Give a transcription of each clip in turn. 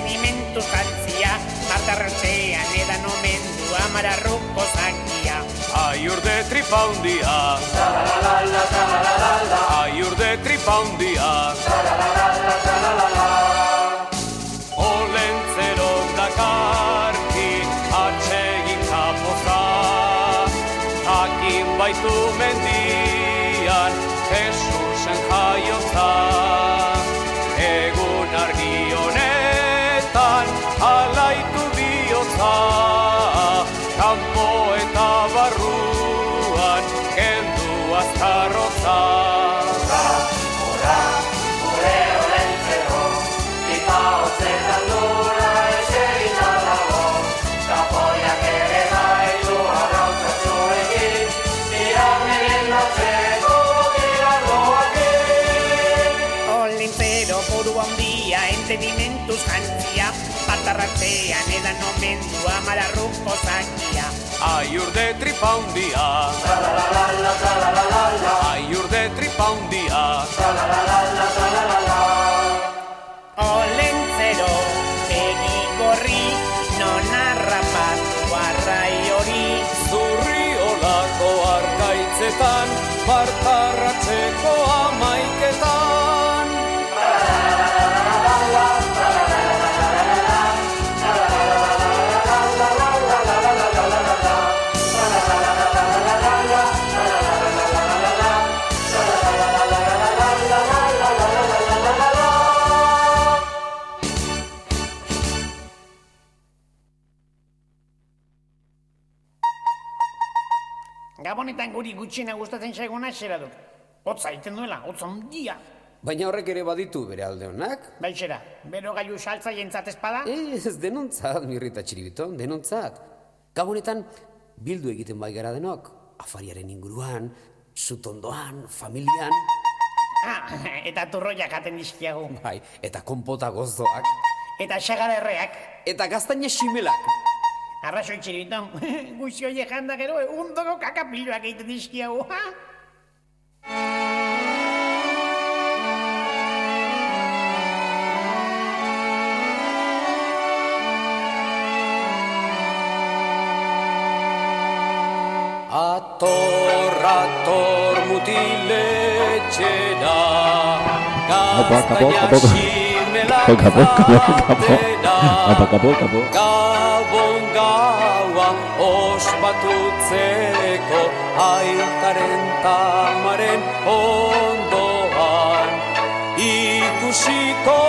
entenimentu jantzia, matarratzean edan omendu amararruko zakia. Aiur de tripa hundia, aiur de tripa hundia, Olentzero dakarki atsegin kapoza, jakin baitu mendian matarratzean edan omendu amararruko zakia. Aiur de tripa hundia, aiur de tripa hundia, Olentzero begi gorri, non harrapatu arrai hori. zurri olako arkaitzetan, partarratzeko Gabonetan guri gutxiena gustatzen zaiguna zera duk. Hotza egiten duela, hotza handia. Baina horrek ere baditu bere alde honak. Baixera, bero gailu saltza jentzat espada? Ez, denontzat, mirrita txiribito, denontzat. Gabonetan, bildu egiten bai gara denok. Afariaren inguruan, sutondoan, familian, Ah, eta turroiak jaten dizkiagu. bai, eta konpota gozoak, Eta xagarerreak. eta gaztaina ximelak. Arraso itxirito, guzi hori janda gero, undoko kakapiloak egiten dizkiagu. ha? Ator, ator mutiletxera, gaztaina Apo, ximelak Kapo, kapo, kapo. zatera. Apa, kapo, kapo. Gabon gaua ospatutzeko aitaren tamaren ondoan. Ikusiko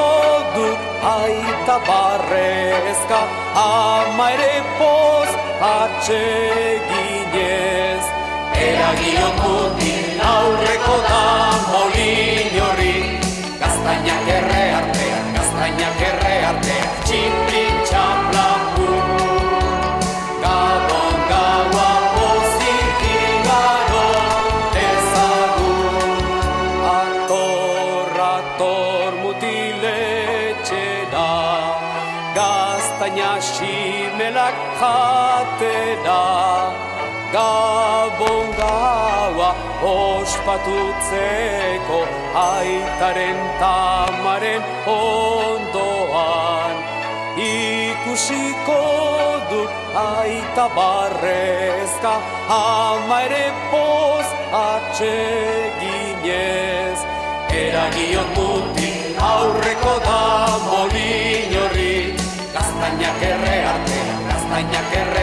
dut aita barrezka ama ere poz atseginez. Eragion mutin aurreko da molin horri Gaztainak erre ospatutzeko aitaren tamaren ondoan. Ikusiko dut aita barrezka ama ere poz atseginez. Eragion mutin aurreko da molin horri Gaztainak erre artean, gaztainak erre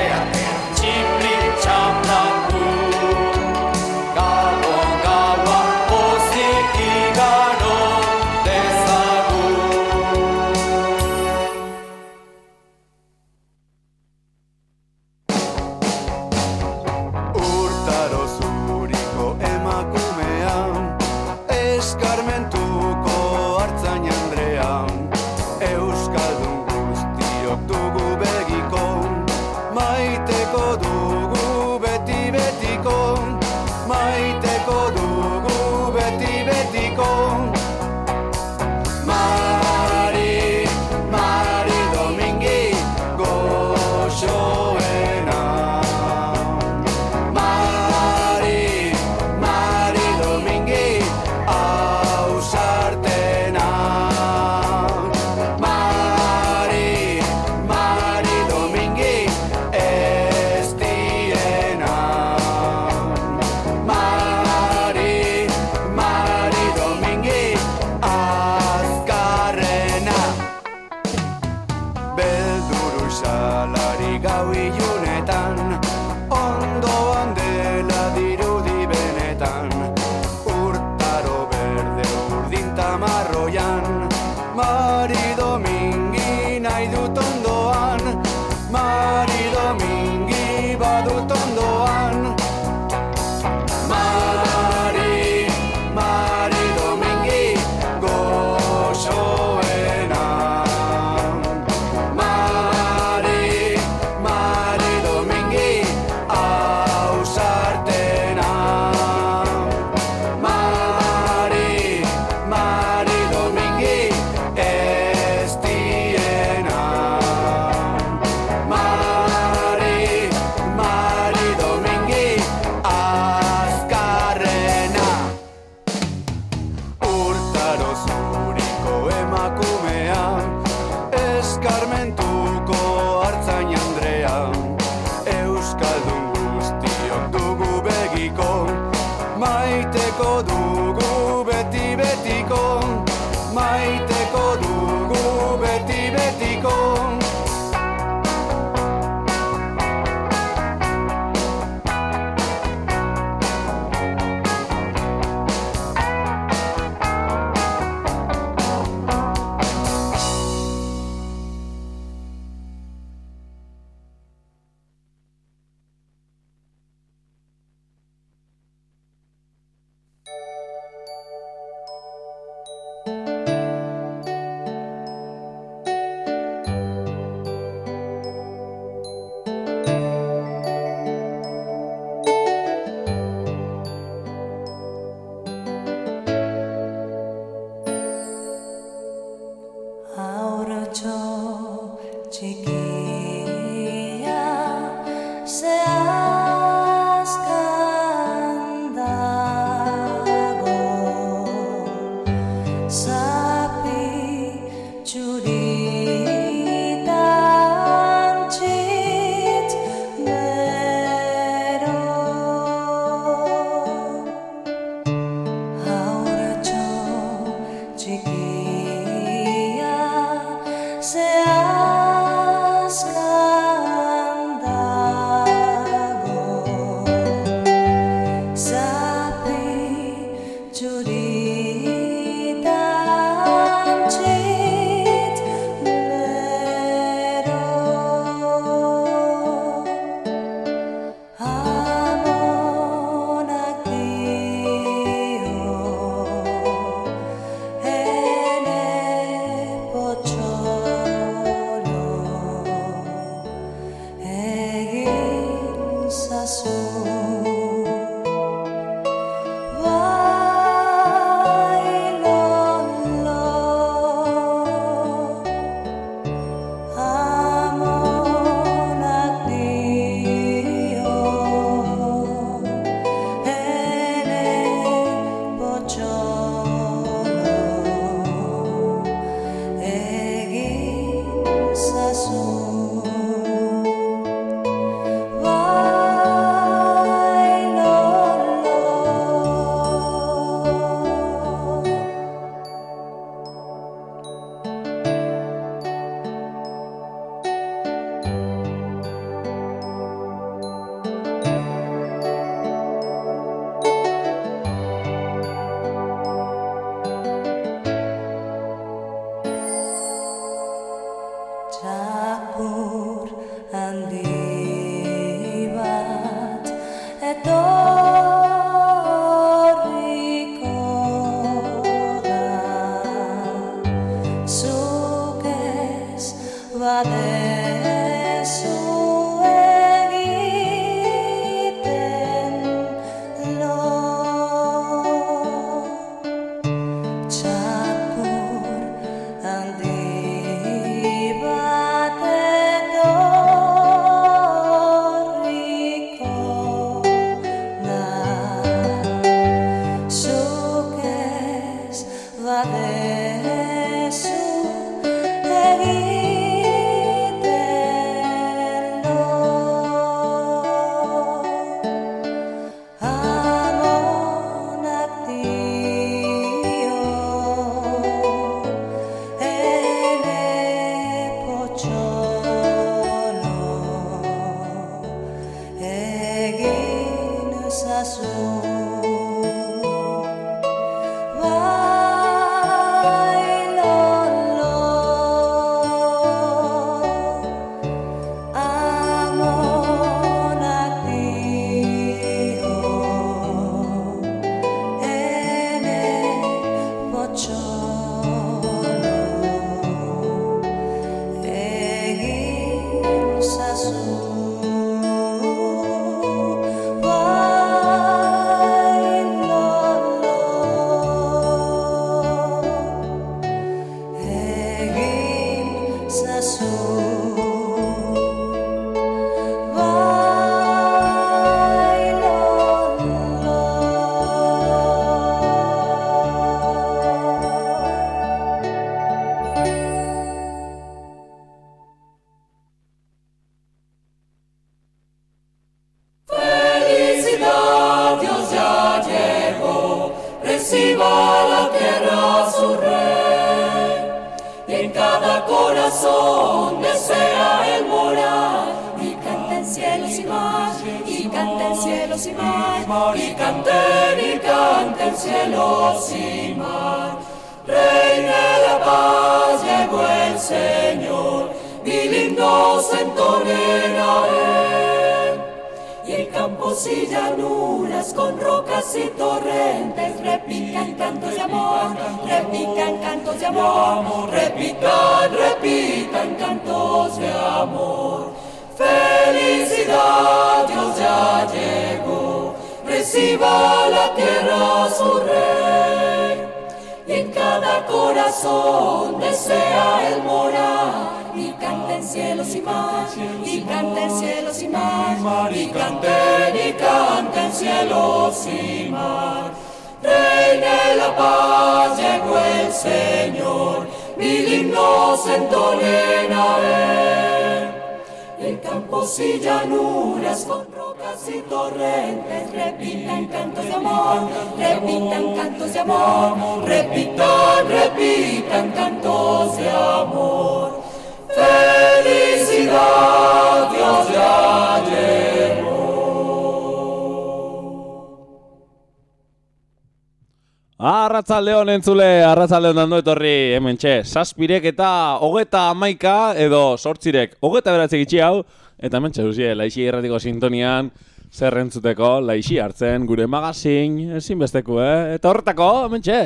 Arratzaldeon entzule, arratzaldeon dando etorri, hemen txe, saspirek eta hogeta amaika edo sortzirek, hogeta beratze gitxi hau, eta hemen txe duzie, laixi erratiko sintonian, zer entzuteko, laixi hartzen, gure magazin, ezinbesteko, eh? Eta horretako, hemen txe,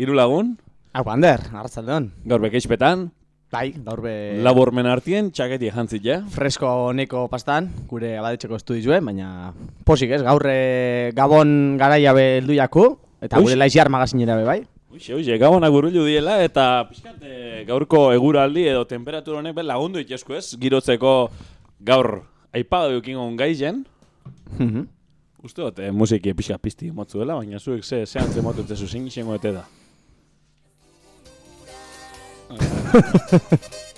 iru lagun, Hau, Ander, arratzaldeon. gaur bekeixpetan, Bai, gaur be... labormen artien, txaketi jantzit, ja? Fresko neko pastan, gure abadetxeko estudizue, baina posik ez, gaur eh, gabon garaia be heldu jaku, eta Uix. gure laixiar magazinera be bai. Uixe, uixe, gabonak urbilu diela eta pixkat eh, gaurko eguraldi edo temperatura honek be lagundu itxesko ez, girotzeko gaur aipaga dukingon gaizen, Mhm. Uste dut, eh, musiki pixka pizti motzuela, baina zuek ze, ze antze motutze zuzin izango ete da.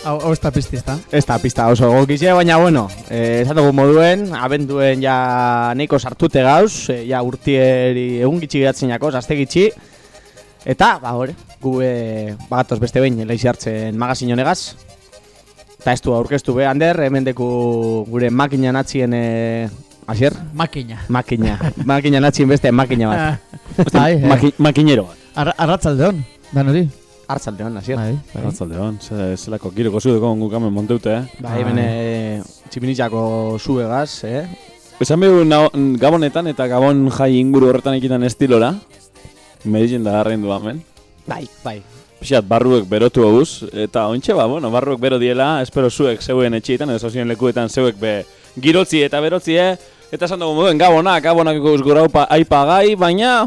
Hau, hau ez da pizti, ez da? Ez da pista oso gokize, baina bueno, eh, esatugu moduen, abenduen ja neiko sartute gauz, eh, ja urtieri egun gitxi gehatzen jakoz, azte gitxi, eta, ba, hori, gu eh, bagatoz beste behin laizi hartzen magazin honegaz, eta ez du aurkeztu be, Ander, hemen deku gure makina natzien, eh, asier? Makina. Makina, makina natzien beste makina bat. Bai, eh, Maki, makinero bat. arra- arratzaldeon, dan hori. Hartzaldeon, asier. Bai, bai. Arratzaldeon, ze, zelako giroko zudeko gukamen monteute, eh? Bai, hemen eh, txipinitzako zuegaz, eh? Esan behu gabonetan eta gabon jai inguru horretan ekitan estilora, Medellin da garrain du hemen. Bai, bai. Pixat, barruek berotu eguz, eta ontxe ba, bueno, barruek bero diela, espero zuek zeuen etxietan, edo zozien lekuetan zeuek be girotzi eta berotzi, eh? Eta esan dugu moduen, gabonak, gabonak ikuz gura aipagai, baina...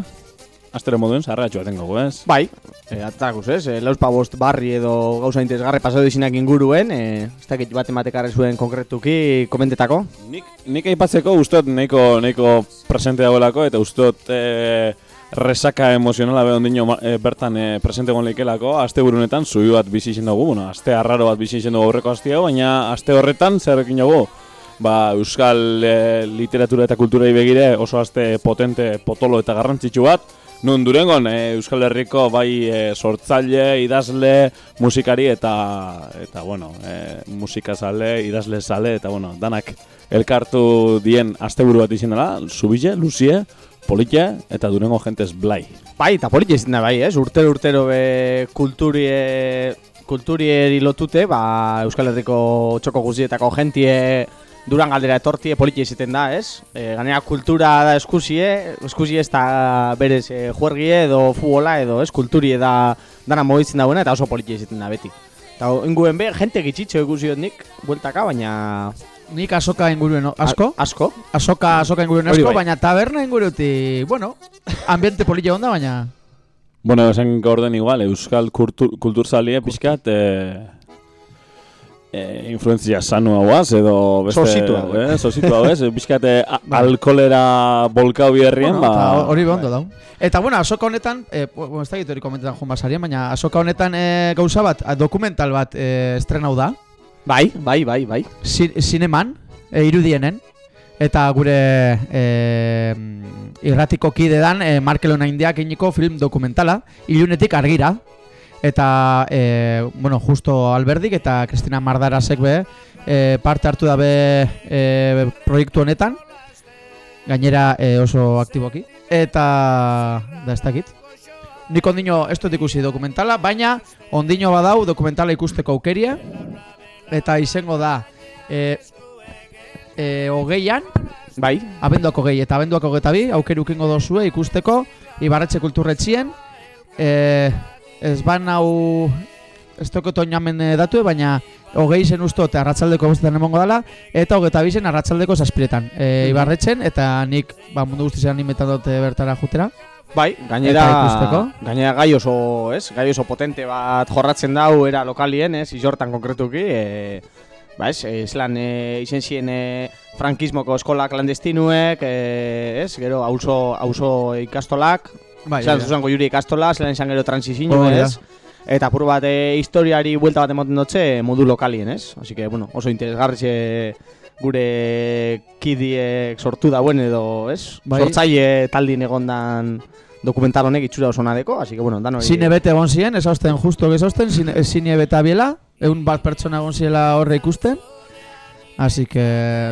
Astero moduen, zarratxo baten gogu, ez? Bai, e, atzakuz ez, e, lauspa bost barri edo gauza interesgarri pasatu izinak inguruen, e, ez dakit bat ematekarre zuen konkretuki komentetako. Nik, nik aipatzeko ustot nahiko, nahiko presente dagoelako, eta ustot e, resaka emozionala behon dino e, bertan e, presente egon leikelako, aste burunetan zui bat bizi izen dugu, bueno, aste arraro bat bizi izen dugu aurreko astea, baina aste horretan zerrekin dugu, ba, euskal e, literatura eta kulturai begire oso aste potente, potolo eta garrantzitsu bat, Nun durengon, e, Euskal Herriko bai e, sortzaile, idazle, musikari eta, eta bueno, e, musikazale, idazle zale, eta bueno, danak elkartu dien asteburu bat izin dela, Zubile, Luzie, Politia eta durengo jentez Blai. Bai, eta politia izan da bai, ez? Urtero urtero be kulturie, kulturieri lotute, ba, Euskal Herriko txoko guztietako jentie duran galdera etortie politia izaten da, ez? E, ganera kultura da eskusie, eskusie ez da berez e, juergie edo futbola edo, ez? Kulturie da dana mogitzen dauena eta oso politia izaten da beti. Eta inguen be, jente gitxitxo ikusiot nik, bueltaka, baina... Nik asoka inguruen asko, A, asko? asoka, asoka inguruen asko, bai. baina taberna inguruti, bueno, ambiente polilla onda, baina... Bueno, esan orden igual, Euskal kultur, kulturzalie pixkat, e, e, influenzia sanu hauaz, edo beste... Sositu hau, eh? eh? Sositu hau ez, pixkat e, a- alkolera bolkau bierrien, Bueno, ba... hori behondo dau. Eta bueno, asoka honetan, eh, bueno, ez dakit hori komentetan joan basarien, baina asoka honetan eh, gauza bat, dokumental bat eh, estrenau da, Bai, bai, bai, bai. Zin- zineman, e, irudienen, eta gure e, irratiko kide dan, e, Markel Onaindiak iniko film dokumentala, ilunetik argira. Eta e, bueno, justo Alberdik eta Kristina Mardarasek be e, parte hartu dabe e, proiektu honetan. Gainera e, oso aktiboki. Eta da ez dakit. Nik ondino ez dut ikusi dokumentala, baina ondino badau dokumentala ikusteko aukeria. Eta izango da e, e, hogeian Bai, abenduako gehi eta abenduako geta bi, aukeru ukingo dozue ikusteko, Ibarretxe kulturretxien, e, ez ban hau, ez toko toinamen eh, datue, baina hogei zen ustote arratzaldeko bostetan emongo dela, eta hogeta bi zen arratzaldeko zazpiretan. E, Ibarretxen, eta nik ba, mundu guztizan animetan dute bertara jutera. bai, gainera, gainera gai oso, ez, gai oso potente bat jorratzen dau era lokalien, ez, izortan konkretuki, e, ba ez, zelan e, izen ziren e, frankismoko eskola klandestinuek, e, ez, gero auzo, auzo ikastolak, Bai, zelan bai, zuzango juri ikastola, zelan izan gero transizio, Hori da. ez, eta apur bat e, historiari buelta bat emoten dutze modu lokalien, ez, así que, bueno, oso interesgarri gure kidiek sortu dauen edo, ez, Bai. sortzaile taldin egondan dokumental honek itxura oso nadeko, así que, bueno, dan hori... Zine bete egon ziren, ez hausten justo ez hausten, zine, zine bete abiela, egun bat pertsona egon ziela horre ikusten. Así que,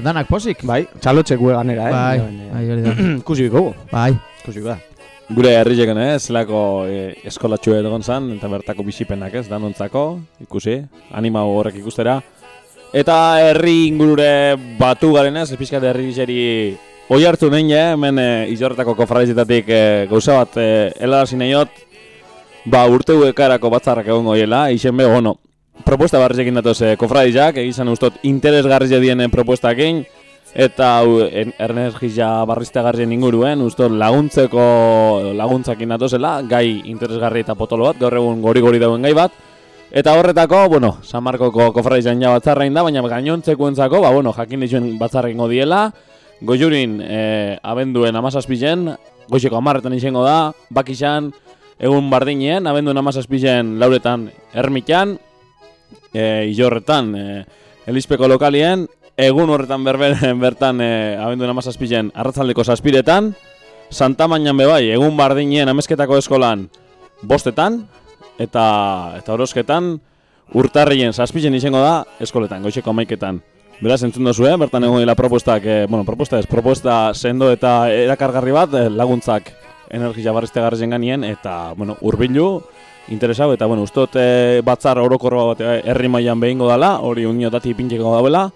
danak posik. Bai, txalotxek gue ganera, eh? Bai, bai, hori da. Ikusi biko, Bai. ikusi biko da. Gure herrieken ez, zelako e, eskolatxue egon zan, eta bertako bizipenak ez, danontzako, ikusi, anima horrek ikustera. Eta herri ingurure batu garen ez, pixkat herri gizeri oi hartu nein, eh, hemen e, izorretako kofradizetatik e, gauza bat e, helarazi nahiot, ba urte ekarako batzarrak egongo hiela, izen be, bueno, propuesta barrizekin datoz e, kofradizak, egizan ustot interesgarri dien propuestakin, eta hau en- energia barriztegarrien inguruen, usto laguntzeko laguntzakin datozela, gai interesgarri eta potolo bat, gaur egun gori-gori dauen gai bat. Eta horretako, bueno, San Markoko kofraizan ja batzarra da, baina gainontzekuentzako, ba, bueno, jakin dituen batzarra ingo diela, goiurin e, abenduen amazazpizen, goizeko amarretan izango da, bakixan, egun bardinien, abenduen amazazpizen lauretan ermitan, e, ilorretan, e, elizpeko lokalien, egun horretan berberen bertan e, abenduen amazazpizen arratzaldeko zazpiretan, Santa Mainan bebai, egun bardinien amezketako eskolan bostetan, eta eta orosketan urtarrien zazpizen izango da eskoletan, goizeko amaiketan. Beraz, entzun dozu, eh? bertan egon dira propuestak, eh, bueno, propuesta ez, propuesta sendo eta erakargarri bat eh, laguntzak energia barriztegarri ganien, eta, bueno, urbilu, interesau, eta, bueno, ustot eh, batzar orokorra bat eh, herri mailan behingo dela, hori uniotatik pintxeko dauela,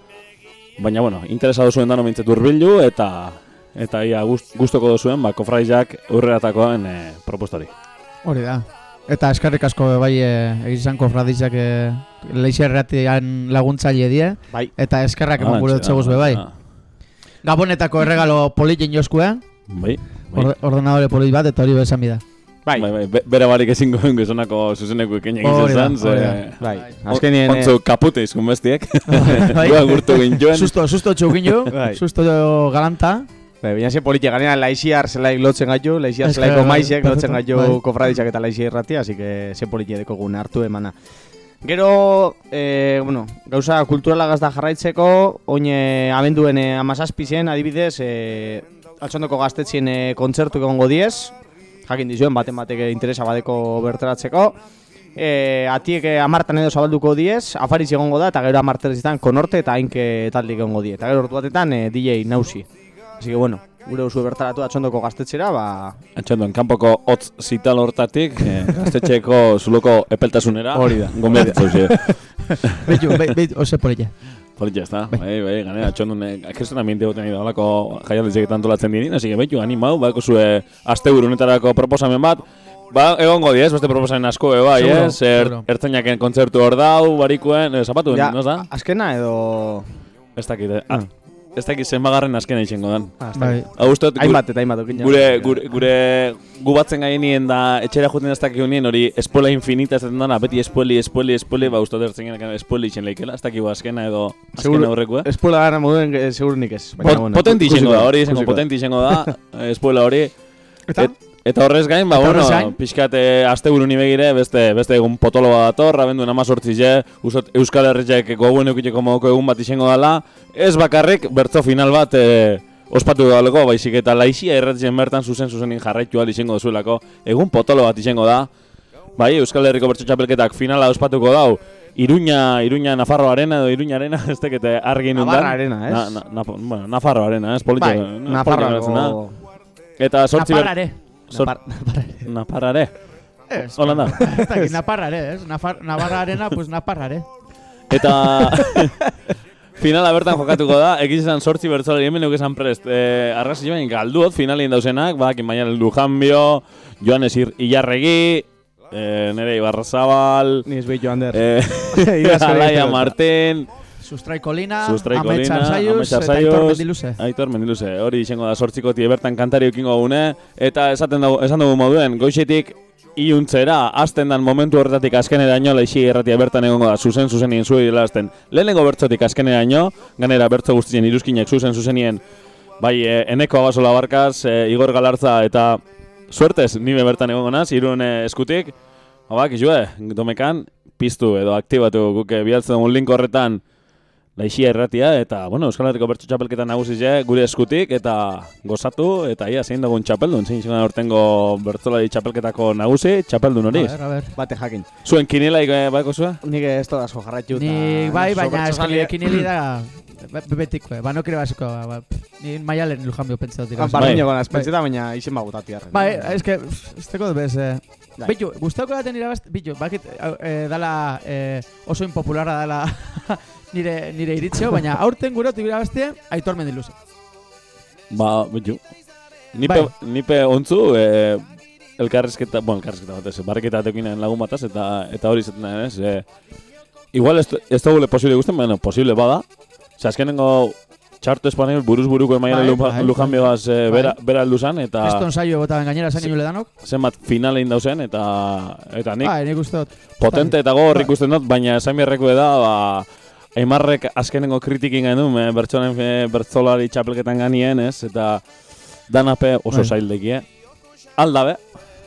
baina, bueno, interesa duzuen dano mintzet urbilu, eta eta ia gust, gustoko duzuen, ba, kofraizak urreratakoen eh, propuestari. Hori da. Eta eskarrik asko bai e, egizan kofradizak e, leixerratian laguntzaile die. Bai. Eta eskerrak eman gure dutxeguz be bai. ah, Gabonetako erregalo politen joskue, Bai, bai. orde, ordenadore polit bat, eta hori besan bida. Bai, Bai, bai, be- bere barik ezingo den gizonako zuzeneko Hori egin zen, ze... bai. Azkenien... eh, Ontzu kapute izkun bestiek. Bai. Gua gurtu gintuen. Susto, susto txukin jo, Bai. susto galanta. Bai, baina ze politia ganean laixiar zelaik lotzen gaitu, laixiar zelaiko maizek lotzen gaitu bai. kofradizak eta laixiar irratia, así que ze politia deko gune hartu emana. Gero, eh, bueno, gauza kulturalagaz da jarraitzeko, oin eh, abenduen eh, amazazpizien, adibidez, eh, altxondoko gaztetzien eh, kontzertu egongo diez, jakin dizuen, baten batek interesa badeko berteratzeko. E, atiek eh, amartan edo zabalduko diez, afariz egongo da, eta gero amarterezitan konorte eta hainke taldik egongo die. Eta gero ordu batetan eh, DJ nausi. Así que bueno, gure usu bertaratu atxondoko gaztetxera, ba... Atxondon, kanpoko hotz zital hortatik, eh, gaztetxeko zuloko epeltasunera. Hori da. Gombiatzen zauzie. Beitu, be, beitu, ose Politxa, ez da? Bai, bai, ganera, atxondon, eh, kriston ambiente goten da, holako jaialdizek antolatzen dien, así que beitu, animau, bako zue aste honetarako proposamen bat, Ba, egongo diez, beste proposamen asko, e, bai, Seguro, ez? Er, seguro. ertzainaken kontzertu hor dau, barikuen, eh, zapatu, Ja, no da? azkena edo... Ez dakit, eh? Ah, ez dakit zenbagarren azkena izango dan. Ah, ez Bai. dakit. Hainbat eta hainbat okin. gure, gure, gure gu batzen gainien da etxera juten ez dakik unien hori espuela infinita ez dana, beti espueli, espueli, espueli, ba uste dut ertzen espueli izen leikela, ez dakigu azkena edo azkena Seguro- horreku, eh? Espuela gana moduen, eh, segurunik ez. baina, Pot, bueno, potenti izango da, hori izango potenti izango da, eh, espuela hori. Eta? Et- eta horrez gain, ba, bueno, horrez gain? pixkat eh, aste buruni begire, beste, beste egun potolo bat dator, abenduen amazortzize, usot Euskal Herriak goguen eukiteko moduko egun bat izango dela, ez bakarrik, bertzo final bat, eh, ospatu daleko, baizik eta laizia erretzen bertan zuzen zuzenin jarraitu ahal izango duzuelako, egun potolo bat izango da, Bai, Euskal Herriko bertso txapelketak finala ospatuko dau. Iruña, Iruña Nafarro Arena edo Iruña Arena, ez tekete argi nundan. Navarra Arena, ez? Na, na, na, bueno, Nafarro Arena, ez? Politxo, Bai, da. Eta sortzi ber... Sor- Napar- Naparrare. Naparrare. Ez, Hola da. ez dakit, Naparrare, ez? Nafar, Navarra arena, pues Naparrare. Eta finala bertan jokatuko da, egiz esan sortzi bertzolari hemen esan prest. E, Argazki bain galduot finalin dausenak, bak, baina Lujanbio, Joanes Ir Ilarregi, e, nere Ibarrazabal, Ni ez behit joan der. e, Idazkari Alaia pelota. Martin, Sustrai Kolina, Sustrai Amets Arzaiuz, eta Aitor Mendiluze. Aitor Mendiluze, hori izango da sortziko bertan kantari ukingo gune, eta esaten dugu, esan dugu moduen, goixetik iuntzera, azten dan momentu horretatik azkeneraino, laixi erratia bertan egongo da, zuzen zuzenien zuei azten. Lehenengo bertzotik azkeneraino, ganera bertzo guztien iruzkinek zuzen zuzenien, bai, e, eneko abasola barkaz, e, Igor Galartza eta suertez, nime bertan egongo naz, irun e, eskutik, Habak, jue, domekan, piztu edo aktibatu guke bialtzen dugun link horretan laixia erratia eta, bueno, Euskal Herriko bertso txapelketan nagusize gure eskutik eta gozatu eta ia zein dugun txapeldun, zein zein ortengo bertzolari txapelketako nagusi, txapeldun hori. A ver, a ver. Bate jakin. Zuen kinielaik eh, badeko zua? Nik ez da asko jarraitu. Ni bai, baina eskali hili da be- betiko, ba, no kire basiko, ba, ni maialen lujanbio pentsatu dira. Ah, Barriño gana espentzeta, baina izen bagutati arren. Bai, es que, ez teko bez, eh. Bai. Bitu, guztauko daten irabazte, bitu, bakit, eh, dala eh, oso impopularra dala nire, nire iritzio, baina aurten gurotu irabazte, aitor mendiluze. Ba, bitu. Nipe, Bai. nipe ontzu, e, elkarrizketa, bueno, elkarrizketa bat ez, barriketa batekinen lagun bataz, eta, eta hori izaten da, ez? E, igual ez, ez da gule posible guztien, baina posible bada. Ose, azkenengo txarto espanol buruz buruko emaian Bai, bai, bai, lujanbioaz e, bai. bera, bera heldu zan, eta Kriston saio botaben gainera zain inule danok. zenbat finalein dauzen, eta, eta nik Bai, nik uste dut. potente eta gogor Bai. ikusten dut, baina esan beharreko da, ba, Aimarrek azkenengo kritikin genuen, eh, bertsolen eh, bertzolari txapelketan ganien, ez? Eta danape oso Bai. zaildeki, eh? Alda be,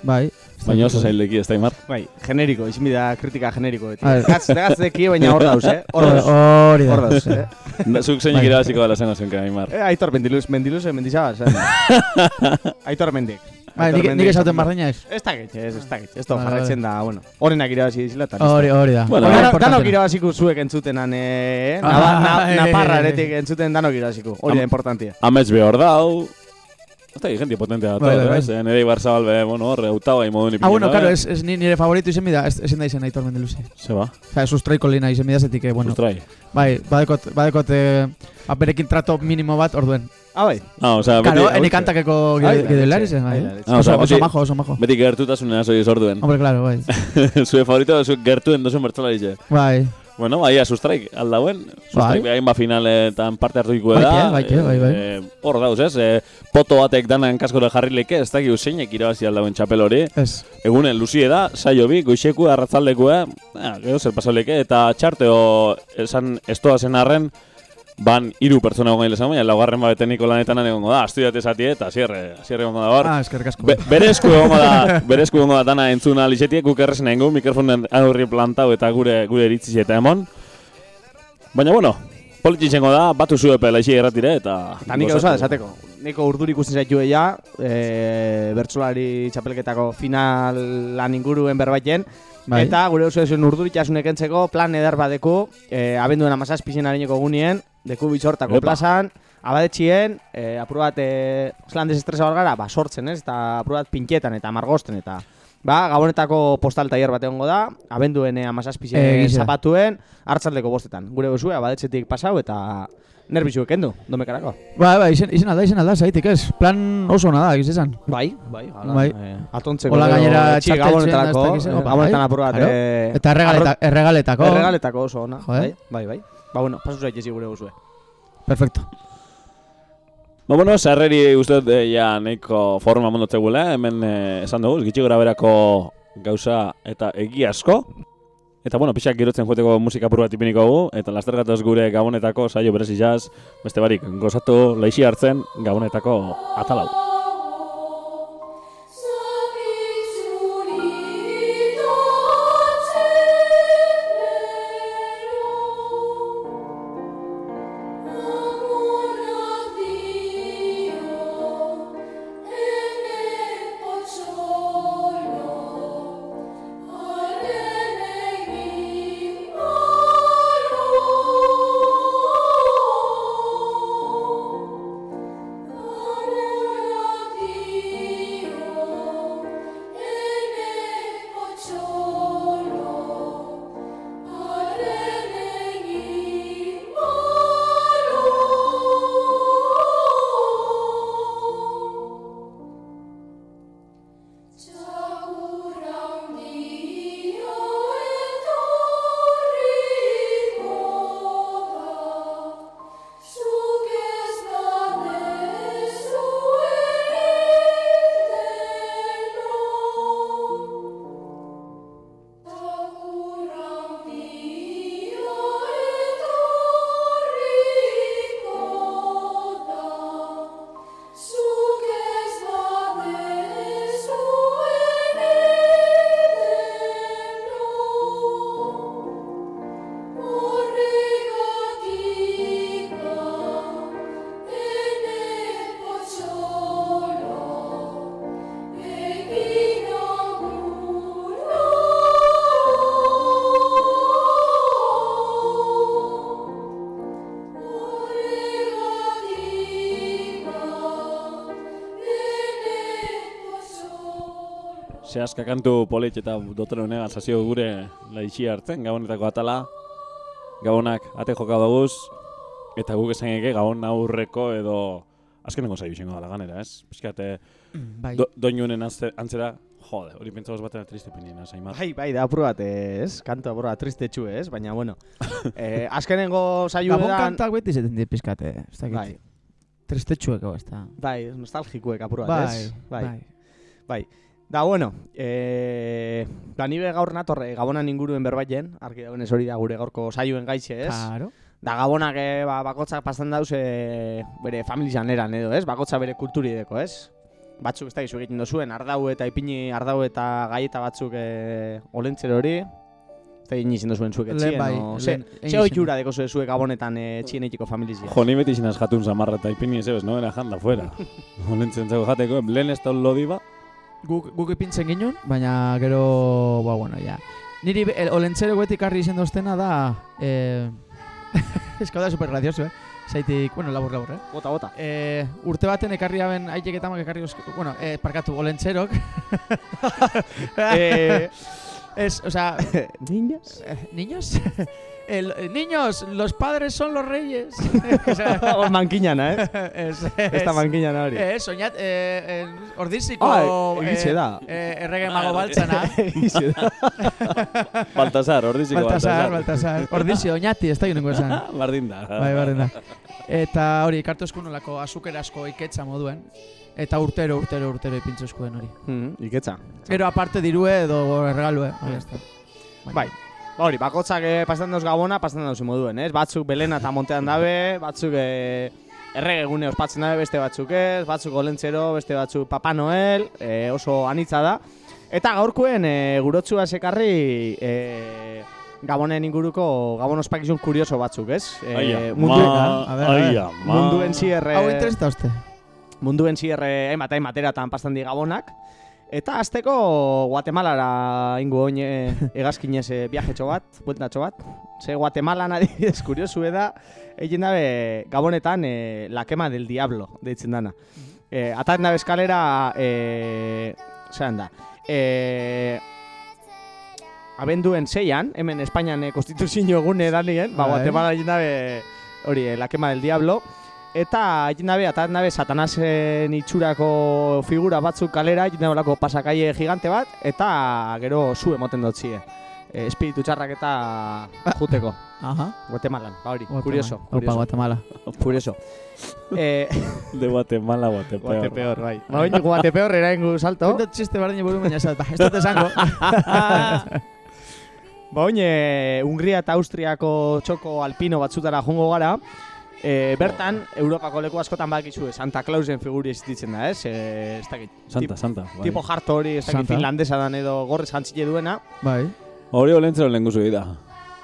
Bai. baina oso zaildeki, ez da Aimar? Bai, generiko, izin bida kritika generiko. Bai. Gatz, gatzeki, baina hor dauz, eh? Hor dauz. Hori da. Hor dauz, eh? Da, Zuk zeinik Bai. irabaziko dela zen zenka, Aimar. Eh, Aitor mendiluz, mendiluz, mendizabal, zen. Aitor mendik. Bai, nik, nik esaten bardina ez. Ez da getxe, ez, ez da getxe. Ez da jarraitzen da, bueno. Horenak irabazi dizela eta listo. Hori, hori da. Bueno, Danok, irabaziko zuek entzutenan, eh? Ah, eh, naparra eh, eh. aretik entzuten danok irabaziko. Hori da importantia. Amets behor dau, da, gente potentea da, todo, ez? Eh, Nere Ibarzabal be, bueno, hor, eutau gai modun Ah, bueno, claro, es, es ni- nire favorito izen bida, ez- da izen Aitor Mendiluze. Se ba, Osea, sustrai kolina izen bida zetik, bueno. sustrai. Bai, badekot, badekot, eh, aperekin trato minimo bat orduen. Ah, bai. Ah, o sea, beti, Claro, eni kantakeko Ai, gidoilari zen, ai, bai. ai, Ah, o sea, oso beti- majo, oso majo. beti gertutasunean soiz orduen. Hombre, claro, bai. Zue favorito, zue gertuen bertzolari ze. Bai. Bueno, bai, sustraik, aldauen. Sustraik Bai. behain ba finaletan parte hartu ikuela. Baike, baike, bai, bai. Eh, Hor dauz, ez? Eh, poto batek danan kaskore jarri leke, ez dakik zeinek irabazi aldauen txapel hori. Ez. Egunen luzie da, saio bi, goixeku, arratzaldekua, eh, gero zer pasoleke, eta txarteo esan estoa zen arren, ban hiru pertsona egon gaile zen, baina laugarren babeteniko lanetan egongo da, astu jate zati eta zierre, zierre egongo da hor. Ah, eskerrik asko. Be, berezko egongo da, berezko egongo da dana entzuna lixetiek, guk errezen egingo, mikrofonen aurri plantau eta gure gure iritzi eta emon. Baina, bueno, polititzengo da, batu zuepe laixi erratire eta... Eta nik gauza esateko. Niko urduri ikusten zaitu ja, e, bertsolari txapelketako finalan inguruen berbaiten, Bai. Eta gure oso zuen urduri txasunek entzeko plan eder badeku, e, abenduen amazazpizien harineko gunien, deku bitxortako Epa. plazan, abadetxien, e, apur bat, e, zelan desestresa hor gara, ba, sortzen ez, eta apur bat pinketan eta margosten eta... Ba, gabonetako postal tailer bat egongo da, abenduen e, amazazpizien da. zapatuen, hartzaldeko bostetan. Gure osue, abadetxetik pasau eta nerbizuek endu, domekarako. Bai, bai, izen, izen alda, izen alda, zaitik ez. Plan oso ona da, egiz esan. Bai, bai, hala. Bai. Eh, atontzeko. Gero gainera etxi txarteltzen gabonetarako, da, ez dakiz, eh, eh, gabonetan bai, apur bat. claro. eh, Eta erregaleta, erregaletako. Erregaletako oso ona. Joder. Bai, bai, bai. Ba, bueno, pasu zaitezi gure guzue. Perfecto. Ba, bueno, zerreri uste dut, eh, ja, nahiko forma mondotze gule, hemen eh, esan dugu, gitxi gora berako gauza eta egiazko. Eta, bueno, pixak girotzen joateko musika puru bat ipiniko gu, eta laster gatoz gure gabonetako saio berezi jaz, beste barik, gozatu laixi hartzen gabonetako atalau. Zehazka kantu polit eta dotero honegan zazio gure laixi hartzen, gabonetako atala. Gabonak ate joka daguz, eta guk esan eke gabon aurreko edo azkenengo zaiu izango dala ganera, ez? Piskat, eh, Bai. do, doinunen antze- antzera, jode, hori pentsagoz batera triste pinien, zaimat. Bai, bai, da apur bat, ez? Kantu apur bat tristetxu, ez? Baina, bueno. eh, azkenengo saio Gabon edan... kantak beti izaten di pizkate, ez dakit. Bai, Tristetxueko, ez da. bai, nostalgikoek apur bat, Bai, ez? bai. Bai. Da, bueno, eh, da nibe gaur natorre gabonan inguruen berbaien, argi dagoenez hori da gure gaurko saioen gaitxe, ez? Claro. Da gabonak eh, ba, bakotzak pasan dauz eh, bere familizan eran edo, ez? Bakotza bere kulturideko, ez? Batzuk ez da egiten dozuen, ardau eta ipini ardau eta gaieta batzuk eh, olentzer hori. Ez da egin izin dozuen zuek etxien, bai, o... Ze, ze izin oitura deko zuen zuek gabonetan eh, etxien eitiko familizia. Jo, ni beti zinaz jatun zamarra eta ipini ez ebes, no? Era janda fuera. Olentzen zago jateko, lehen ez da lodi ba, Guk, guk ipintzen ginen, baina gero, ba, bueno, ja. Niri el, olentzero beti karri izen doztena da, eh, ez da super gracioso, eh? Zaitik, bueno, labur, labur, eh? Bota, bota. Eh, urte baten ekarri aben, aitek eta amak ekarri, bueno, eh, parkatu, olentzerok. eh, es, o sea, Niñas? eh, ¿niños? El, eh, niños, los padres son los reyes. O sea, Hor mankiñana, ez? es, Ez da mankiñana hori. Eh, soñat, eh, eh, ordiziko... Ah, egize da. Eh, errege mago baltzana. Egize da. Baltasar, ordiziko Baltasar, Baltasar. Baltasar. Ordizio, oñati, ez da ginengo esan. Bardin da. Bai, bardin da. Eta hori, kartu eskunolako azuker asko iketza moduen. Eta urtero, urtero, urtero ipintzo eskuen hori. Mm, iketza. Gero aparte dirue edo regalue. Bai, ez da. Bai. Ba hori, bakotzak eh, pasan dauz gabona, pasan dauz moduen, ez? Batzuk belena eta montean dabe, batzuk eh, errege egune ospatzen dabe, beste batzuk ez, batzuk olentzero, beste batzuk Papa Noel, eh, oso anitza da. Eta gaurkoen eh, gurotzua sekarri eh, Gabonen inguruko Gabon ospakizun kurioso batzuk, ez? Eh, Aia, mundu, ma, a ver, aia, ma. munduen zierre, Hau interesta uste. munduen zierre hainbat hainbat eratan pasan di Gabonak. Eta azteko Guatemalara ingo oin eh, egazkinez eh, viajetxo bat, bueltatxo bat. Ze Guatemalan adibidez kuriosu da, egin dabe Gabonetan eh, la quema del diablo, deitzen dana. Eh, ataten dabe eskalera, eh, zeran da, eh, abenduen zeian, hemen Espainian eh, konstituzio egune danien, ba, Bai. Guatemala egin dabe, hori, eh, la quema del diablo, Eta egin dabe, ataten dabe Satanasen itxurako figura batzuk kalera, olako pasakaie gigante bat, eta gero zu emoten dut zie. E, espiritu txarrak eta juteko, Aha. Guatemalan, ba hori, Guatemala. kurioso, Opa, Guatemala. kurioso. e, De Guatemala, Guatepeor. Guatepeor, bai. Ba, oin Guatepeor eraingu salto. Ondo txiste bardine buru baina esat, ba, ez dut esango. Ba, e, Hungria eta Austriako txoko alpino batzutara jongo gara, e, bertan, Europako leku askotan bakizu, Santa Clausen figuri existitzen da, ez? E, ez dakit, Santa, Santa. Bai. tipo harto hori, ez dakit, finlandesa dan edo gorrez jantzile duena. bai. Hori olentzero lehen guzu da.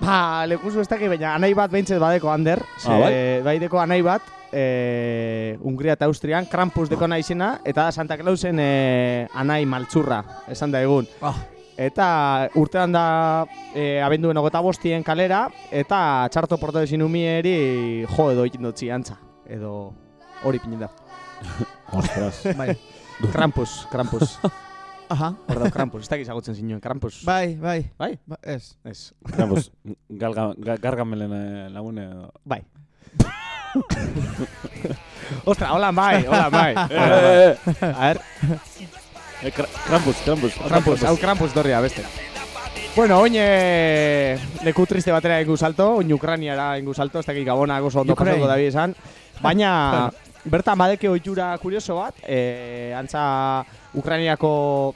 Ba, lekuzu ez dakit, baina anai bat behintzet badeko hander. Ze, Ah, bai? bai deko anai bat, e, Hungria eta Austrian, Krampus deko nahi izena, eta da Santa Clausen e, anai maltzurra, esan da egun. Ah. Eta urtean da e, abenduen ogeta bostien kalera, eta txarto porto ezin umieri jo edo ikin dutzi antza. Edo hori pinin da. Ostras. Bai. Krampus, Krampus. Aha. Hor da Krampus, ez dakiz agutzen zinuen, Krampus. Bai, bai. Bai? Ba, ez. Ez. Campos, galga, ga- gargamelen eh, lagune. edo. Bai. Ostra, hola bai, hola bai. Bai. Eh, eh, A ver, eh, Kra- Krampus, Krampus. Krampus, hau Krampus dorria beste. Bueno, oin leku triste batera ingu salto, oin Ukraniara ingu salto, ez dakik gabonak oso ondo pasako dabi esan. Baina, bertan badeke ohitura kurioso bat, eh, antza Ukraniako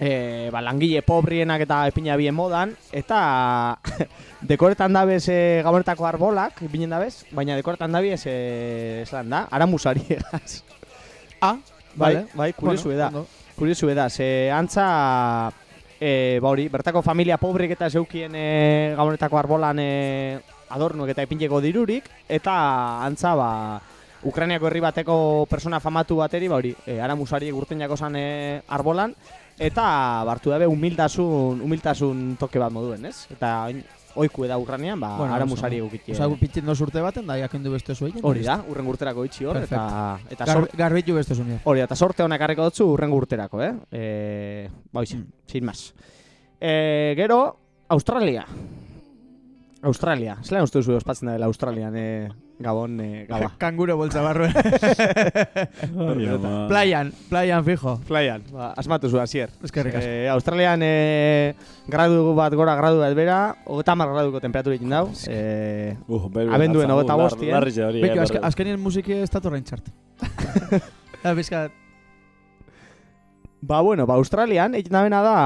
eh, ba, langile pobrienak eta epina bien modan, eta dekoretan dabez eh, gabonetako arbolak, ipinen dabez, baina dekoretan dabez, eh, esan da, aramusari egaz. Ah, Bai, vale. bai, kuriosu da. ondo. Kuriosu da, ze antza e, ba hori, bertako familia pobrik eta zeukien e, gabonetako arbolan e, adornuek eta epineko dirurik, eta antza ba, Ukrainiako herri bateko persona famatu bateri, ba hori, e, ara musari urten jako zan e, arbolan, eta bartu dabe humiltasun, humiltasun toke bat moduen, ez? Eta oiku eda urranean, ba, Bueno, aramusari oso. egukitie. Osa, pitzen doz urte baten, da jakindu beste zuei. Hori da, urren urterako itxi hor, eta, eta Gar, garbitu beste zuen. hori da, eta sorte honak harriko dutzu urren urterako, eh? E, ba, hoize, Mm. sin más. E, gero, Australia. Australia. Zelan uste duzu ospatzen da dela Australian, eh, Gabon, eh, gaba. Kanguro boltza barruen. Playan, playan fijo. Playan, ba, asmatu zu, asier. Eskerrik asko. Eh, Australian eh, gradu bat gora, gradu bat bera, hogeta mar graduko temperatura egin dau. Eh, Uh, ber- Abenduen hori, Beitu, eh, azke, berre- azkenien musiki ez datu rein txart. Da, bizka, Ba, bueno, ba, Australian, egin da bena da,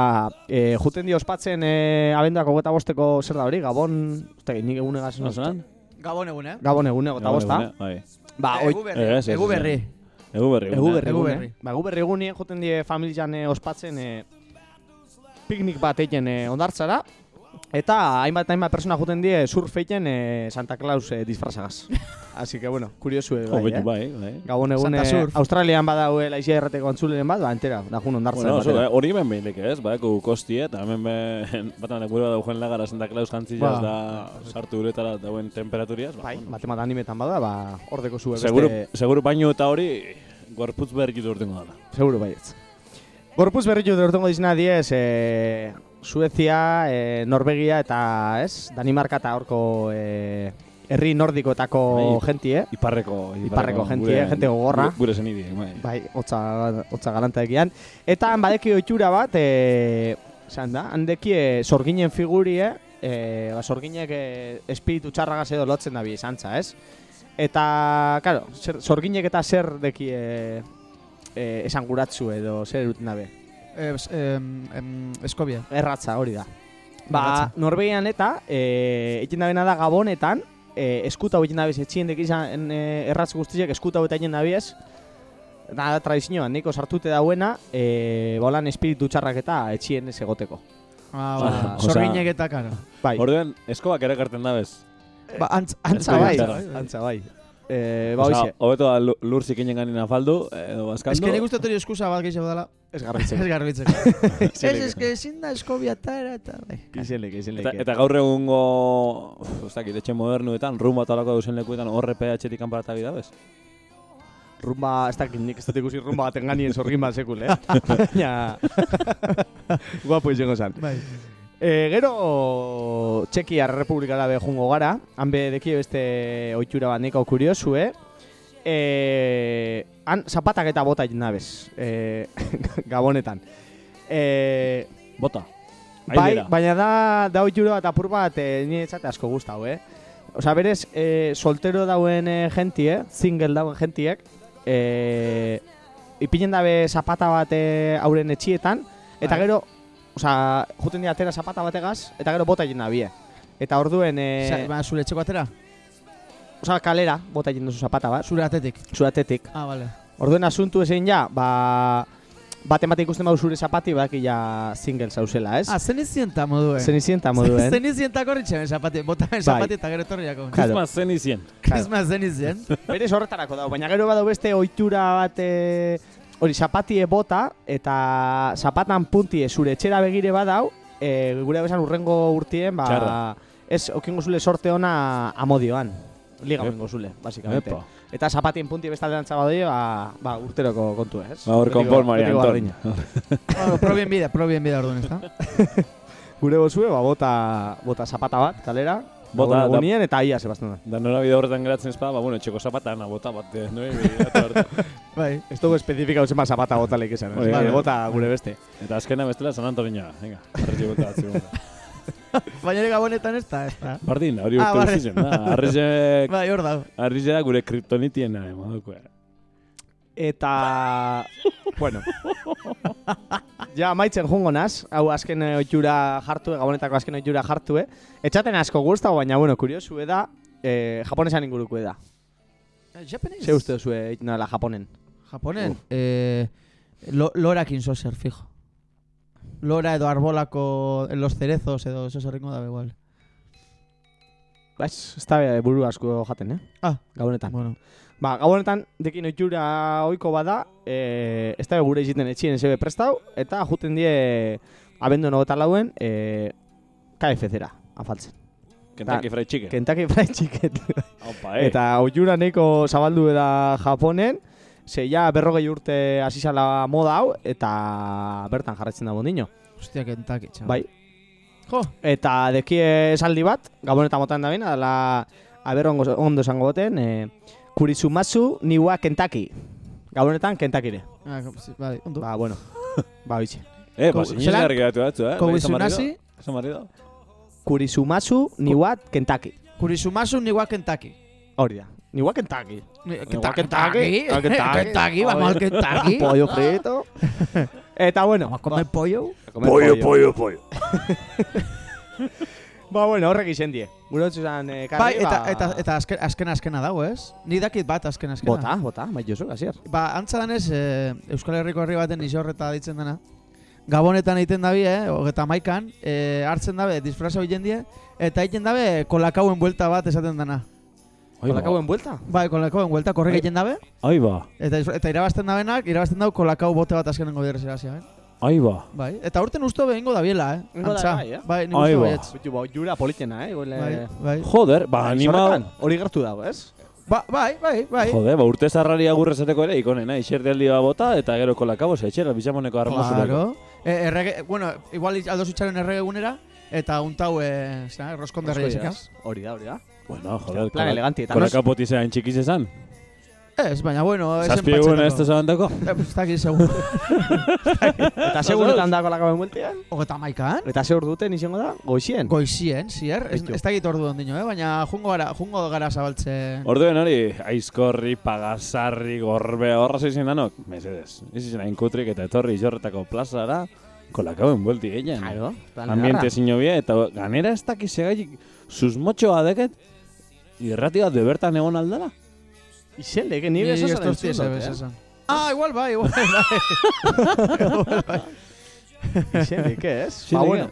eh, juten dio ospatzen eh, abenduak hogeta bosteko zer da hori, Gabon, uste, nik egune gazen. Gabon egun, eh? Gabon egune, hogeta Gabon bosta. egune, bai. Ba, oi, Egu berri, Eh, egu berri. Egu berri. egu egune. berri Egu egune. berri. Ba, egu berri egunien juten die familian eh, ospatzen eh, piknik bat egin eh, ondartzara, eta hainbat hainbat persona juten die surf egin eh, Santa Claus eh, disfrazagaz. Así que, bueno, kuriosu Jo, bai, eh? bai, bai. Gabon egun eh. Australian badaue laizia errateko antzuleren bat, ba, entera, da jun ondartzen. Bueno, eh, hori hemen behinek ez, badeko kostie, eta hemen be, bat emanek gure bat daugen lagara Santa Claus jantzilaz Ba. da sartu uretara dauen temperaturiaz. Ba, Bai, bueno. matemat animetan bada, ba, ordeko zu beste... Seguru, seguru baino eta hori, gorputz berri jitu urtengo dela. Seguro baietz. Gorpuz berritu dut urtengo dizena diez, e, Suezia, e, Norvegia eta, ez, Danimarka eta horko e, herri nordikoetako Bai. jentie. Iparreko, Iparreko jentie, jente gogorra. Gure, gure zenidi, bai. Bai, hotza, hotza galanta egian. Eta han badeki ohitura bat, e, zan da, handeki e, sorginen figurie, e, ba, sorginek e, espiritu txarragaz edo lotzen dabi izantza, ez? Eta, claro, sorginek eta zer deki e, e, esanguratzu edo zer eruten dabe. Eh, es- em, em, Eskobia. Erratza hori da. Ba, Erratza. Norvegian eta, e, egin dabena da Gabonetan, e, eskuta hau egin dabiz, etxien dek izan e, erratz guztiak eskuta hau eta egin dabiez, da tradizioan, niko sartute dauena, e, bolan espiritu txarrak eta etxien ez egoteko. Ah, ba, Sorginek eta karo. Bai, Orduan, eskobak ere gerten dabez. Ba, antz, antza bai, antza bai. E, ba, Osa, hoxe, hobeto da lu- lur zikinen ganin afaldu, edo bazkaldu. Ez que nik uste eskusa bat gehiago dela. ez garbitzeko. Ez garbitzeko. ez, ez que ezin da Eskobia eta eta... bai. Izeleke, Eta, eta gaur egungo, dakit, etxe modernuetan, rumba eta olako duzen lekuetan horre PH-tik kanparata bidabez. Rumba, ez dakit nik ez dut ikusi rumba baten ganien sorgin bat sekul, eh? Baina... Guapo izango zan. Bai. E, gero Txekia Republikara be jungo gara, han be deki beste ohitura bat neko kuriosu, eh? E, han zapatak eta bota egin dabez, e, gabonetan. E, Bota. bai, baina da, da ohitura bat apur bat e, nire asko gustau, eh? Osa, berez, e, soltero dauen e, jentie, single dauen jentiek, e, ipinen dabe zapata bat e, auren etxietan, eta Bai. gero, osa, juten dira atera zapata bategaz, eta gero bota egin nabie. Eta orduen, Sa- e, ba, zure etxeko atera? osa, kalera, bota egin duzu zapata bat, Zure atetik. zure atetik. Ah, vale. Orduen asuntu ezein ja, ba, bat emate ikusten bau zure zapati, bak ja single zauzela, ez? Ah, zen izienta moduen. Zen izienta moduen. Zen izienta korritxen zapati, botamen Bai. zapati eta gero etorriako. Claro. Christmas zen izien. Christmas zen izien. Berez horretarako dago, baina gero badau beste ohitura bat e, hori zapatie bota eta zapatan puntie zure etxera begire badau, e, gure besan urrengo urtien, ba, Txarra. ez, okingo zule sorte ona amodioan. Liga bengo zule, basikamente. Epa. Eta zapatien punti bestalderantza badoi, ba, ba, urteroko kontu, ez? Ba, hor konpon, Maria Anton. Bueno, pro bien bida, pro bien bida orduan, ezta? Gure bozue, ba, bota, bota zapata bat, kalera, Bota, da- egunien, eta ia sebazten da. Da nora bide horretan geratzen ezpa, ba, bueno, etxeko zapatan, bota bat, eh, no? Bai. Ez dugu espezifika zen ba zapata bota leik esan, Bai, vale. bai. bota gure beste. Eta azkena bestela San Antonio, venga, arretxe bota bat zigun. Baina ere gabonetan ez da, ez da. Bardin, hori Ah, urte vale. guztien, da. Arretxe, Bai, hor da. da gure kriptonitien nahi, moduko. Eta, bueno, ja maitzen jungo naz, hau azken eh, ohitura jartu, gabonetako azken ohitura jartu, eh? Etxaten asko guztau, baina, bueno, kuriosu da, eh, japonesan inguruko da. Japanese? Ze uste duzu egin dela japonen? Japonen? Eh, lo, lorakin zozer, fijo. Lora edo arbolako en los cerezos edo eso zerringo da igual. Baiz, ez da eh, buru asko jaten, eh? Ah. Gabonetan. Bueno, Ba, gabonetan, dekin ohitura ohiko bada, eh, ez da gure egiten etxien zebe prestau, eta juten die abendu nogeta lauen, eh, KFZ-era, afaltzen. Kentucky Fried Chicken. Kentucky Fried Chicken. Aupa, eh. Eta oiura neko zabaldu da Japonen, ze ja berrogei urte hasi zala moda hau, eta bertan jarraitzen da bondino. Hostia, Kentucky, chaval. Bai. Jo. Eta dekie esaldi bat, gabon eta motan da bina, dala, aber ondo, ondo esango goten, e, Kurizumasu niwa Kentucky. Gabonetan Kentuckire. Ah, sí, bai, ondo. Ba, bueno, ba, bitxe. Eh, Ko- pues inoiz zelan? garri gatu batzu, eh? Koizunasi, Esan marido. Kurizumasu niwa Kentucky. Kurizumasu niwa Kentucky. Hori da. Niwa Kentucky. Kentucky. Kentucky. Kentucky. Kentucky, vamos al Kentucky. Pollo frito. Eta bueno. Vamos a comer pollo. Pollo, pollo, pollo. Ba, bueno, horrek izen die. Gure eh, karri, Bai, eta, ba... eta, eta azken, azken azkena dago, ez? Ni dakit bat azken azkena. Bota, bota, bai jozu, hasier. Ba, antza danez, e, Euskal Herriko herri baten isorreta ditzen dena. Gabonetan egiten dabi, eh, hogeta maikan, e, hartzen dabe, disfraza hoien die, eta egiten dabe kolakauen buelta bat esaten dena. Kolakauen buelta? Bai, kolakauen buelta, korrek egiten dabe, Ai ba, eta, eta irabazten dabenak, irabazten dau kolakau bote bat azkenengo biderrez irazia, eh? Ai ba. Bai, eta urten usto behingo dabiela, eh? Da Antza. bai, eh? Bai, ni Ai usto ba. baietz. Ba, jura politena, eh? Igual, Bai, eh, bai. Joder, ba, anima... Zorretan, Hori gertu dago, ez? Ba, bai, bai, bai. Joder, ba, urte zarrari agurre esateko ere, ikonena, iserdeldi bat bota, eta gero kolakabo, etxera, bizamoneko armazuleko. Claro. E, errege, bueno, igual aldo zutxaren errege egunera, eta untau, eh, zera, ezika. dira. Hori da, hori da. Bueno, joder, Plan eleganti, eta kolakapoti zean txikiz esan. Ez, baina bueno, ez Zazpi egun ez da zabantako. Eh, pues, ez dakit segun. Eta seguretan da kolakauen bueltean? Hogeta maikan? Eta ze duten izango da? Goizien? Goizien, zier. Ez, dakit ordu ondino, eh? baina jungo gara, jungo gara zabaltzen. Orduen hori, aizkorri, pagasarri, gorbe, horra zeizien danok, mesedez. Ez izan hain kutrik eta etorri izorretako plazara, kolakauen buelti gehien. Claro, plan Ambiente ederra. zino bie, eta ganera ez dakiz egaitik susmotxoa deket, irrati bat de bertan egon aldala. Izen lege, ni Ni ez entzun ebes dut, esan. Ah, igual bai, igual bai. Bai. lege, ez? Izen Ba, leke. bueno.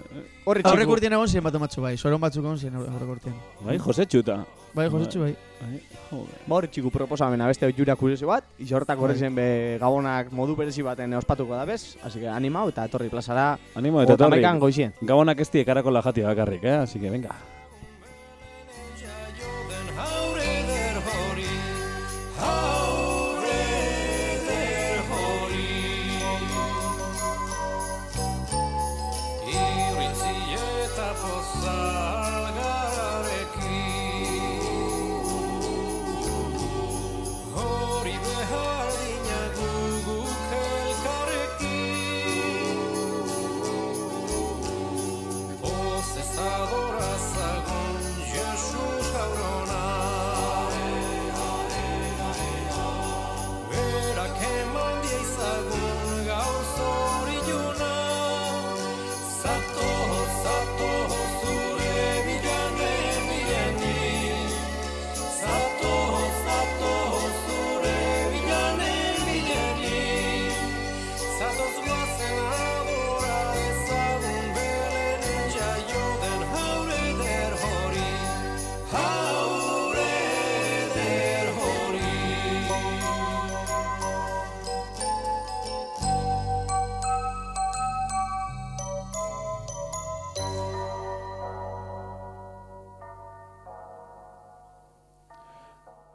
Horri txiku. urtien egon ziren bat ematzu bai, soron batzuk egon ziren aurrek urtien. Bai, Jose Txuta. Bai, Josetxu bai. Bai, joder. Ba, horri txiku proposamena beste jura kuriosi bat, izortak Bai. horrezen be gabonak modu berezi baten ospatuko da bez, así que animau eta etorri plazara Animo eta etorri. goizien. Gabonak ez diekarako lajati bakarrik, eh? Así que venga.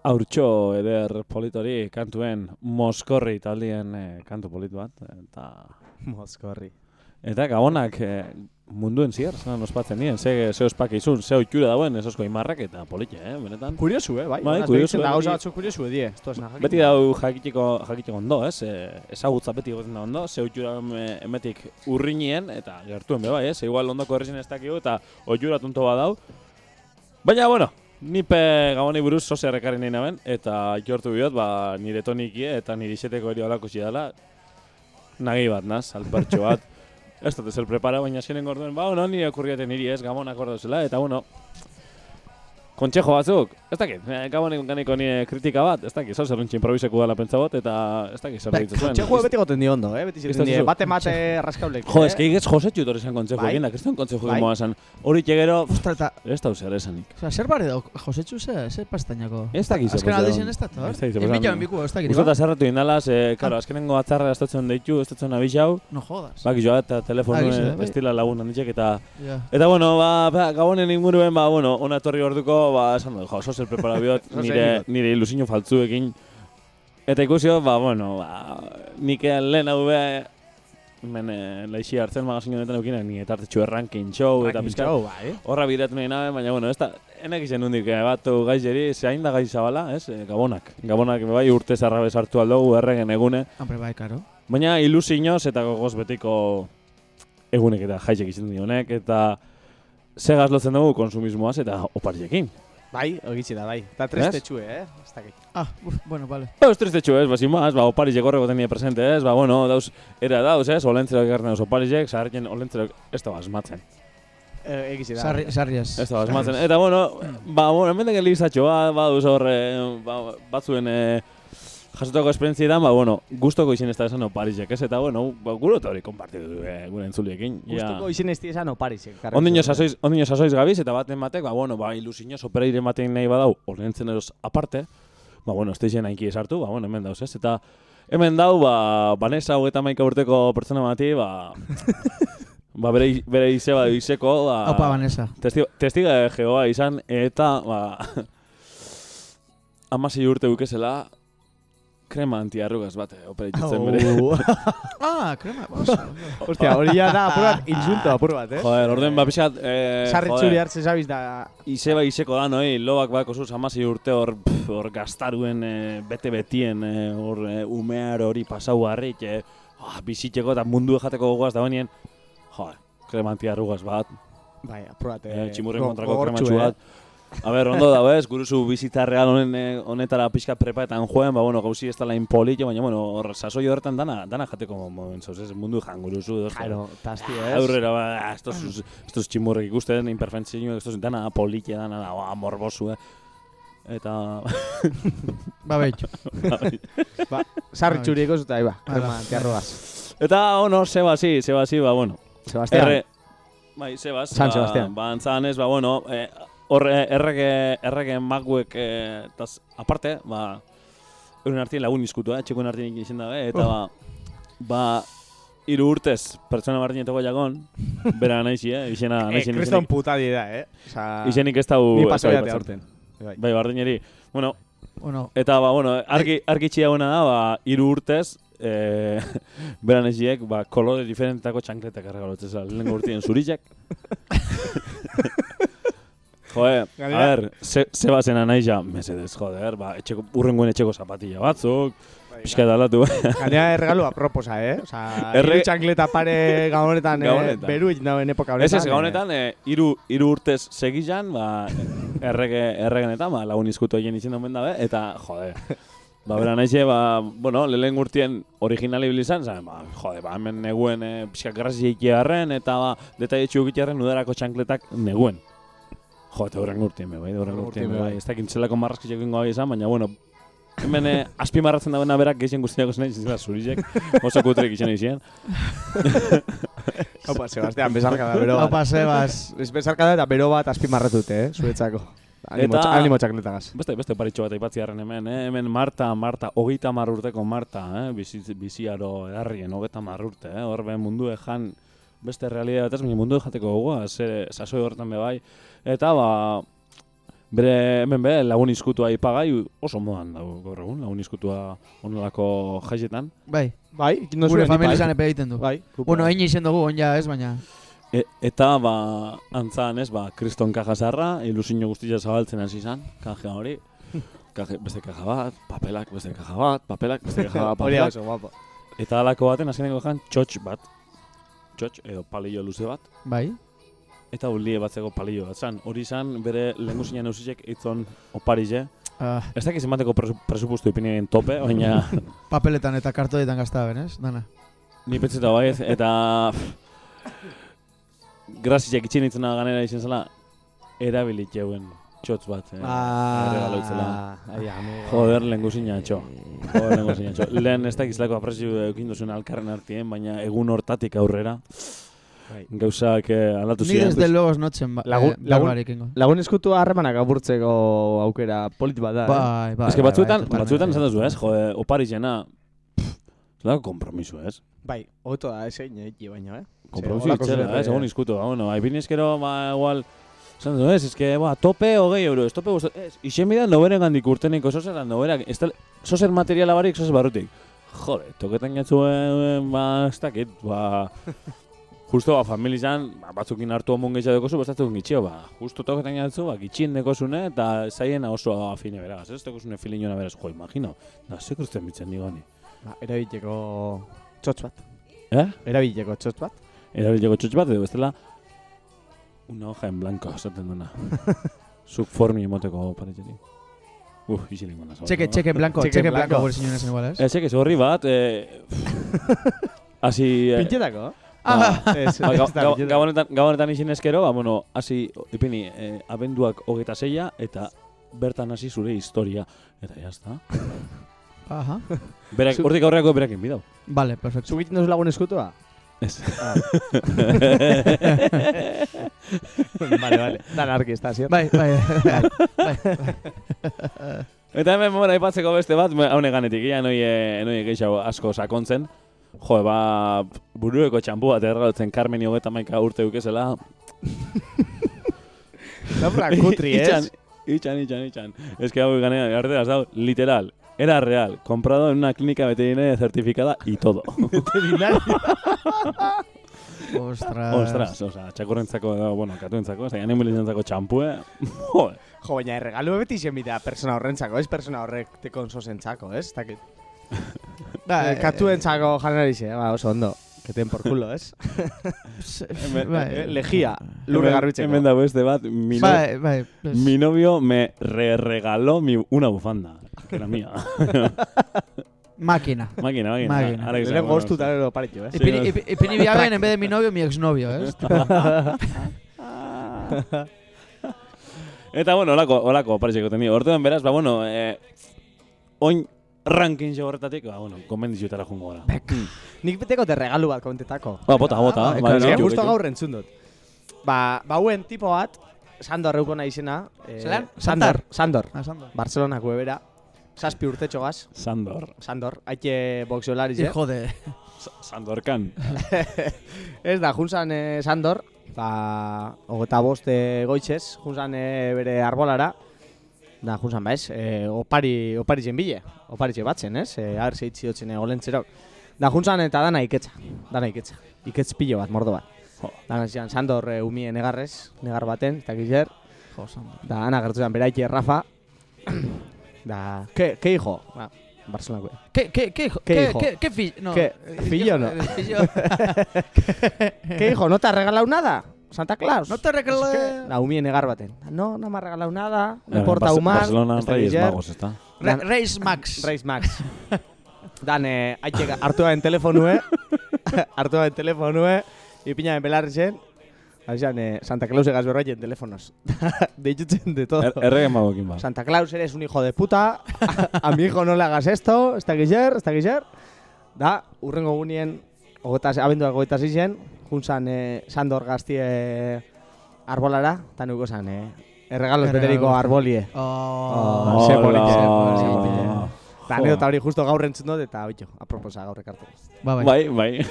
Aurtxo eder politori kantuen Moskorri taldien eh, kantu politu bat. Eta, Moskorri. eta gabonak eh, munduen zier, zelan ospatzen nien. Ze, ze ospake izun, ze oitxura dauen esosko imarrak eta politxe, eh, benetan. Kuriosu, eh, bai. Bai, kuriosu, Da eh, gauza beti- batzuk kuriosu die. Esto es nahi. Beti dau jakiteko, jakiteko ondo, ez? E, ezagutza beti gozen da ondo, ze oitxura em- emetik urrinien, eta gertuen be bai, ez? Igual ondoko errezin ez dakigu, eta oitxura tonto badau. Baina, bueno, nipe gabonei buruz sozia rekarri nahi naben, eta jortu biot, ba, nire tonikie eta nire iseteko eri olako dela nagi bat, naz, alpertxo bat. ez dut ezer prepara, baina ziren gorduen, ba, bueno, nire okurriaten niri ez, gabonak ordo zela, eta bueno, kontxejo batzuk, ez dakit, eh, gabonen ganiko nire kritika bat, ez dakit, zau zerruntxe improviseko dela pentsa bot, eta ez dakit zer ditzen zuen. Kontxejoa beti goten dio ondo, eh? Beti Ez ziren die, bate mate raskaulek. Jo, ez que higez josetxu etorri zen kontxejo Bai. egin, da, kriston kontxejo Bai. egin moa. Hori txegero, ez da zer esanik. osea, zer bare dauk, Josetxu ze, ze pastainako? Ez dakit zer Azken pasatzen. aldizien ez da? Ez dakit zer enbiku, ez dakit, ba? zerratu indala, ze, karo, azkenengo atzarra ez dutzen deitu, ez dutzen abixau, No jodas. bak joa eta telefonu Ah, gizu, bai. estila lagun handitzek, eta. Eta bueno, ba, ba gabonen inguruen, ba, bueno, ona etorri orduko, ba, esan dut, jo, sozer preparabiot, Zozer nire, nire ilusiño faltzuekin. Eta ikusio, ba, bueno, ba, nik lehen hau be, hemen eh, laixi hartzen magazin honetan eukina, ni etartetxu errankin show, eta pizka, Ranking show, bai. horra biratu nahi nabe, baina, bueno, ez da, enak izen hundik, eh, batu gaizeri, zehain da gaiz zabala, ez, eh, gabonak. Gabonak, bai, urte zarrabe sartu aldugu, erregen egune, Hombre, bai, karo. Baina ilusioz eta gogoz betiko egunek eta jaizek izan dionek eta segaz lotzen dugu konsumismoaz eta opariekin. Bai, ogitzi da, bai. Eta Ez? trestetxue, eh? Ez dakit. Ah, uf, bueno, vale. Ba, ez tristetxu ez, ba, sin más, ba, oparizek horreko tenia presente ez, ba, bueno, dauz, era dauz ez, olentzerok egarren dauz oparizek, zaharken olentzerok ez da basmatzen. Eh, egitzi da. Sarri, sarriaz. Ez da basmatzen. Eta, bueno, ba, bueno, hemen dek elizatxo, ba, ba, dauz horre, ba, batzuen, eh, jasotako esperientzietan, ba, bueno, gustoko izin ez da esan oparizek, ez, eta, bueno, ba, gure hori konpartidu eh, gure entzuliekin. ja. Gustuko izen ez esan oparizek. Ondino sasoiz, ondino sasoiz gabiz, eta baten batek, ba, bueno, ba, ilusioz opereiren baten nahi badau, olentzen eros aparte, ba, bueno, ez teixen hainki esartu, ba, bueno, hemen dauz, ez? Eta hemen dau, ba, Vanessa hogeta maika urteko pertsona bati, ba, ba, bere, bere izeba izeko, ba, Opa, Vanessa. testigo, testiga geoa izan, eta, ba, amasei urte bukezela, krema antiarrugaz bat, eh, operatzen bere. Au. Ah, krema. Hostia, hori ja da apur bat, insulto apur bat, eh? Joder, orden, ba, pixat, eh, Sarri joder. txuri hartzen zabiz da... Izeba izeko da, noi, lobak bako zuz amasi urte hor, hor gaztaruen eh, bete-betien, eh, hor eh, umear hori pasau harrik, eh, ah, bizitzeko eta mundu jateko gogoaz da honien, joder, kremantia arrugaz bat, Bai, apur bat, eh, tximurren go- kontrako krematxu eh? A ber, ondo dago ez, guruzu bizitza real honen, eh, honetara pixka prepaetan joen, ba, bueno, gauzi ez dala impolitio, baina, bueno, hor, sasoi horretan dana, dana jateko momen zauz, ez, mundu jan guruzu, doz, Claro, tasti, ez? Aurrera, ba, estos, estos tximurrek ikusten, imperfentzio, estos dana politia, dana, da, ba, morbosu, eh. Eta... Ba, behitxo. Ba, sarri Bai. txurieko zuta, iba. Hala. Krema, antiarrogaz. Eta, ono, Sebas, sí, Sebas, sí, ba, bueno. Sebastián. Erre, bai, Sebas. San ba, Sebastián. Ba, antzan ez, ba, bueno, eh, horre, errege, errege maguek, eh, taz, aparte, ba, euren artien lagun izkutu, eh, txekuen artien izin da, eh, eta, ba, ba, hiru urtez, pertsona bardinetako jagon, bera naizi, eh, izena, Eh, kriston da, eh? Osa, izenik ez dau... Ni ez dau pasoiate aipatzen. aurten. Bai. Bai, bardineri. Bueno, Bueno, Eta, ba, bueno, argi, argi txiaguna da, ba, iru urtez, e, beran eziek, ba, kolore diferentako txankletak erregalotzen zela, lehenko urtien zurizek. Joder, a Gainera- ber, ze, ze bazena nahi ja, mesedez, joder, ba, etxeko, urrengoen etxeko zapatilla batzuk, pixka dalatu. Gainera erregalu aproposa, eh? Osa, Erre- txankleta pare gabonetan, eh, Gabonetan. beru egin dauen epoka Ez honetan. ez, gabonetan, e, iru, iru urtez segizan, ba, errege, erregenetan, ba, lagun izkutu egin izin omen dabe, eta, jode, ba, bera naize, ba, bueno, lehen urtien originali bilizan, zan, ba, jode, ba, hemen neguen e, pixka grazia ikiarren, eta, ba, detaietxu ukitarren udarako txankletak neguen. Jo, eta horren urtien, bai, horren urtien, bai, ez dakit zelako marrazkitxeko ingo gai izan, baina, bueno, hemen eh, azpimarratzen dagoena berak gehien guztiako zen izan zela zurizek, oso kutrek izan izan. Opa, Sebastián, besarka da, bero bat. Opa, Sebas. Ez besarka da eta bero bat azpimarratute, eh? Zuretzako. Animo, Eta- animo txakletagaz. Beste, beste paritxo bat aipatziarren hemen, eh? hemen Marta, Marta, hogeita mar urteko Marta, eh? Bizi, biziaro edarrien, hogeita mar urte, eh? hor be mundu ejan beste realidad batez, baina mundu jateko gogoa, ze, sasoi horretan be bai. Eta, ba, bere, hemen be, lagun izkutua ipagai oso modan dago gaur egun, lagun izkutua onelako jaietan. Bai, Bai, no gure zuen familia izan epe egiten du. Bai, Bueno, egin izen dugu, onja ez, baina... E, eta, ba, antzan ez, ba, kriston kaja zarra, ilusio guztia zabaltzen hasi izan, kaja hori. Kaje, beste kaja bat, papelak, beste kaja bat, papelak, beste kaja bat, papelak. Eta alako baten azkeneko jan txotx bat. Txotx edo palillo luze bat. Bai. Eta ulie batzeko palillo bat zan. Hori izan bere lehen guzinean eusizek eitzon oparize. Ah, Ez dakiz emateko presu, presupuestu ipinien tope, baina papeletan eta kartoietan gaztaben, ez? Dana. ni pentseta baiz. Eta grazizek itxin itzena ganera izan zela erabilit jeuen txotz bat. Eh, Ah, erregalo itzela. ai, amigo. Joder, lehen guzina atxo. Joder, lehen guzina atxo. Lehen ez dakizlako apresio eukin duzun alkarren artien, baina egun hortatik aurrera. Bai. Gauzak eh, aldatu Ni ziren. desde luego ez notzen ba, Lagun- eh, lagun-. Lagun eskutu harremanak apurtzeko aukera polit bat da, eh? Bai, bai. Ez que bai, batzuetan, bai, batzuetan totalmente. esan duzu, ez? Jode, oparizena, zelako kompromiso, ez? Bai, hobeto da esein eki baino, eh? Kompromiso itxera, zure- ez? Egon izkutu, ba, bueno, haibin eskero, ba, igual, esan duzu, ez? Ez que, ba, tope hogei euro, ez tope guztu, ez? Ixen bidan noberen gandik urteniko zozeran, noberak, ez da, zozer materiala barik, zozer barrutik. Jode, toketan jatzu, eh, ba, ez dakit, ba, justo, ba, familizan, ba, batzukin hartu omon gehiago dekozu, bestatzen gitxio, ba, justo toketan jatzu, ba, gitxin dekozune, eta zaiena oso afine beraz, ez? Dekozune filinoa beraz, jo, imagino, da, zek usten bitzen digoni. Ba, erabiltzeko txotx bat. Eh? Erabiltzeko txotx bat. Erabiltzeko txotx bat, edo bestela, una hoja en blanco, esaten duna. Zuk formi emoteko paretxetik. Uf, gona. Cheque, cheque blanco, Cheque cheque blanco. blanco, gure zinuen esan igual, ez? Eh, cheque, zorri bat, eh... Hasi... eh, Pintxetako? Ah, Ez, ba, ga- ga-. Gabonetan, gabonetan izin eskero, ba, bueno, hasi, ipini, eh, abenduak hogeta zeia, eta bertan hasi zure historia. Eta jazta. Aha. Berak, hortik aurreako berakin bidau. Vale, perfecto. Zugiten duzu lagun eskutua? Ez. Ah. vale, vale. Dan arki ez da, zier? Bai, bai, bai, bai, bai. Eta hemen mora aipatzeko beste bat, haune ganetik, ia noi, eh, noi gehiago asko sakontzen. Jo, ba, burueko txampu bat erralotzen Carmen hogeta maika urte ukezela. Zabra kutri, Itxan, ez? itxan, itxan, itxan. Ez que hau ganea, garteraz dau, literal, era real, comprado en una clínica veterinaria certificada y todo. Ostras. Ostras, oza, txakurrentzako, edo, bueno, katuentzako, eta animalizentzako txampue, joder. Jo, baina erregalu beti zen bidea persona horrentzako, ez persona horrek teko zozentzako, ez? Takit. Ba, Eh, Katuentzako janari ze, ba, oso ondo. Que ten por culo, ez? Hemen- bai. Eh, Legia, lurre garbitzeko. Hemen dago beste bat, mi, no- Bai, bai. pues, mi novio me re regaló mi, una bufanda, que era mía. Máquina. máquina, máquina. Máquina. Ara que Ipini, no. ipi- ipini biaben en vez de mi novio, mi exnovio, ¿eh? Eta bueno, olako, olako paretzeko teni. Orduan beraz, ba bueno, eh, oin ranking jo horretatik, ba bueno, konbendizioetara jungo gara. Nik beteko te regalu bat kontetako. Ba, bota, bota. bai, ba, gaitu, justo gaitu. gaur entzun dut. Ba, bauen tipo bat, Sandor eukona izena. Eh, Zelan? Sandor, Sandor. Ah, Sandor. Barcelonako ebera. Zazpi urtetxo gaz. Sandor. Sandor, haike boxeolariz, eh? Hijo de... Sa- Sandorkan. Ez da, junzan eh, Sandor, ba, hogeta bost eh, goitzez, junzan eh, bere arbolara, da, junzan ba ez, eh, opari, opari zen bile, opari zen batzen, ez, eh, ar zeitzi hotzen eh, olentzerok. Da, junzan eta dana iketza, dana iketza, iketz pilo bat, mordo bat. Jo. Da, zian, Sandor eh, umie negarrez, negar baten, eta kizer, Jo, Sandor. da, ana gertu zen beraiki Rafa, da, ke, ke hijo, ba, Barcelonako. ¿Qué, qué, qué, hijo? ¿Qué ¿Qué, hijo? qué, qué fi- no, eh, ¿Fillo no? fillo. ¿Qué hijo? ¿No te ha regalado nada? Santa Claus. No te regalé... La umie negar baten. No, no me ha regalado nada. No Eh, importa humar. Barcelona Reyes. Magos, está. Re Reis Max. Reis Max. Dan, eh, haitxe hartu da en telefonue. hartu da en telefonue. Belarri zen. Aixan, eh, Santa Claus egaz berbaiten telefonos. Deitutzen de todo. Er, errege magoekin ba. Santa Claus, eres un hijo de puta. A, mi hijo no le hagas esto. Ez da gizer, ez da gizer. Da, urrengo gunien, ogeta, abenduak ogeta zizen, junzan eh, Sandor gaztie arbolara, eta nuko zan, eh, erregalos beteriko arbolie. Oh, Oh, ze ze polite. Jo. Eta anedota hori justo gaur entzun dut, eta oitxo, aproposa gaur ekartu. Ba, bai. Bai, bai.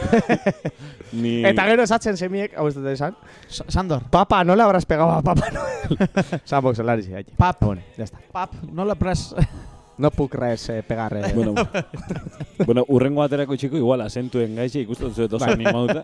Ni... Eta gero esatzen semiek, hau ez dut esan, Sa- Sandor. papa, no le habrás pegado a Papa Noel. San boxelari, sí, Pap. Bueno, ya está. Pap, no la pres... No puc res eh, pegar. Eh. Bueno, bueno, urrengo aterako txiko igual asentuen gaitxe ikusten zuet oso Bai. animauta.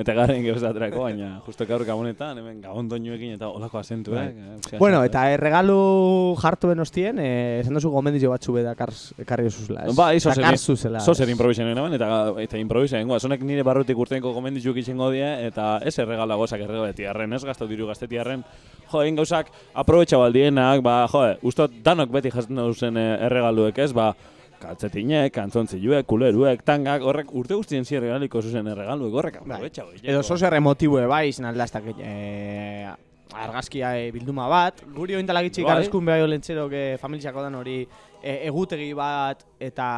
eta garen gehoz aterako, baina justo gaur gabonetan, hemen gabon doinuekin eta olako asentuek. eh, osea, Bueno, eta erregalu jartuen ostien, eh, esan duzu gomendizio batzu bedakars ekarri zuzela, ez? Ba, izo zer, Dakarzu zela, zo ez? zer improvisanen eban, eta, eta improvisanen goa. Zonek nire barrutik urtenko gomendizuk izango die, eta ez erregala gozak erregaletiarren, ez gaztau diru gaztetiarren. Jo, egin gauzak aprobetxa baldienak, ba, jo, ustot danok beti jasten duzen eh, erregaluek, ez, ba, kaltzetinek, kantzontziluek, kuleruek, tangak, horrek urte guztien zi erregaliko zuzen erregaluek, horrek aprobetxa hori. Edo zo zer emotibue bai, izan alda ez dakit, eh, argazkia e, bilduma bat, guri ointala gitxik Bai. arrezkun behar lentzerok e, familiako dan hori e, egutegi bat eta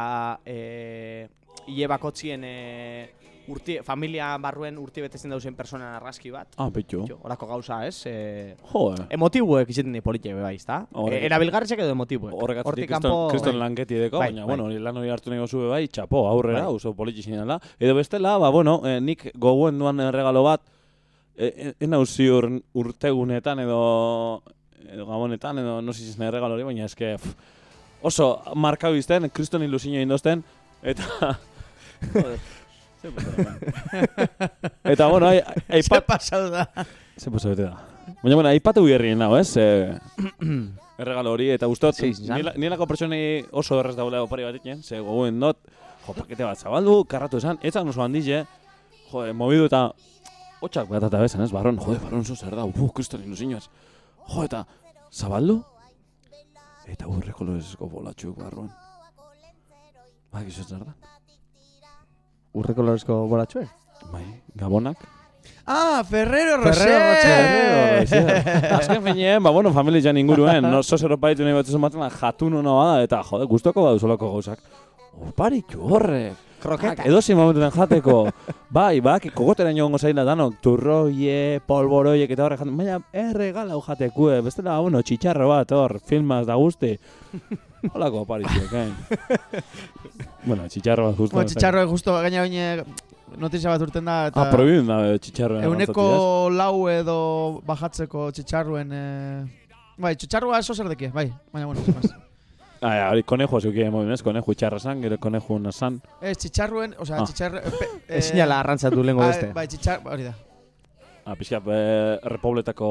e, hile bakotzien e, urti, familia barruen urti betetzen dauzen personan argazki bat. Ah, betxo. Horako gauza, ez? E, Jo, emotibuek izaten di politia bai, ezta? E, erabilgarritzek edo emotibuek. Horregatik kriston, kriston lanketi deko, Bai, baina, bai. bueno, lan hori hartu nahi zube bai, txapo, aurrera, Bai. oso politxe zinela. Edo bestela, ba, bueno, eh, nik gogoen duan regalo bat, eh, ena ziur urtegunetan edo, edo gabonetan, edo no ziz nahi regalo hori, baina eske, pff, oso markau izten, kriston ilusio indozten, eta... Eta, bueno, ai, Se aipat... pasau da. Ze posa bete da. Baina, bueno, aipatu gerrien nago, ez? E, erregalo hori, eta ustot, Ze izan? nila- nilako pertsonei oso errez daula opari batekin, ze gogoen dot, jo, pakete bat zabaldu, karratu esan, etzan oso handize, jo, e, mobidu eta, hotxak bat eta bezan, ez, barron, jode, barron zo zer da, uf, kriston ilusioaz. Jo, eta, zabaldu, eta urre kolorezko bolatxuk barruan. Ba, gizu zer da? Urre kolorezko bolatxue? Bai, gabonak. Ah, Ferrero Ferrero Rocher! Azken finean, ba, bueno, familia inguruen, no sos eropaitu nahi batzen batzen, jatun hona bada, eta, jode, gustoko badu solako gauzak. Oparitxu horrek. Kroketa. Edo zin momentuan jateko. bai, bak, kokotera niongo zaila danok, turroie, polboroiek eta horrek jaten, baina erregala jatekue, bestela, bueno, txitxarro bat, hor, filmaz da guzti. Holako oparitxuek, eh? Bueno, txitxarro bat justu. Bueno, txitxarroek justo gaina oine notizia bat urten da eta Ah, prohibin da eh, txitxarroen. euneko lau edo bajatzeko txitxarruen eh... Bai, txitxarrua eso zer dekie, bai, baina bueno, sin más. Ah, ja, hori konejo zeukie moin, ez? Konejo itxarra zan, gero konejo nazan. Ez, txitxarruen, osea, Ah. txitxar... Eh, Ez zinala arrantzatu lehenko ah, beste. Bai, txitxar, hori da. Ah, pixka, eh, repobletako...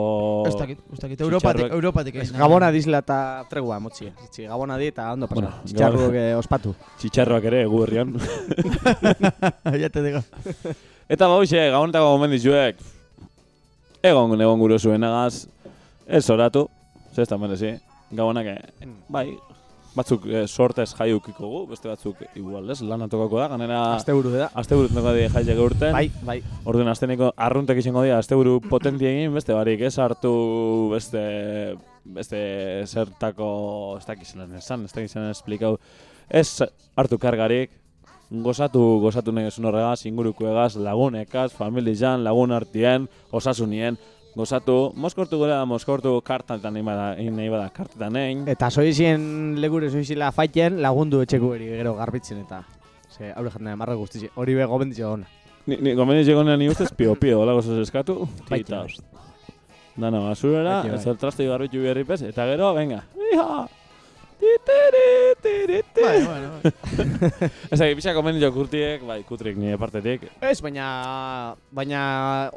Ez dakit, ez dakit, Europatik, Europatik egin. Gabona dizla eta tregua motxia. Zitzi, Gabona di eta ondo pasa. Bueno, Txitxarruak eh, ospatu. Txitxarroak ere, egu herrian. ya te digo. Eta bauxe, gabonetako gomendizuek, egon egon gure zuenagaz, ez oratu, zesta merezi, gabonak, eh, bai, batzuk eh, sortez jaiukiko gu, beste batzuk igual, ez, lan atokako da, ganera... Asteburu da. Asteburu tengo di jaiek urten. Bai, bai. Orduan asteneko arruntek izango dira asteburu potenti egin, beste barik, ez hartu beste beste zertako ez dakiz lan esan, ez dakiz lan esplikau. Ez hartu kargarik, gozatu, gozatu nahi esun horregaz, ingurukoegaz, lagunekaz, familizan, lagun artien, osasunien, gozatu, moskortu gure da, moskortu kartan nahi bada, egin nahi bada, kartetan egin. Eta soizien legure soizila faiten lagundu etxeko eri gero garbitzen eta. Ze, haure jaten da, marra guztizi. Hori be gomenditxo ona. Ni, ni gomenez jegonean ni ustez pio pio, hola gozos eskatu, Bai, tita. bai. Dana basurera, Bai, bai. ez el traste garbitu berri pez, eta gero, venga. Iha! Titiri, tiriti. Bai, bueno, bai. Ez da, pixak gomendio kurtiek, bai, kutrik nire partetik. Ez, baina, baina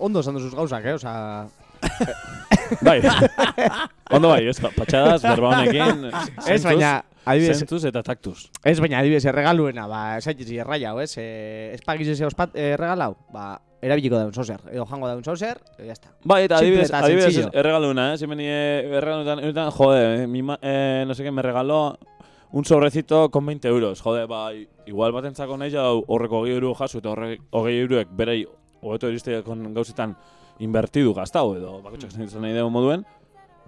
ondo esan duzuz gauzak, eh? Osa, Bai. Ondo bai, ez, patxadas, berba honekin. ez, baina, adibidez, Zentuz eta taktuz. ez, baina adibidez erregaluena, ba, esaitzi erraia, ez? Eh, ez pagiz eze ospat eh, erregalau, ba, erabiliko daun zozer, edo jango daun zozer, e, jazta. Bai, eta adibidez, adibidez erregaluna, eh? Zimen erregalunetan, erutan, jode, mi ma, eh, no sé qué, me regaló un sobrecito con 20 euros. Jode, bai, igual batentzako nahi jau horreko hogei euro jaso eta horrek hogei euroek berei hobeto iriste gauzetan invertidu gaztau edo bakotxak zen nahi dugu moduen.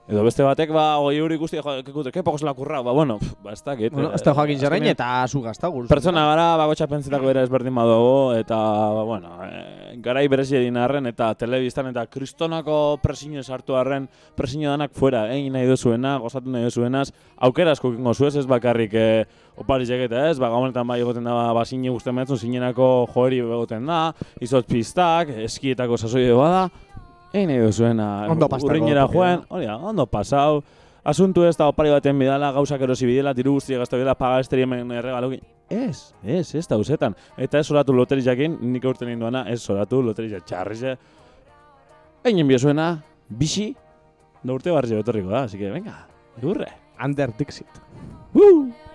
Edo beste batek, ba, hogei euro ikusti, jo, ke ke pokos la kurra, ba, bueno, pff, ba, ez dakit. Bueno, eh, ez da joakin zerrein azkenean- eta zu gazta guruz. Pertsona gara, bakotxa pentsetako bera ezberdin badugu, eta, ba, bueno, e, garai berezi arren, eta telebistan, eta kristonako presiño sartu arren, presiño danak fuera, egin nahi duzuena, gozatu nahi duzuenaz, aukera asko kingo zuez, ez bakarrik e, opariz egeta ez, ba, gaunetan bai egoten da, ba, zine guztien behatzen, zinenako joeri egoten da, izot pistak, eskietako sasoi bada, egin nahi duzuena, urrinera joan, hori da, ondo pasau, Asuntu ez da opari baten bidala, gauzak erosi bidela, diru guztiak gazta bidela, paga esteri hemen erregalokin. Ez, ez, ez da usetan. Eta ez oratu loterizakin, nik aurten egin duana, ez oratu loterizak txarrize. Egin biozuena, bixi, da urte barri betorriko da, así que venga, egurre. Under Dixit. Uh!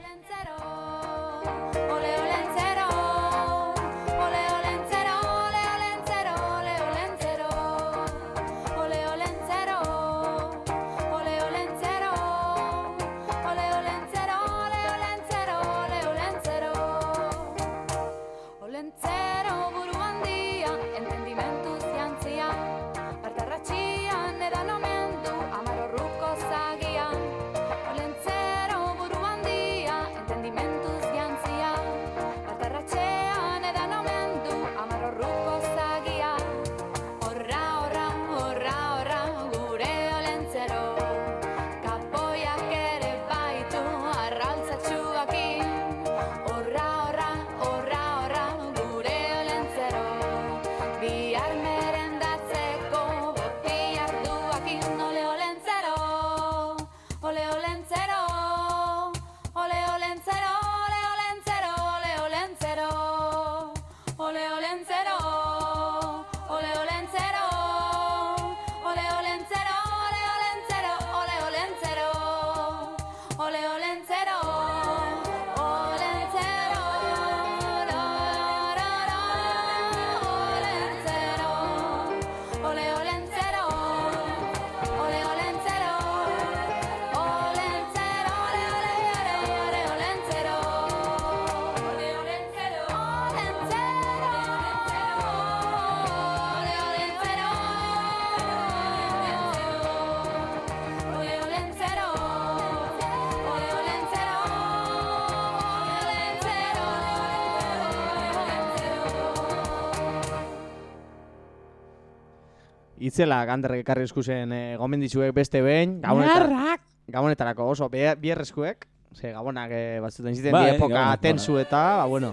Itzela ganderrek ekarri eskuzen e, gomendizuek beste behin. Gaboneta, gabonetarako oso bierreskuek. Ze gabonak e, batzuten ziten Bai, di epoka gabonak, tensu eta, ba, bueno,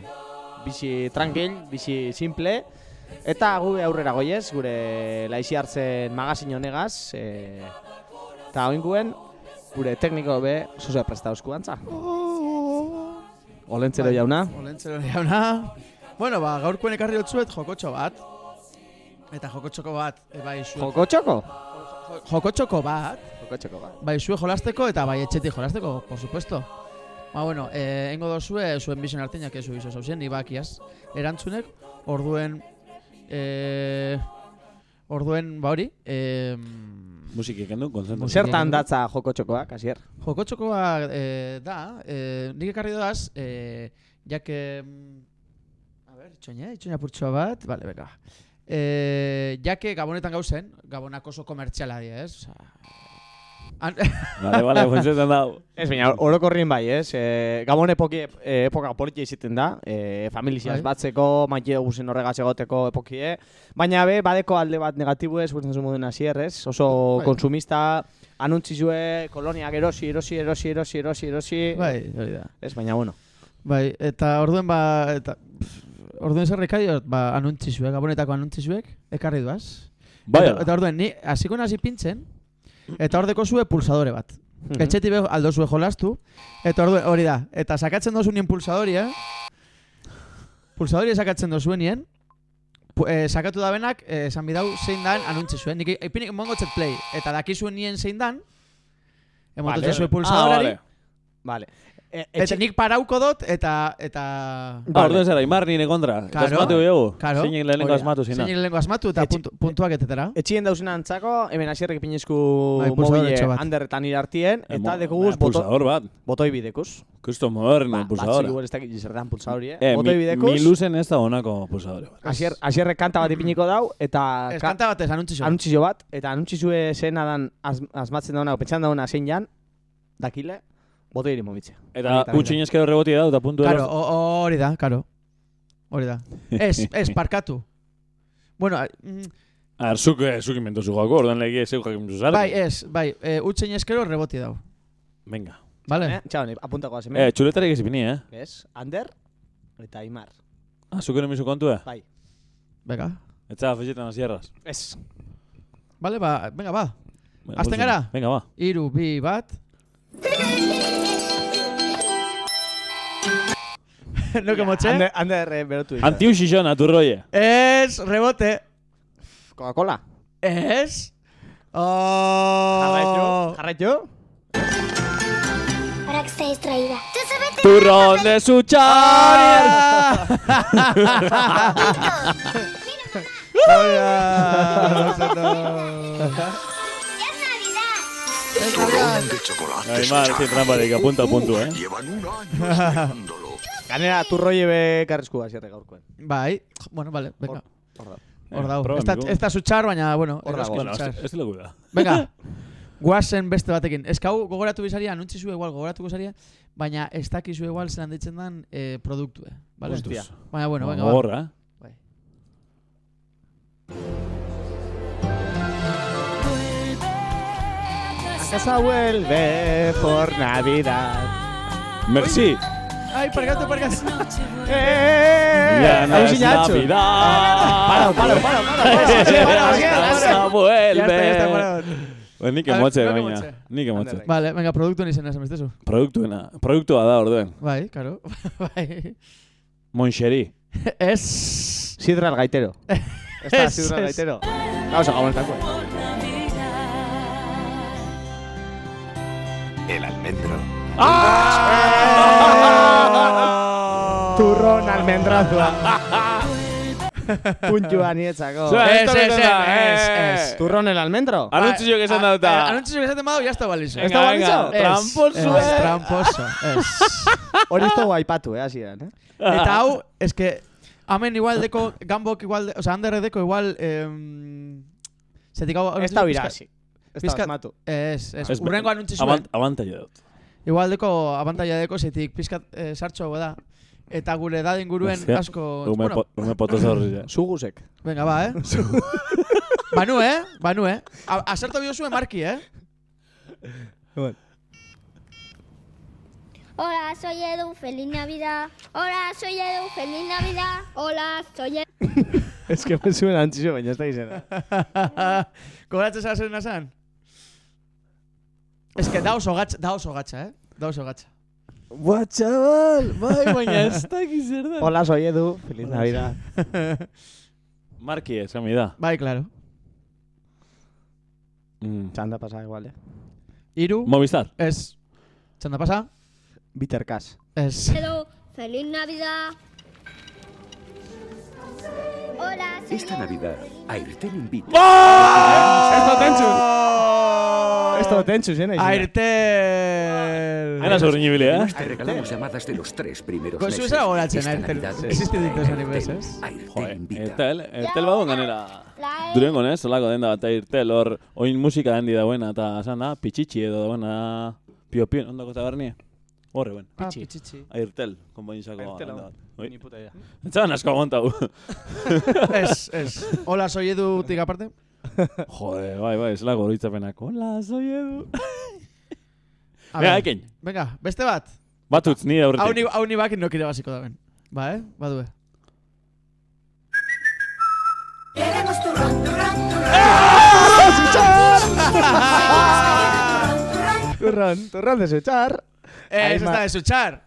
bizi tranquil, bizi simple. Eta gu aurrera goiez, gure laixi hartzen magazin honegaz. E, eta oinkuen, gure tekniko be, zuze presta usku antza. Olentzero jauna. Olentzero jauna. Bueno, ba, gaurkoen ekarri dutzuet jokotxo bat. Eta jokotxoko bat, e, bai, zuek. Joko txoko? Jokotxoko bat, Joko txoko bat. bai, zuek jolasteko eta bai etxetik jolasteko, por supuesto. Ba, bueno, eh, engo dozue, zuen bizen arteinak ez izo zauzien, ni bakiaz. Erantzunek, orduen, eh, orduen, ba hori, eh, Musik ikendu, konzentrazio. Zertan datza joko txokoak, hasier? Jokotxokoa eh, da, eh, nik ekarri doaz, eh, jake... mm, A ber, itxoina, itxoina purtsua bat, bale, beka. Eh, jake Gabonetan gauzen, Gabonak oso komertziala dira, ez? Osa, an, Vale, vale, funtsetan dau. Ez, baina orokorrin bai, ez? E, Gabon epoki, e, epoka politia izaten da, e, familiziaz Bai. batzeko, maite guzen horregaz egoteko epokie, baina be, badeko alde bat negatibu ez, guretzen zuen hasier, ez? Oso Bai. konsumista, anuntzizue, koloniak erosi, erosi, erosi, erosi, erosi, erosi, bai, hori da. ez, baina bueno. Bai, eta orduen ba, eta, pff, orduen zer ekariot, ba, anuntzizuek, Gabonetako anuntzizuek, ekarri duaz. Bai, Eta, eta orduen, ni hasiko nasi pintzen, eta ordeko zue pulsadore bat. Mhm. Etxetik be aldo zue jolastu, eta orduen, hori da, eta sakatzen dozu nien pulsadoria, pulsadoria sakatzen dozu nien, pu- eh, sakatu da benak, eh, esan bidau, zein dan anuntzi zuen. Nik ipinik mongo play, eta dakizuen nien zein dan, emotu Vale. zue Ah, pulsadorari, vale. Vale. E, eta etxe, nik parauko dot, eta, eta... Ba, orduen zera, imar nire kontra. Claro. Asmatu dugu. Claro. Zeinek lehenengo asmatu zina. Zein lehenko asmatu eta Etxe- puntu, puntuak etetera. etxien dauzena antzako, hemen hasierrek pinezku Bai, mobile etxo bat. handerretan irartien, eta dekuguz eh, boto, Pulsador bat. botoi bidekuz. Kusto moderno, Ba, pulsadora. batzik ez dakit zertan pulsadori, eh? Eh, botoi mi, bidekuz. miluzen ez da honako pulsadore bat. Asier, asierrek kanta bat ipiniko dau, eta Ez ka- kanta batez, anuntzio. anuntzio bat, eta anuntzizue zena dan asmatzen dauna, pentsan dauna zein jan, dakile, boto iri momitze. Eta utxin ezkero reboti da, eta puntu Karo, o- hori da, karo. Hori da. Ez, ez, parkatu. Bueno, a- mm, A ver, zuk, eh, zuk inventu zugako, ordan legi ez jakin zuzar. bai, ez, bai, e, utzein eskero reboti dau. Venga. Vale? Eh? Txau, apuntako az hemen. Eh, txuletarik ez ipini, eh? Ez, Ander eta Imar. Ah, zuk emizu kontua? Bai. Venga. Etza, fetxetan azierraz. Ez. Vale, ba, venga, ba. Venga, gustu. gara? Venga, ba. Iru, bi, bat. no que motxe? Ander, Ander eh, berotu. izan. Antiu xixona, tu roye. Ez, rebote. Coca-Cola. Ez. Oh. Jarraitu. Jarraitu. Para que esté distraída. ¿Tú sabes Turrón de su char. ¡Ya es Navidad! de chocolate. Ay, mal, sin trampa, punto a punto, eh. Llevan un año esperándolo. Ganera, turroi ebe karrezku asierre gaurkoen. Bai, bueno, vale, venga. Hor da. Hor proba, Ez da-. Ez da zutxar, baina, bueno, Hor dago. Bueno, este lo cuida. Venga, guazen beste batekin. Ez hau gogoratu bizaria, anuntzizu igual gogoratuko zaria, baina ez dakizu igual zelan ditzen dan eh, produktue. Vale? Hostia. Baina, bueno, venga, ba. Gorra, eh. Bai. A casa vuelve por Navidad. Merci. Ai, parkatu, parkatu. Eh, Ya no hau es sinatxu. Navidad. Para, para, para, para, para. Asier, para, Asier, Casa Asier. Ya vuelve. está, ya está, para. Pues nik A ver, emotxe, no baina. emotxe. Nik emotxe. Anderrek. Vale, venga, produktuen izena esan bestezu. Produktuena. Produktua da, orduen. Bai, karo. bai. Monxeri. Ez. Sidra el gaitero. Ez da Ez, Sidra el ez. gaitero. Gauza gabonetako. El almendro. Turron almendrazua. Puntua nietzako. Zua, Ez, esto ez, beton ez, da, ez, eh. ez. Turron el almendro. Anuntzio que esan dauta. Anuntzizu esaten badu, jazta balizo. Venga, venga. Ez, Tramposo, ez, eh. Tramposo, ez. Hori ez dugu aipatu, eh, hasieran, eh? Eta hau, es que Hemen igual deko, gambok igual, de, o sea, Ander deko igual, em, zetik hau... Ez da irazi. Ez da asmatu. Ez, ez, Ez, urrengo anuntzi zuen. Abant, abantaila dut. Igual deko abantaila deko, zetik pizkat eh, sartxo da. Eta gure edad inguruen Hostia, asko... Ume, bueno, po, ume potoz horri. Zugusek. venga, ba, eh? Banu, eh? Banu, eh? A- Asertu biozue marki, eh? Hola, soy Edu, feliz Navidad. Hola, soy Edu, feliz Navidad. Hola, soy Edu. Ez que me zuen antzizo, baina ez da izena. Kobratzen zara zer nazan? Ez que da oso gatza, da oso gatza, eh? Da oso gatza. Buah, chaval, bai, baina ez dakiz zer da. Hola, soy Edu. Feliz Navidad. Marki, esan mi da. Bai, claro. Mm. Txanda pasa igual, eh? Iru, Movistar. ez. Txanda pasa? Bitter Cash. Ez. Edu, feliz Navidad. Hola, soy Esta. Navidad, Airtel invita. Ez da tentsu! Ez da tentsu, zena. Airtel! Era sobrinible, eh? Te regalamos llamadas de los tres primeros Con meses. esa goratzen, Esta Airtel. Navidad, Existe ditos Airtel, animeses. Airtel Joder. Ertel, Ertel badun ganera. La Durengon, ez? Solako denda bat Ertel, hor, oin musika handi dauena, eta esan da, pitxitxi edo dauena, pio pio, ondako tabernie. Horre, ben. Ah, pitxitxi. Airtel, konpainizako Airtel, denda bat. Oi, Ni puta idea. Etxaban asko aguantau. Ez, ez. Hola, soy Edu, tik aparte. Joder, bai, bai, zelako horitzapenak. Hola, soy Edu. A Venga, ekin. Venga, beste bat. Batutz, ni Hau ni, aurretik. hau ni bakin nokire basiko da ben. Ba, eh? Badue. Queremos turrón, turrón, turrón. Turrón, turrón de suchar. Eh, eso está de suchar.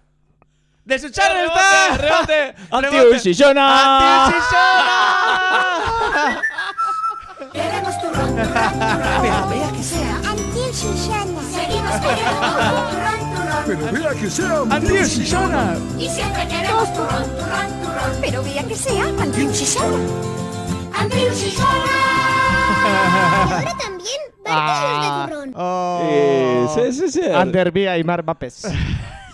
¡De suchar está! ¡Rebote! ¡Rebote! ¡Anti-Usishona! ¡Anti-Usishona! Queremos turrón, turrón, turrón. Pero vea que sea. Antil Susana. Seguimos queriendo turrón, turrón, turrón. Pero vea que sea ¡Anti-Usishona! Y siempre queremos turrón, turrón, turrón. Pero vea que sea Antil Susana. Ahora también, barquillos de turrón. Eh, ze, ze, ze. Underby Aimar Bapes.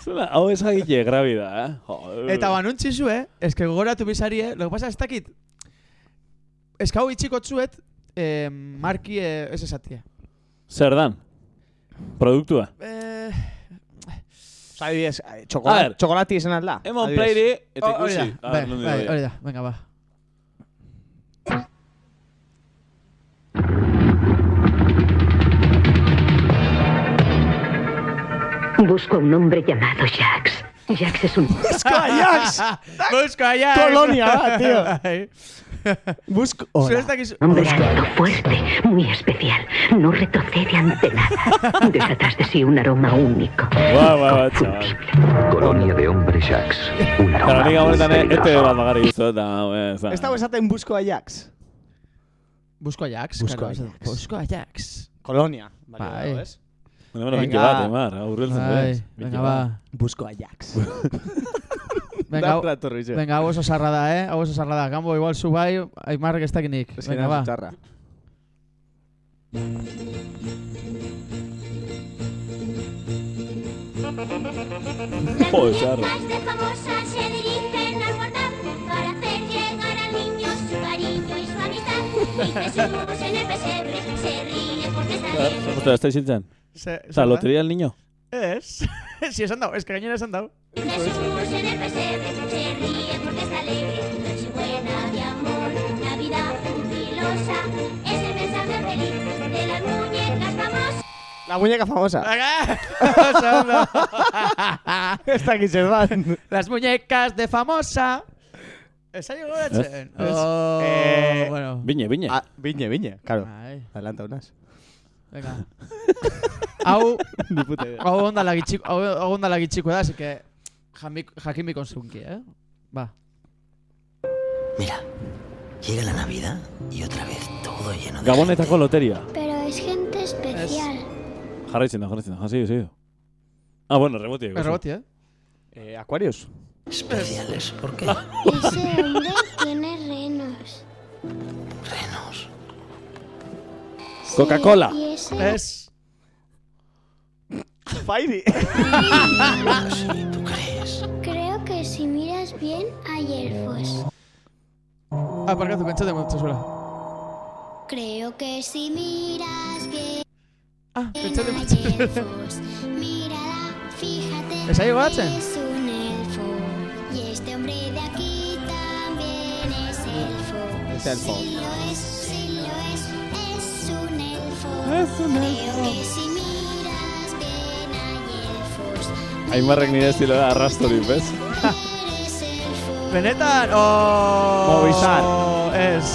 Zela, hau ez agile grabida, eh? Joder. Eta banuntzi zu, eh? Ez que gogoratu bizari, eh? Lo que pasa, ez dakit... Ez que hau itxiko tzuet, eh, marki eh, ez esatie. Zer dan? Produktua? Eh, Osa, adibidez, eh, A txokolati, ver. txokolati izan alda. Emon playri, eta oh, hori da, ikusi. A bai, ver, nondi bai, doia. hori da, venga, ba. Busco a un hombre llamado Jax. Jax es un... Busco a Jax! Busco a Jax! Kolonia da, tío. Busco... Hola. ez dakizu... Hombre alto, fuerte, muy especial. No retrocede ante nada. Deja atrás de sí un aroma único. Ba, ba, txabal. Colonia de Hombre Jacks. Un aroma nik muy honetan ete peligroso. bat bagarri izo, eta... eh, za- Ez dago esaten busco a Jax. Busco a Jax. Busco a Jax. Busco a Jax. Bai. Bai. Ez? Bueno, bueno, Venga. bitxo bat, emar, aurreltzen Bai, ez. venga, ba. Busco a Jax. Venga, Da platorri ze. venga, hau oso zarra da, eh? Hau oso zarra da. Gambo, igual zu bai, aimarrek ez dakinik. Venga, ba. txarra. Joder, zarra. Las de famosas se dirigen al portal para hacer llegar al niño su cariño y su amistad. Y Jesús en el pesebre se ríe porque está alegre. Ostras, estáis hintzen. Se, O sea, lotería el niño. Ez. si esan dau, ez que gainera esan dau. Jesús en el pesebre se ríe porque está alegre. Nochebuena de amor, Navidad jubilosa. Es el mensaje feliz de las muñecas famosas. La muñeca famosa. Ez dakit zer dan. Las muñecas de famosa. Esa llegó. Oh, Eh, bueno. Biñe, biñe. Ah, viñe, viñe. Claro. Adelanta unas. Venga. hau, Ni puta idea. hau ondala gitxiko, hau hau ondala gitxiko da, así que jamik, jakimi konzunki, eh? Ba. Mira, llega la Navidad y otra vez todo lleno de Gabonetako loteria. Pero es gente especial. Jarraitzen da, jarraitzen da. Hasi, hasi. Ah, bueno, rebotiek. El reboti, eh? Eh, Aquarius. especiales. ¿Por qué? Ese hombre Coca-Cola. Ez. Fairy. Sí, ¿tú crees? creo que si miras bien hay elfos. Ah, parkatu, pentsate mutu zuela. Creo que si miras bien Ah, hay mutu elfos. Mírala, fíjate. ¿Es ahí, Goratzen? Es un elfo. Y este hombre de aquí también es elfo. Es elfo. Sí Aimarrek nire estiloa arrastori, bez? Benetan, oh... Movistar. Ez.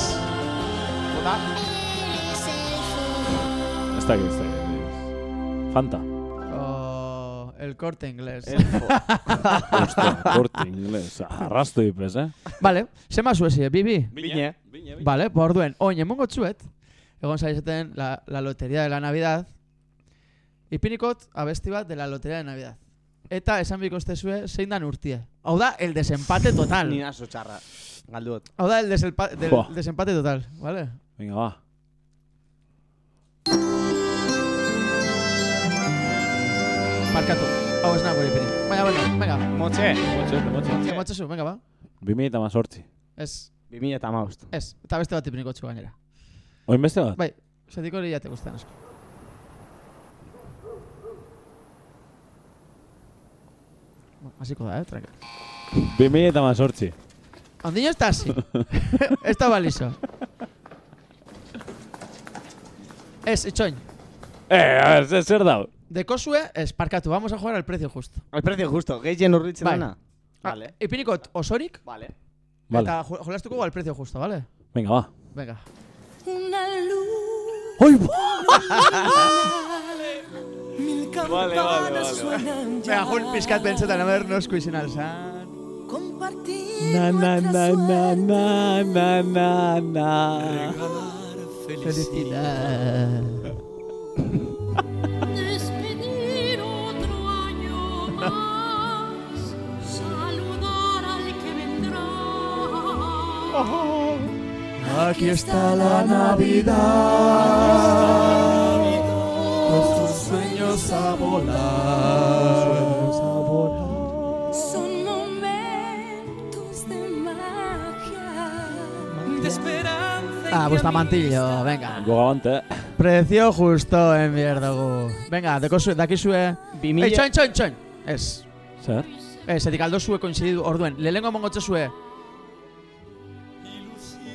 Ez dakit, ez dakit. Fanta. Oh, el corte inglés. Ostia, korte inglés. Arrastoi, bez, eh? Vale, zema zuezi, bibi? Bine. Vale, pues orduen, oin emongo txuet, egon zaizaten la, la lotería de la Navidad, ipinikot abesti bat de la lotería de Navidad. Eta esan biko zue zein dan urtie. Hau da, el desempate total. Ni naso txarra. Galduot. Hau da, el deselpa, del, Buah. desempate total, vale? Venga, va. Markatu. Hau ez nago ipini. Baina, bueno, venga. Motxe. Motxete, motxete. Ze motxezu, venga, ba. Bimi eta mazortzi. Ez, Bimila eta maust. ez. Eta beste bat ipiniko txu gainera. Oin beste bat? Bai, zetik hori jate guztan asko. Bueno, Hasiko da, eh, tranquilo. Bimi eta mazortzi. Ondiño está así. Esto va liso. Ez, itxoin. Eh, a ver, zer- zer dau? Dekosue, ez, parkatu, vamos a jugar al precio justo. Al precio justo. Gehien urritzen Bai. dana. Ah, Vale. Ipinikot osorik, Vale. Vale. eta jo- jolastuko al precio justo, vale? Venga, va. Venga. Una luz. ¡Ay, Mil Vale, vale, campanas vale, suenan ya. jun pizkat bentsetan, a ver, nosko izin alzan. Compartir Na, na, na, na, na, na, na, na. Felicidad. Despedir otro año más, saludar al que vendrá. Aquí está la Navidad. Con sus sueños a volar. Son momentos de magia. De esperanza. Ah, Bustamantillo, venga. Gogabante. Precio justo en dugu. Venga, dekosue, dakizue... Bimila- Ei, txoin, txoin, txoin. Ez. Zer? Ez, etik aldo zue koinzididu orduen. Lehenengo mongotze zue,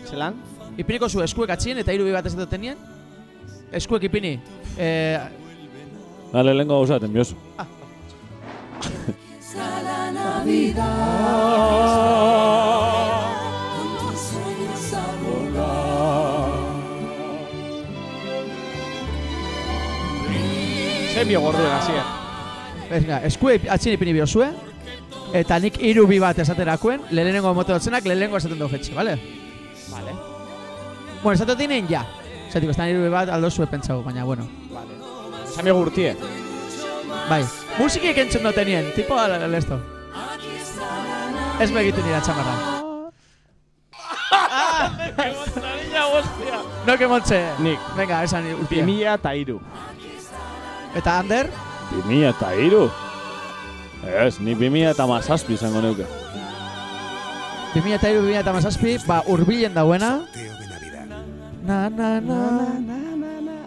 Zelan? ipiniko zue eskuek atxien eta hiru bi bat ez tenien. Eskuek ipini. Eh, Dale, lengo gauzaten, biozu. A la Navidad. Con tus sueños a volar. Semio gorduen hasier. venga, eskuek atxien ipini biozue. Eta nik hiru bi bat esaterakoen, lehenengo moto dutzenak, lehenengo esaten dugu fetxe, vale? Vale. Bueno, esatu tinen ja. Zatiko, estan hiru bi bat aldo zue pentsau, baina, bueno. Vale. Semio gurtie. Bai, musikik entzun no tenien, tipo al, al esto. Ez begitu nira txamarra. No que montxe. Nik. Venga, esan urtia. Bimila eta iru. Eta Ander, Bimi eta hiru. Ez, ni bimi eta mazazpi izango neuke. 2000 eta iru, 2000 eta mazazpi, ba, urbilen dauena. Na, na, na.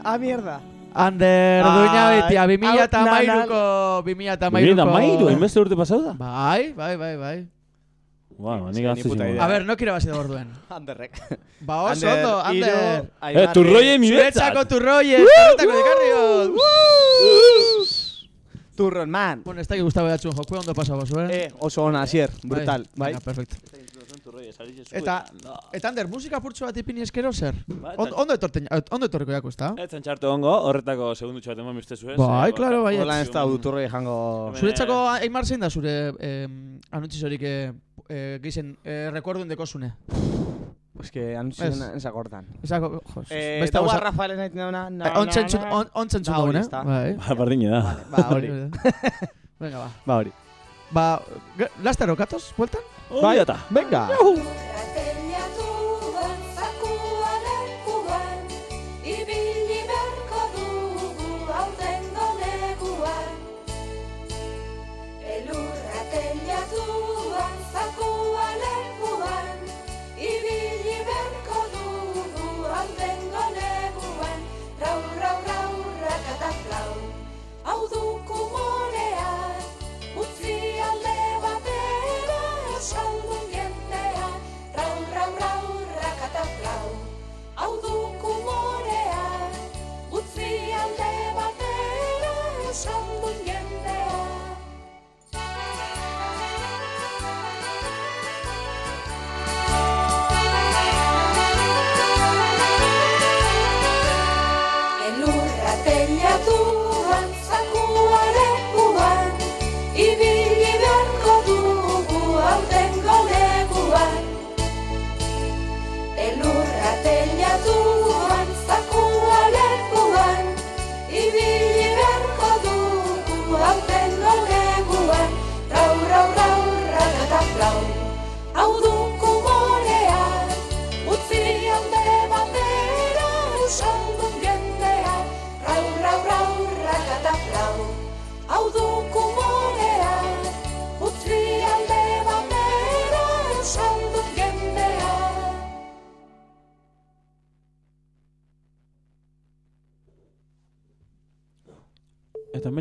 Ah, mierda. Ander, Ai, duina betia, 2000 eta na, na. mairuko, 2000 eta mairuko. mairu, hainbeste urte pasau da? Bai, bai, bai, bai. Ba, Ni nik gazte puta zingo. idea. A ver, no quiero basi de orduen. Anderrek. Ba, oso ondo, Ander. Eh, turroie mi Zuretzako betzat. turroie, karretako dikarriot. Turron, man. Bueno, ez dakik Gustavo Edatxun jokue, ondo pasa bozu, eh? Eh, oso ona, hasier. Brutal. Bai. Perfecto. Eta, eta Ander, musika purtsu bat ipini eskero zer? On- Ondo etorten, ondo etorriko jako, ezta? Ez txartu ongo, horretako segundutxo bat eman biztezu ez. Bai, Eh, claro, bai. Hola ez da duturroi jango... Zuretzako Aimar zein da zure eh, anuntzizorik eh, eh, gizen eh, rekorduen dekosune? Pues que anuntzio Ez. en esa cortan. Esako, jos, Eh, beste daua gauza- Rafael nahi na, na, Eh, Ontzen txun, on, ontzen txun Da, hori dagoen, eh? ezta. Bai. Ba, bardine da. Ba, hori. Venga, ba. Ba, hori. Ba, ge- lastero katoz, bueltan? Bai, eta. Venga. Teilatuan,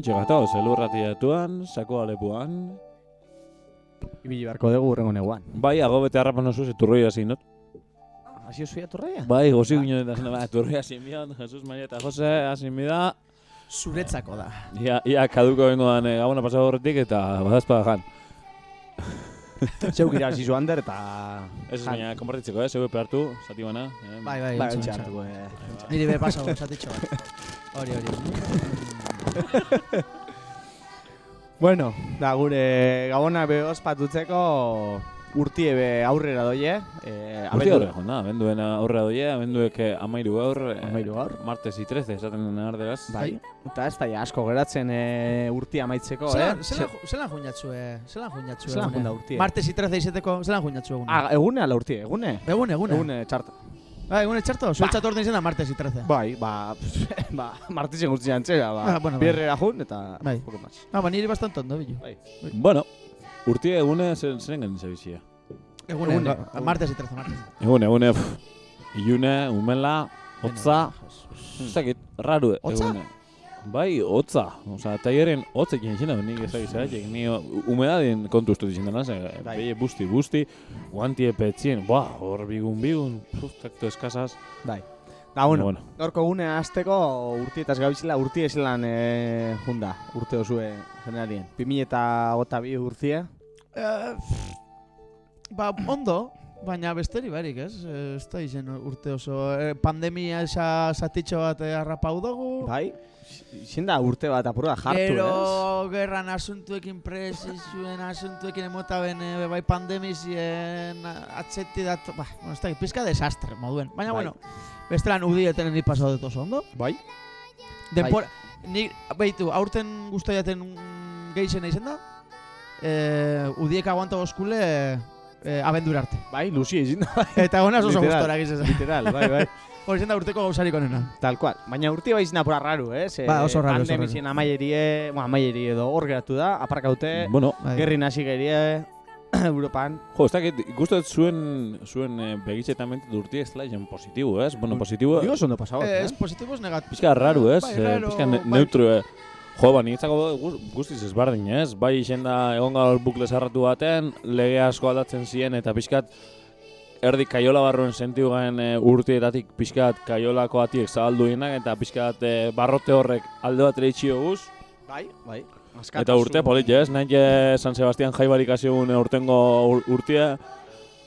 Eta mentxe gatoz, elurratiatuan, sako alepuan. Ibili beharko dugu urrengo neguan. Bai, ago bete harrapan oso, ze turroi hasi not. Hasi oso turreia? Bai, gozi ginen eta zena, ba, turroi hasi mion, Jesus Maria eta Jose hasi mida. Zuretzako da. Ia, ia kaduko bengo dan gabona pasado horretik eta badazpa jan. Zeuk irazi zu ander eta... Ez ez baina, kompartitzeko, eh? Zeu epe hartu, zati bana. Eh? Bai, bai, Bai, ontsa, ontsa. hartuko, eh. Niri be pasau, zatitxo bat. Hori, hori. Bueno, da gure gabona be ospatutzeko urtie be aurrera doie. Eh, Urti horre, jona, abenduen aurrera doie, abenduek eh, amairu gaur. eh, Amairu gaur. Martes y 13, esaten den arderaz. Bai. Eta ez da asko geratzen eh, urtia amaitzeko, Zelan, eh? zelan, ju- zelan juinatzue, zelan juinatzue. Zelan egune? junda urtie? Martes y 13 izeteko, zelan juinatzue egune? Ah, egune ala urtie, egune? Egune, egune. Egune txarto. Bai, egune txarto, orden izan da martes y 13. Bai, ba, ba, martizien guztian txera, ba, Ah, bueno, bai. bierrera jun, eta Bai. poco más. Ah, ba, niri bastante ondo, bilu. Bai. Bueno, urtie egune zer, zeren genditza bizia. Egune, Egune. ba, martes y 13, martes. Egune, egune, pff, ilune, umela, hotza, zakit, raru egune. Bai, hotza. Osa, taileren hotzekin izena, nik ez dakiz zeratik. Ni humedadien kontu ustu dizien dena, Bai. busti, busti, guantie petzien, ba, hor bigun, bigun, puf, takto eskasaz. Bai. Da, bueno, Bueno. gaurko gune azteko urtietaz gabizela, urtie eselan e, junda, urte osue generalien. 2000 eta gota bi urtie. Eh, pff, ba, ondo, baina besteri barik, ez? Eh, Ez da izen urte oso. Eh, pandemia esa zatitxo bat eh, harrapau dugu. Bai, izin da urte bat apurra jartu, Gero ez? gerran asuntuekin presizuen asuntuekin emota bene bai pandemizien atzeti dat, ba, bueno, ez da, pizka desastre moduen. Baina, Bai. bueno, bestelan udieten ni pasado dut oso ondo. Bai. Denpora, ni, beitu, aurten guztu jaten geixen izen da, eh, udiek aguanta oskule eh, abendur arte. Bai, Lucy izin da. Eta honaz oso Literal, gustora gizesa. Literal, bai, bai. Hori izan da urteko gauzarik onena. Tal cual. Baina urte bai apura raru, ez? Ba, oso raro, oso raro. Pandemizien amaierie, bueno, amaierie edo hor geratu da, aparkaute, Bueno, Bai. gerri nasi gerie, Europan. jo, ez dakit, ikustet zuen, zuen eh, begitzetan mentit urtie ez dela izan positibo, ez? Bueno, positibo, Digo, oso ondo pasau, Eh, eh? ez positibo ez negatibo. pizka raro, ez? Bai, Eh, raro, pizka ne bai. neutro, eh. Jo, ba, niretzako gu- guztiz ezberdin, ez? Bai izen da egon gaur bukle zarratu baten, lege asko aldatzen ziren, eta pixkat erdi kaiola barruen sentiu gaen e, urtietatik pixkat kaiolako atiek zabaldu dienak, eta pixkat e, barrote horrek alde bat ere itxio guz. Bai, bai. Eta urte polit, ez? Nahi eh, San Sebastian jaibarik hasigun urtengo ur, urtia.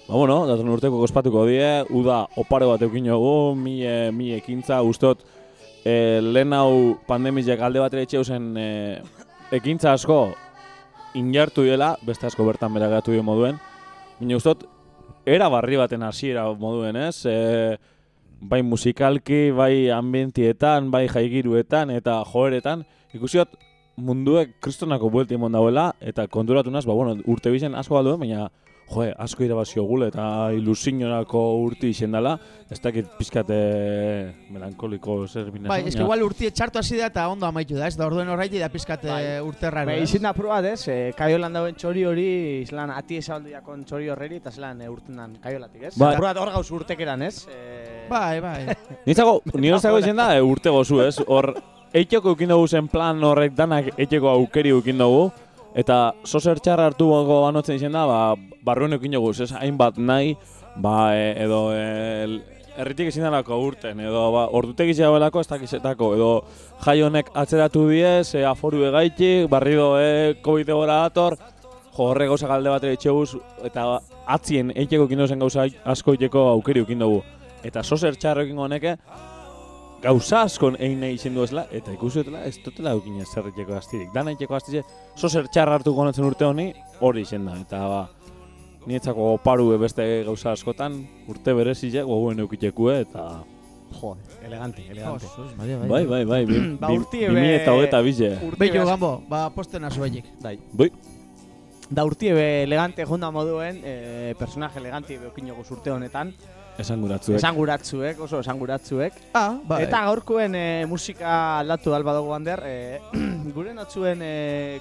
Ba, bueno, datorren urteko kospatuko die, uda opare bat eukin jogu, mi, mi ekintza, ustot, e, lehen hau pandemizek alde bat ere zen e, ekintza asko injartu dela, beste asko bertan bera geratu dio moduen. Baina ustot, era barri baten hasiera moduen, ez? E, bai musikalki, bai ambientietan, bai jaigiruetan eta joeretan, ikusiot munduek kristonako buelti emon dauela, eta konturatu naz, ba, bueno, urte bizen asko galduen, baina, joe, asko irabazio gule, eta ilusionerako urti izen dela, ez dakit pizkat eh, melankoliko zer bina Bai, baina- igual urti txartu hasi da eta ondo amaitu da, ez da orduen horreiti da pizkat eh, urte raro. Bai, ez? izin da proba, ez? E, kaiolan dauen txori hori, zelan ati esaldu jakon txori horreri, eta zelan e, urtenan kaiolatik, ez? Bai. Proba hor gauz urtekeran, ez? E, Bai, bai. Nitzako, niretzako izen da, urte gozu, ez? Hor, eiteko eukin dugu zen plan horrek danak eiteko aukeri eukin dugu, eta sozer txarra hartu gogo banotzen izen da, ba, barruen eukin dugu, ez hainbat nahi, ba, e, edo, e, erritik ezin dalako urten, edo, ba, ordutegi zegoelako, ez dakizetako, edo, jai honek atzeratu diez, e, aforu egaitik, barrido, e, COVID egora dator, jo, horre gauza galde bat ere eta atzien eiteko ekin zen gauza asko eiteko aukeri eukin dugu. Eta sozer txarrekin honeke, gauza askon egin nahi izen duezela, eta ikusi dutela ez dutela eukin zerriteko astirik. Dana iteko astize, sozer txarra hartu gonetzen urte honi, hori izen da. Eta ba, nietzako oparu beste gauza askotan, urte berezile gogoen eukitekue, eta... Jo, elegante, elegante. Sos, Maria, bai. Bai, bai, bai, bi, Ba, bi, urtie bi, be- eta hogeta bize. urtie Beio be- gambo, ba posten azu baiik. Bai. Bai. Da urtie be elegante jonda moduen, e, personaje elegante beukin jogu urte honetan. Esanguratzuek. Esanguratzuek, oso esanguratzuek. Ah, bai. Eta gaurkoen e, musika aldatu alba dugu bander, e, gure notzuen e,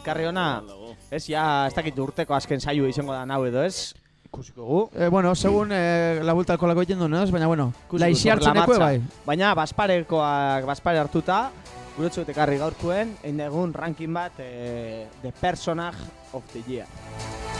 karri ona, ez, ja, ez dakit urteko azken saio izango da nau edo ez, ikusiko gu. Eh, bueno, segun eh, la vuelta al colako egiten duen, ez? Baina, bueno, Ikusiko la isi sobre hartzen la ekue, marcha. bai. Baina basparekoak baspare hartuta, Guretzut ekarri gaurkuen, egin egun ranking bat eh, The Personage of the Year.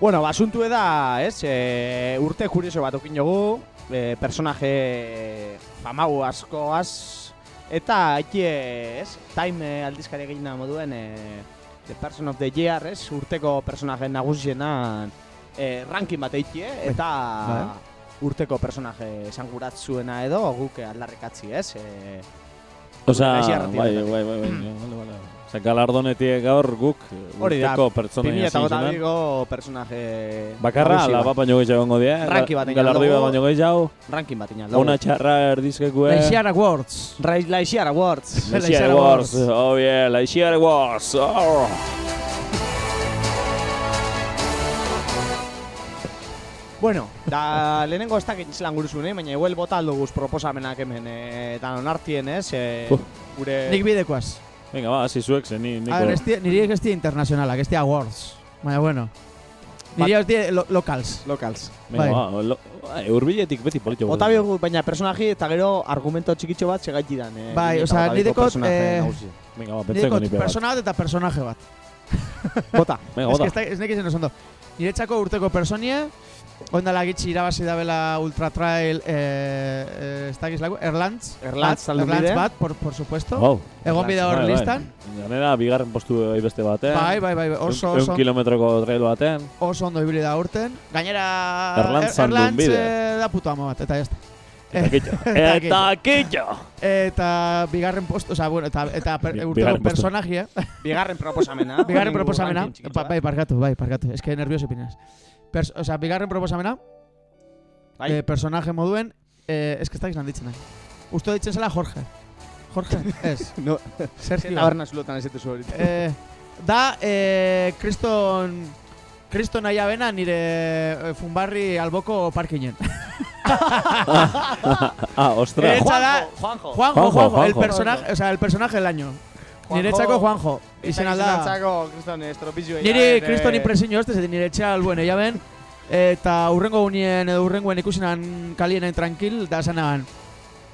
Bueno, basuntu da, ez, e, urte kurioso bat okin jogu, e, personaje famagu askoaz, eta haiki, ez, time e, aldizkari egin moduen, e, The Person of the Year, ez, urteko personaje nagusienan e, ranking bat eiti, eta Bai. urteko personaje esanguratzuena edo guk aldarrikatzi, ez, e, Osea, Gaixarratik bai, batetik. bai, bai, bai, vale, vale. Osea, galardonetik gaur guk Hori da, urteko pertsona 2008ko personaje Bakarra, ala bat. baino gehiago egongo die. Ranking bat egin Galardi bat baino gehiago. Ranking bat egin aldugu. Ona txarra erdizkekue. Laixiar Awards. Laixiar Awards. Laixiar Awards. Oh, yeah, Laixiar Awards. Oh. Bueno, da lehenengo ez dakit zelan guruzun, eh? baina igual bota alduguz proposamenak hemen eh, danon artien, ez? Eh, Uh. gure... Nik bidekoaz. Venga, ba, hasi zuek, ze ni... A ver, esti, niri ez dira internazionalak, ez dira awards. Baina, bueno. Niri ez dira lo, locals. Locals. Venga, ba, lo, ba, urbiletik beti politxo. Bota biogu, baina personaji eta gero argumento txikitxo bat segaiti dan. Eh, Bai, osea, bota ni biko dekot, personaje eh. Venga, ba, Nire pentseko ni kot pegat. persona bat eta personaje bat. Bota. Venga, Ez bota. que ez nekizen ondo. Niretzako urteko personie, Ondala gitxi irabazi dabela Ultra Trail, eh, eh, ez dakiz lagu, Erlantz. Erlantz bat, Erlantz bide. bat, por, por supuesto. Wow. Egon bide hor Bai, bai. listan. Ganera, bigarren postu bai beste baten. Bai, bai, bai, oso, Eun oso, kilometroko trail baten. oso ondo ibili da urten. Gainera, Erlantz Er- Erlantz, bide. eh, da puto ama bat, eta jazta. Eta kitxo. Eta kitxo. Eta bigarren postu, oza, bueno, eta, eta per, urteko postu. personajia. Bigarren proposamena. bigarren proposamena. bat. bai, parkatu, bai, parkatu. Ez que nervioso pinaz. Pers, oza, bigarren proposamena. Bai. Eh, personaje moduen, eh, que ez dakiz landitzen nahi. Usto ditzen zela Jorge. Jorge, ez. No, Sergio. Taberna zulotan ez ditu hori. Eh, da, eh, kriston... Kriston nahi abena nire eh, funbarri alboko parkinen. ah, ostra. Etxa da, Juanjo. Juanjo, Juanjo, Juanjo, el Juanjo. personaje, o sea, el personaje del año. Niretzako Juanjo. Izen alda. Izenaltzako kriston estropizioa. Niri kriston impresio ez ez nire etxea albuen jaben. Eta urrengo unien edo urrengoen ikusinan kalienen tranquil da zanagan.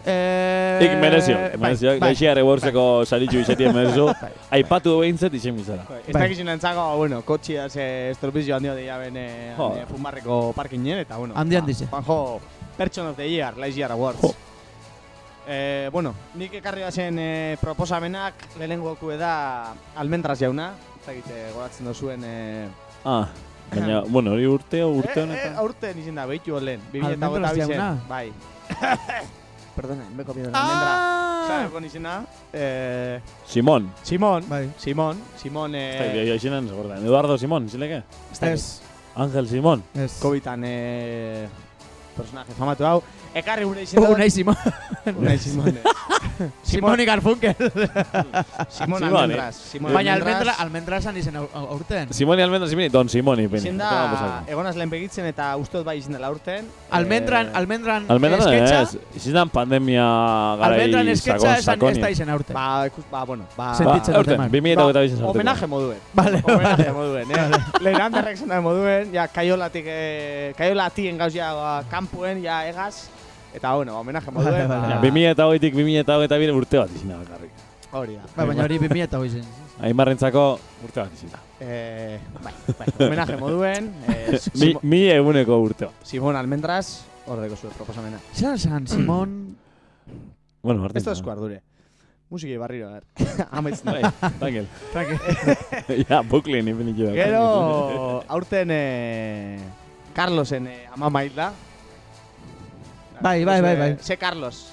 Eh, Ik merezio, bai, merezio. bai. Laixiar egorzeko saritxu izetien merezu. Aipatu behintzet izen bizara. Ez Bai. dakiz entzako, bueno, kotxia ze estropizio handio dira bene Jo. eh, fumarreko parkinen, eta bueno. Handi ba, handize. Juanjo, Person of the Year, Laiz Year Awards. Eh, bueno, nik ekarri bazen eh, proposamenak lehenengo da almendras jauna. Dakit eh, goratzen dozuen... Eh, Ah, baina, bueno, hori urte, urte eh, eh, honetan. aurten izin da, behitu olen. Almendras jauna? Bai. Perdona, me he comido Ah! almendra. Sabe con izena? Eh, Simón. Simón. Bai. Simón. Simón, Ez da, eh... izenen, segurtan. Eduardo Simón, zileke? Ez. Ángel Simón. Ez. Covitan, eh... Personaje famatu hau. Ekarri gure izena. Unai Simón. Unai. Simón y Garfunkel. Simón Simón, Almendras. Simón Baina Almendras. almendra, almendrasan izen au- au- aurten. Simón y Almendra Simón y Don Simón y Peni. Izen da, egonaz lehen begitzen eta ustot bai izen dela urten. Almendran, Eh, almendran, Almendra esketxa. ez, izan pandemia garai Almendran esketxa esan ez da izen aurten. Ba, ikus, ba, bueno, ba... Sentitzen Ba, aurten, eman. 2008 bizen sartuko. Homenaje moduen. Vale, Homenaje moduen, eh? Lehen handerrek zen moduen, ja, kaiolatik, eh, kaiolatien gauz ja, ba, kanpuen, ja, egaz. Eta, bueno, homenaje moduen. Ba, 2008tik 2008 bire urte bat izina bakarrik. Hori da. Ba, baina hori 2000 eta hoi zen. Aimarrentzako urte bat izina. Eh, bai, bai, homenaje moduen. Eh, Mi, mi eguneko urte bat. Simón Almendras, hor deko zuen proposamena. Zeran zan, Simón... Bueno, Martín. Esto esku ardure. Musiki barriro, a ver. Amaitzen Bai, da. Daniel. Tranqui. ja, buklen infinitio. Gero, aurten eh, Carlosen eh, amama hilda. Bai, bai, bai, bai. Sé Carlos.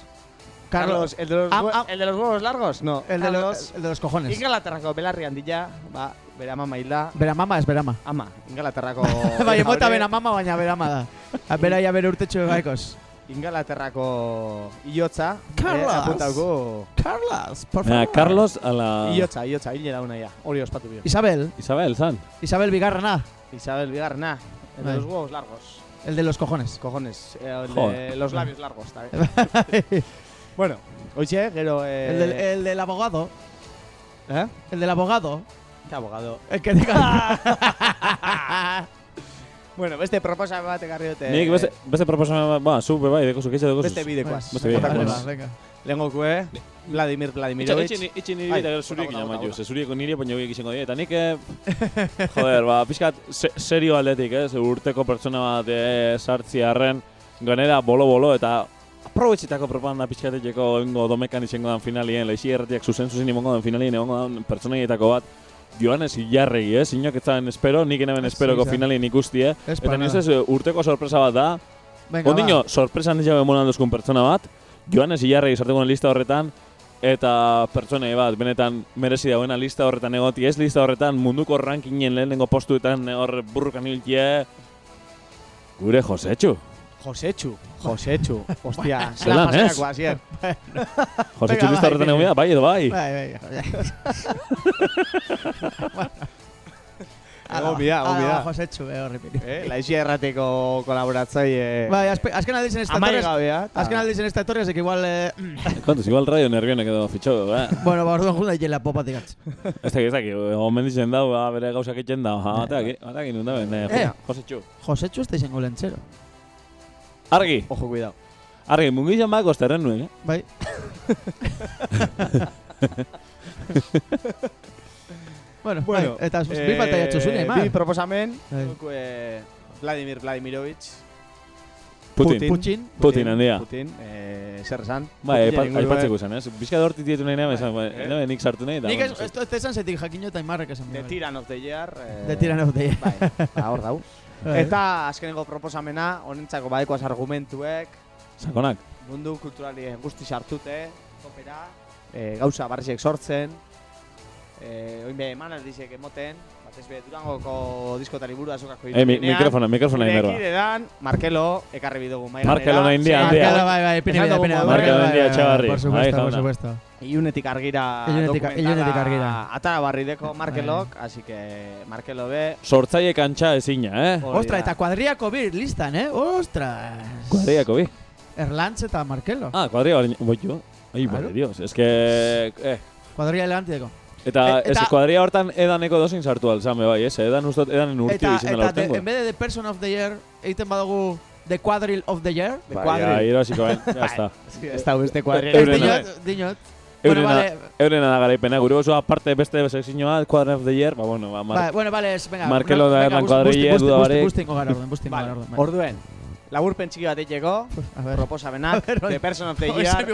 Carlos. El de los, Ah, hue- ah. el de los huevos largos? No, El de, Carlos. los, el de los cojones. Ingalaterrako belarri handila, ba, bere amama hilda. Bera mama ez berama. Ama, Ingalaterrako... bai, emota bera mama, baina berama da. A, Bera ja bere urtetxo gaikoz. Ingalaterrako iotza. Carlos. Eh, apuntauko... Carlos, por favor. Carlos a la... Iotza, iotza, hile dauna ja. Hori ospatu bio. Isabel. Isabel, san. Isabel Bigarrena. Isabel Bigarna, el de Bai. los huevos largos. El de los cojones. Cojones, eh, el de Joder. los labios largos también. bueno, oye, gero... Eh, el, del, el del abogado. ¿Eh? El del abogado. ¿Qué abogado? El que diga. Bueno, beste proposamen bat ekarri dute. Nik beste, beste proposamen bat, ba, zu bai, dekozu, keitxe dekozu. Beste bidekoaz. Beste bidekoaz. Vale, venga. Lengokue, Vladimir Vladimirovich. Itxi, itxi, itxi niri Ai, eta gero zuriek bota, bota, inamaitu, bota. ze zurieko niri baina horiek izango dira. Eta nik, eh, joder, ba, pixkat se, serio aldetik, eh, ze urteko pertsona bat eh, sartzi arren, ganera bolo-bolo eta aprobetxitako propaganda pixkateteko egingo domekan izango dan finalien, laixi erratiak zuzen zuzen imongo dan finalien egongo dan pertsonaietako bat, Joanes Ilarregi, eh? Zinok ez zaben espero, nik Ez, esperoko ez, finalien ikusti, eh? Ez Eta para niz nada. ez eh, urteko sorpresa bat da, Venga, Ondino, sorpresa nintzen emonan duzkun pertsona bat, Joanes Ilarregi sartuko lista horretan, eta pertsonei bat, benetan merezi dauena lista horretan egoti, ez lista horretan munduko rankingen lehenengo postuetan hor burrukan hiltie, gure Josetxu. Josetxu, Josetxu. Ostia, Zelan, ez? Josetxu lista horretan egon bida, bai edo bai. Bai, bai. Egon bida, egon bida. Josetxu, eh, horri piri. Eh, laixi errateko kolaboratzaile. Bai, azpe- azken aldiz en esta Amai torres. eta- Azken aldiz en esta torres, que igual... Eh, Kontuz, igual radio nervionek edo fitxo, eh? bueno, ba, orduan junda ikela popatik atz. Ez dakit, ez dakit, omen ditzen dau, ba, bere gauzak egiten dau, ataki, ataki nun daben, eh, Eh. Josetxu. Josetxu ez da izango lentzero. Argi, Ojo, cuidado. argi, mungu izan bako esterren nuen, eh? Bai. bueno, Bueno, bai, eta bi falta jatzu zuen, eh, Aimar. Bi proposamen, Bai. eh, Vladimir Vladimirovich. Putin. Putin. Putin, handia. Putin, eh, zer esan. Bai, ingurue- aipatzeko zen, ez? Bizka da hortik dietu nahi nahi, esan, Bai, eh? nahi nik sartu nahi. Nik ez, ez esan zetik jakin eta Aimarrek esan. The. Tyrann of the Year. Eh, The Tyrann of the Year. Bai, ba, hor dau. Bai. Eta azkenengo proposamena, honentzako badekoaz argumentuek, Sakonak. mundu kulturalien guzti sartute, opera, eh, gauza barrexek sortzen, eh, oin be emanaldizek emoten, batez be Durangoko diskotari burua azokako Eh, mi- mikrofona, mikrofona Gure inberba. ekidedan, Markelo, ekarri bidugu mai Markelo nahi india, Sí, handia. Markelo, bai, bai, pini Esan bida, dugu pini moduan. Markelo bai, bai, Etxabarri. Por supuesto, Bai, por jauna. supuesto. Ilunetik argira ilunetik argira. atara barri deko Markelok, así que Markelo be. Sortzaile kantxa ezina, eh? Ostra, eta kuadriako bir listan, eh? Ostras. Kuadriako bi. Erlantz eta Markelo. Ah, kuadria baina, boitu. Ai, Claro. bale, dios, es que... Eh. Kuadria elegantideko. Eta, E- ez eta- kuadria hortan edaneko dozin sartu alzame, bai, ez? Edan ustot, edanen urtio Eta, izan dela eta de, urtengo. en vez de The Person of the Year, egiten badugu The Quadrille of the Year. The Bai, Quadrille. ja, irabaziko bain, ya está. Ez da beste Ez kuadrilla. Eurena. dinot, dinot. Bueno, Eurena, vale. eurena da garaipena, gure oso aparte beste sekzio bat, Quadrant of the Year, ba, bueno, ba, mar... Ba, bueno, vale, es, venga. Markelo da Erlan bust- duda bust- barik. Bustingo gara orden, bustingo gara bai. orduen. Laburpen txiki bat eiteko, ver. proposamenak, The Person of the Year,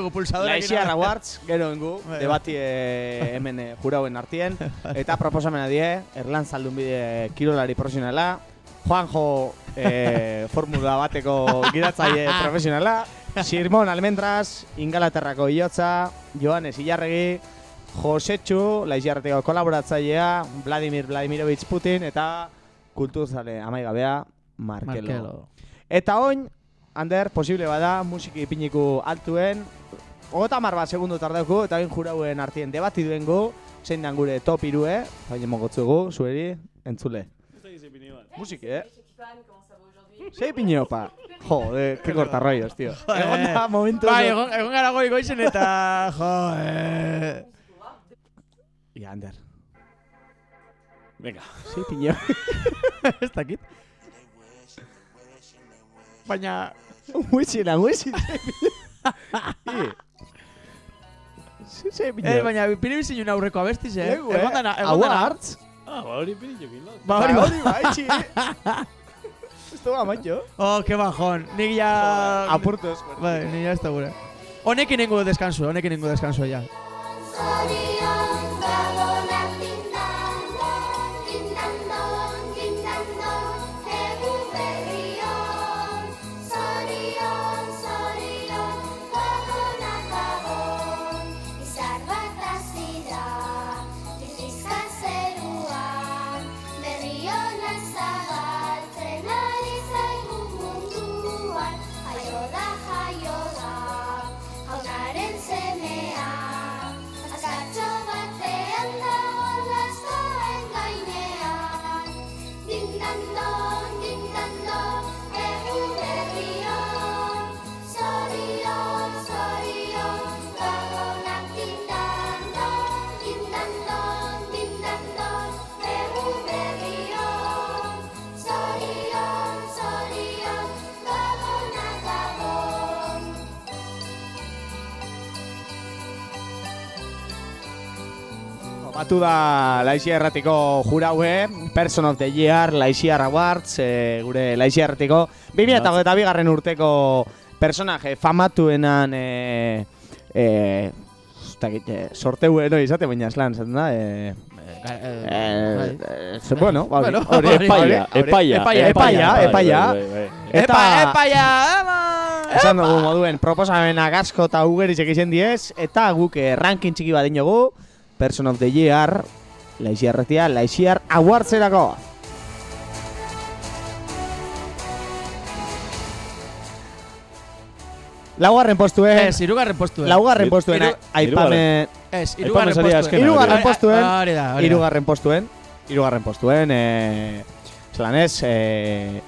Laixia egin. Awards, gero engu, debati eh, hemen eh, jurauen artien, eta proposamena die, Erlan Zaldun bide kirolari profesionala, Juanjo eh, formula bateko giratzaile profesionala, Sirmon Almendras, Ingalaterrako iotza, Joanes Ilarregi, Josetxu, Laixiarreteko kolaboratzailea, Vladimir Vladimirovich Putin, eta kulturzale amaigabea, Markelo. Markelo. Eta oin, Ander, posible bada, musiki ipiniku altuen, Ogota mar bat segundu tardauku, eta oin jurauen artien debati duengu, zein dan gure top irue, baina mogotzugu, zueri, entzule. Musiki, eh? Sei piñopa. Joder, qué cortarrollos, tío. Egon da momentu... Bai, egon, egon gara goi goizen eta... Jo, eh... Ia, Ander. Venga. Sei piñopa. Ez dakit. Baina... Huitzin, huitzin. Sei Eh, piñopa. baina piri bizin aurreko abestiz, eh? Egu, eh? Egon dana, egon Hau dana. hartz. Ah, ba, hori pinitxokin, no? Ba, hori Ba, ba. hori bai, txi. Esto va, macho. Oh, que bajón. Nik ja... Apurtos. Bai, ni ya está gure. Honekin nengo descanso, honekin nengo descanso ya. Zorion Batu da Laixia Erratiko juraue, Person of the Year, Laixia Awards, e, gure Laixia Erratiko 2008 bigarren urteko personaje famatuenan e, e, ustakit, e, sorteu eno izate, baina eslan, zaten da, e, Eh, eh, bueno, ba, hori, Bueno, hori, hori. Epaia, hori, epaia, epaia, epaia, epaia. Bai, bai, bai. Epa, epa, ja, esan dugu moduen, proposamenak asko eta ugerizek izen diez, eta guk eh, ranking txiki bat dinogu, Person of the Year, Laixiar retia, Laixiar Awardserako. Laugarren postuen, Ez, irugarren postuen. laugarren postuen, Hiru- aipamen, Ez, irugarren postuen. Hirugarren hori. postuen, Hori da, hori da. hirugarren postuen, hirugarren postuen, eh, zelan ez, eh.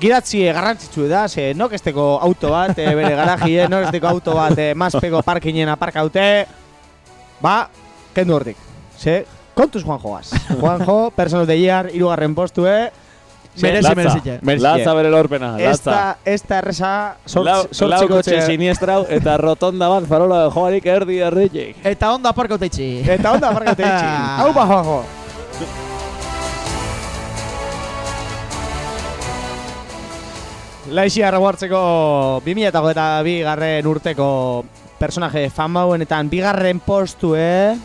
Gidatzi eh, garrantzitsu da, ze nokesteko auto bat, eh, bere garajie, nokesteko auto bat, eh, mazpeko parkinen aparkaute, ba, kendu hortik. Ze, kontuz Juanjo gaz. Juanjo, Person of the Year, irugarren postue, ze- Merezi, merezi. Merezi. Latza bere lorpena, latza. ez da erresa, Lau, lau sortziko kotxe siniestrau eta rotonda bat farola joarik erdi erditik. Eta ondo aparkauta itxi. Eta onda aparkate itxi. Hau ba, Juanjo. Laixi harraguartzeko 2022 garren urteko personaje famauenetan bigarren postue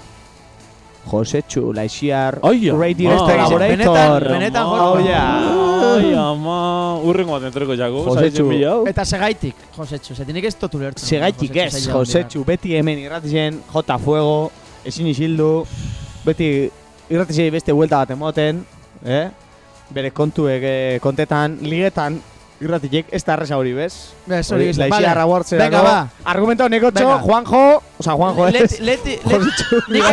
Josetxu, Laixiar, Ai, ama. Radio Benetan- Elaborator. benetan- benetan. Ai, ama, urrengo bat entreko jaku. Josetxu. Eta segaitik, Josetxu, ze tinik ez totu lertzen. Segaitik ez, Josetxu, beti hemen irratizien, jota fuego, ezin isildu, beti irratizien beste buelta bat emoten, eh? Bere kontuek kontetan, ligetan, irratikek, ez da erresa hori, bez? Bez, hori bez, Laixia vale. rabortzea Venga, ba. Argumento nekotxo, Venga. Juanjo, oza, Juanjo ez. Leti, leti, Josetxu, nik,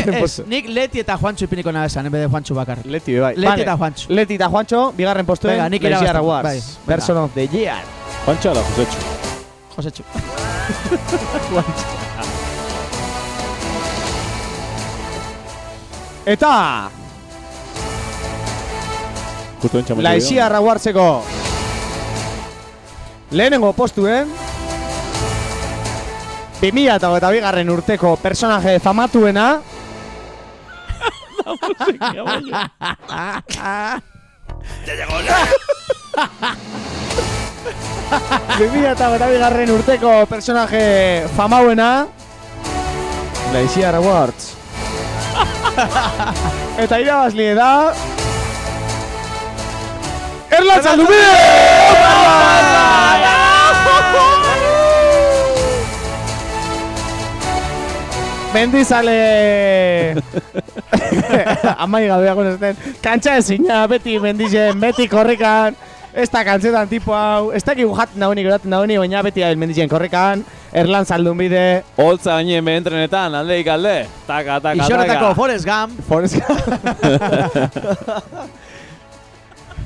ez, Leti eta Juantxo ipiniko nahi esan, en vez de Juantxo bakar. Leti, bai. Leti Vale. eta Juantxo. Leti eta Juancho, bigarren postuen, Venga, nik Laixia irabazten, Rawards. bai. Person of the Year. Juancho ala Josetxu. Josetxu. Eta, Justo entxa metu Laixia Rawardseko lehenengo postuen 2022 garren urteko personaje famatuena. Bimila eta betabi garren urteko personaje famauena. Laixia Rewards Eta irabazlie da Erlan Zaldubide! Mendizale Amai gabeak unesten Kantxa ezina, beti mendizen, beti korrikan Ez da kantzetan tipo hau Ez da jaten daunik, eraten daunik Baina beti abil mendizen korrikan Erlan zaldun bide Holtza gainen behentrenetan, aldeik alde. Taka, taka, Ixoretako taka. Forrest Gump. Forrest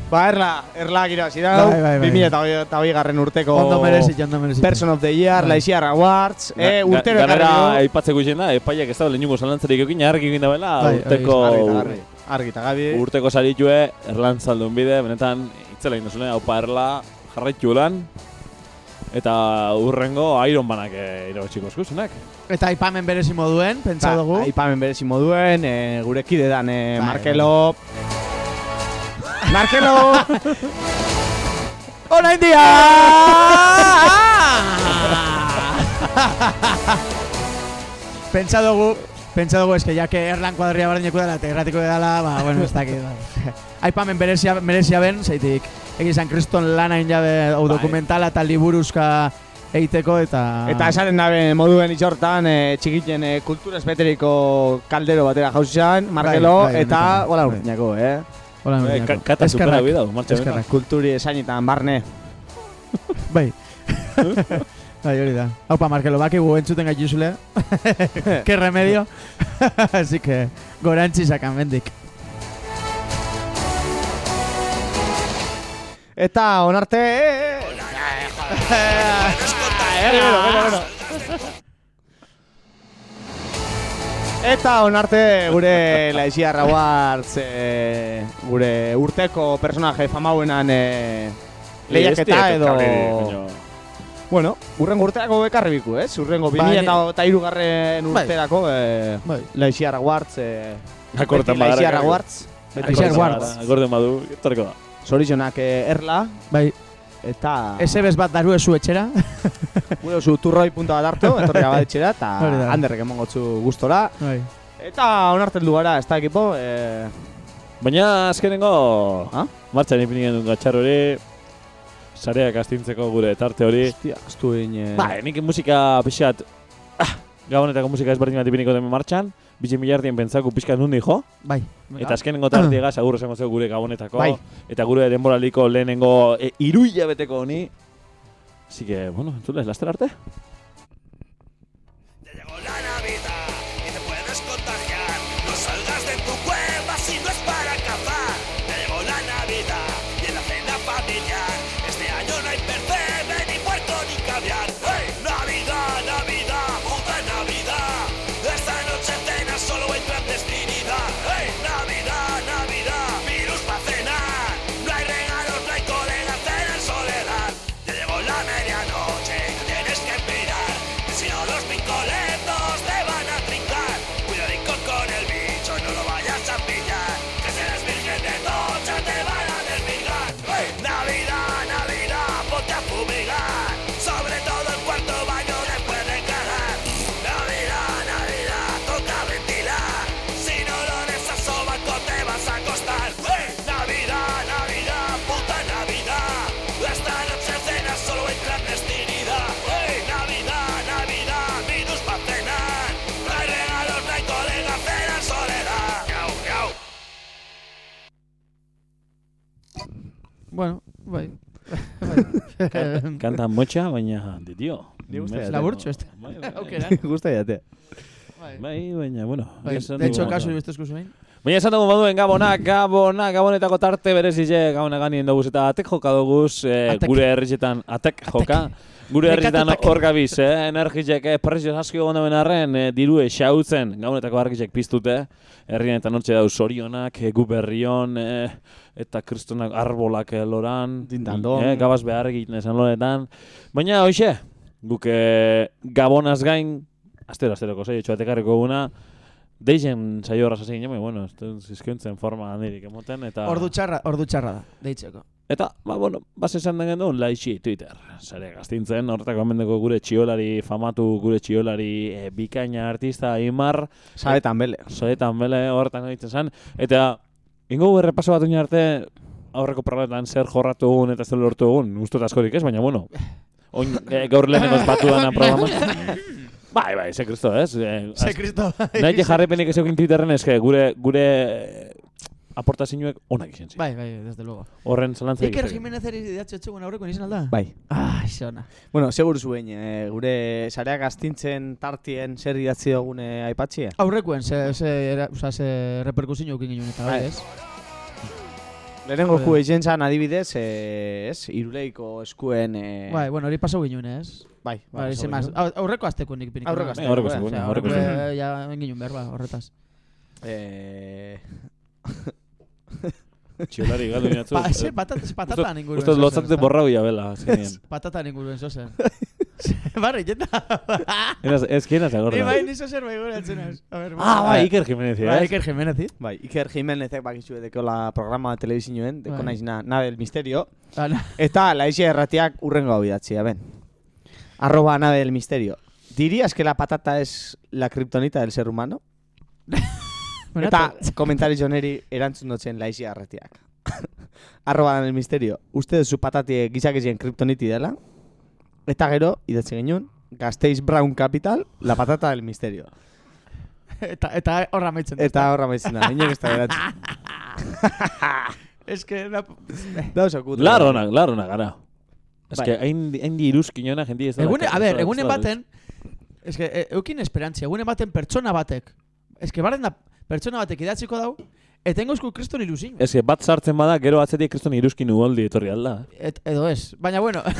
Ba, erla, erla gira zidau Bai, bai, bai. 2008 garren urteko Ondo merezi, ondo merezi. Person of the Year, Bai. Laixia Awards eh, Ga- Urtero Ganera ekarri du aipatzeko izan da, epaiak ez da lehenengo zalantzarik eukin argi egin dabela, Bai, urteko, Argi. Argi gabi urteko saritue, erlan zaldun bide, benetan, itzela induzune, haupa erla, jarraitu lan, eta urrengo Iron Manak eh, irabotxiko eskuzunak. Eta aipamen berezi moduen, pentsa dugu. Aipamen berezi moduen, eh, gure kide dan eh, Bai, Markelo Ona india! pentsa dugu, pentsa dugu eske que Erlan kuadria bardineko dela eta dela, ba, bueno, ez dakit. Aipamen berezia, merezia ben, zeitik, egin San Kriston lana jabe hau Bai. dokumentala eta liburuzka eiteko eta... Eta esaten dabe moduen itxortan eh, txikiten eh, kultura espeteriko kaldero batera jauzi zan, Markelo, Bai, bai, eta gola bai. urtinako, eh? Hola, Eh, kata supera Eskerrak, bida, martxa eskerrak. Kulturi esainetan barne. Bai. bai, hori da. Haupa, Markelo, bakigu entzuten gaituzule. Qué remedio. Así que, gorantzi sakan bendik. Eta onarte... Bero, bero, bero. Eta onarte gure Laixia Rawards eh, gure urteko personaje famauenan eh, lehiaketa edo... Bueno, urrengo urterako bekarri biku, ez? Urrengo Bai, 2000 eta hirugarren Bai. urterako eh, Bai. Laixia Rawards eh, Akortan Laixiar Laixiar Awards. Akorden badu, etorriko da. Zorizionak eh, erla, Bai, eta... SBs bat daru ezu etxera. Gure zu turroi punta bat hartu, etorri abaditxera, eta Hori da. handerrek emongotzu gustora. Bai. Eta onartzen du gara, ez da ekipo, eh, Baina azkenengo Ha? martxan ipini genuen gatxar hori, sareak astintzeko gure tarte hori. hostia, ez du egin... Eh, Ba, nik musika pixat, ah, gabonetako musika ezberdin bat ipiniko den martxan, bitxin milardien pentsaku pixkat nundi jo, Bai. eta azkenengo tartiega segur esango zeu gure gabonetako, Bai. eta gure denboraliko lehenengo e, iru hilabeteko honi. Así que, bueno, entzules, laster arte. Kanta motxa, baina de tio. Ni gusta Laburtxo este. Bai, bai, bai. Aukeran. Gusta jate. Bai, baina, bueno. Bai, de hecho, dugu- kasu beste eskuzuain. Baina esan dugu baduen gabonak, gabonak, gabonetako tarte berezize gabonak ganien doguz eta atek joka doguz, eh, Atek. gure herritxetan atek joka. Gure Nekatutak. hor gabiz, eh, energizek, eh, prezio aski gonda benarren, eh, dirue xautzen, gabonetako argizek piztute, herrien eta nortxe dau sorionak, eh, gu berrion, eh, eta kristonak arbolak eh, loran, Dindandon. eh, gabaz behar egiten esan loretan. Baina, hoxe, guk eh, gabonaz gain, astero, asteroko zei, etxoatekarriko guna, Deixen saio horra sasegin jame, bueno, zizkiuntzen forma handirik emoten, eta... Ordu txarra, ordu txarra da, deitzeko. Eta, ba, bueno, bas esan den genuen, laixi Twitter. Zare gaztintzen, horretako emendeko gure txiolari famatu, gure txiolari e, bikaina artista Imar. Saetan bele. Saetan bele, horretan egiten zen. Eta, ingo errepaso bat arte, aurreko programetan zer jorratu egun eta zer lortu egun, guztot askorik ez, baina bueno, oin, e, gaur lehenengoz batu dana programa. Bai, bai, ze kristo, ez? Eh, Ze kristo, bai. Nahi jarrepenik ez egin Twitterren, eske gure, gure aportazioek onak izan ziren. Bai, bai, desde luego. Horren zalantza Iker egiten. Jimenez eri idatzi etxegun aurreko nizan alda? Bai. Ah, xona. Bueno, seguru zuen, eh, gure sareak astintzen tartien zer idatzi dugune aipatxia? Aurrekoen, ze, ze, era, oza, ze reperkusio eukin ginen eta bai, Bai. ez? Lehenengo ku egin zan adibidez, eh, ez, iruleiko eskuen... Eh, Bai, bueno, hori pasau ginen, ez? bai, Bai, pasau ze mas, ginen. au- aurreko azteko nik pinik. Aurreko nuen. asteko, aurreko eh, asteko, Osea, aurreko eh, ja enginen behar, ba, horretaz. Eh, Txiolari galdu inatzu. Pa, ze patata, ze patata inguruen. Uste zozen, lotzate ezta? borrau jabela, azkenean. Patata inguruen zozen. Barri, jeta. Eraz, ez kienaz Ni agorda. bai, nizo zer bai gure atzenaz. A ver, Ah, bai, Iker Jimenez, Bai, ez? Iker Jimenez, ¿sí? bai, Iker Jimenezek bakizu dekola programa de telebizioen, deko Bai. naiz na, nave del misterio. Ah, na- Eta laixia erratiak urrengo hau idatzi, ben. Arroba del misterio. ¿Dirías que la patata es la kriptonita del ser humano? Bueno, Eta komentari joneri erantzun dotzen laixia erratiak. Arroba nave del misterio. Uste zu patatie gizakizien kriptoniti dela? Eta gero, idatzi genuen, Gasteiz Brown Capital, la patata del misterio. Eta, eta horra maitzen. Eta horra maitzen da, inek ez da geratzen. Es que... Na... Da oso kutre. Larronak, larronak, gara. Ez Bai. que hain, hain di iruzkinona jendia ez da. Egune, a ver, egunen baten, es que, e, eukin esperantzia, egunen baten pertsona batek, es que barren da, pertsona batek idatziko dau, eta engozko kriston ilusin. Ez bat sartzen bada, gero atzetik kriston iruzkin ugoldi etorri alda. Et, edo ez, baina bueno.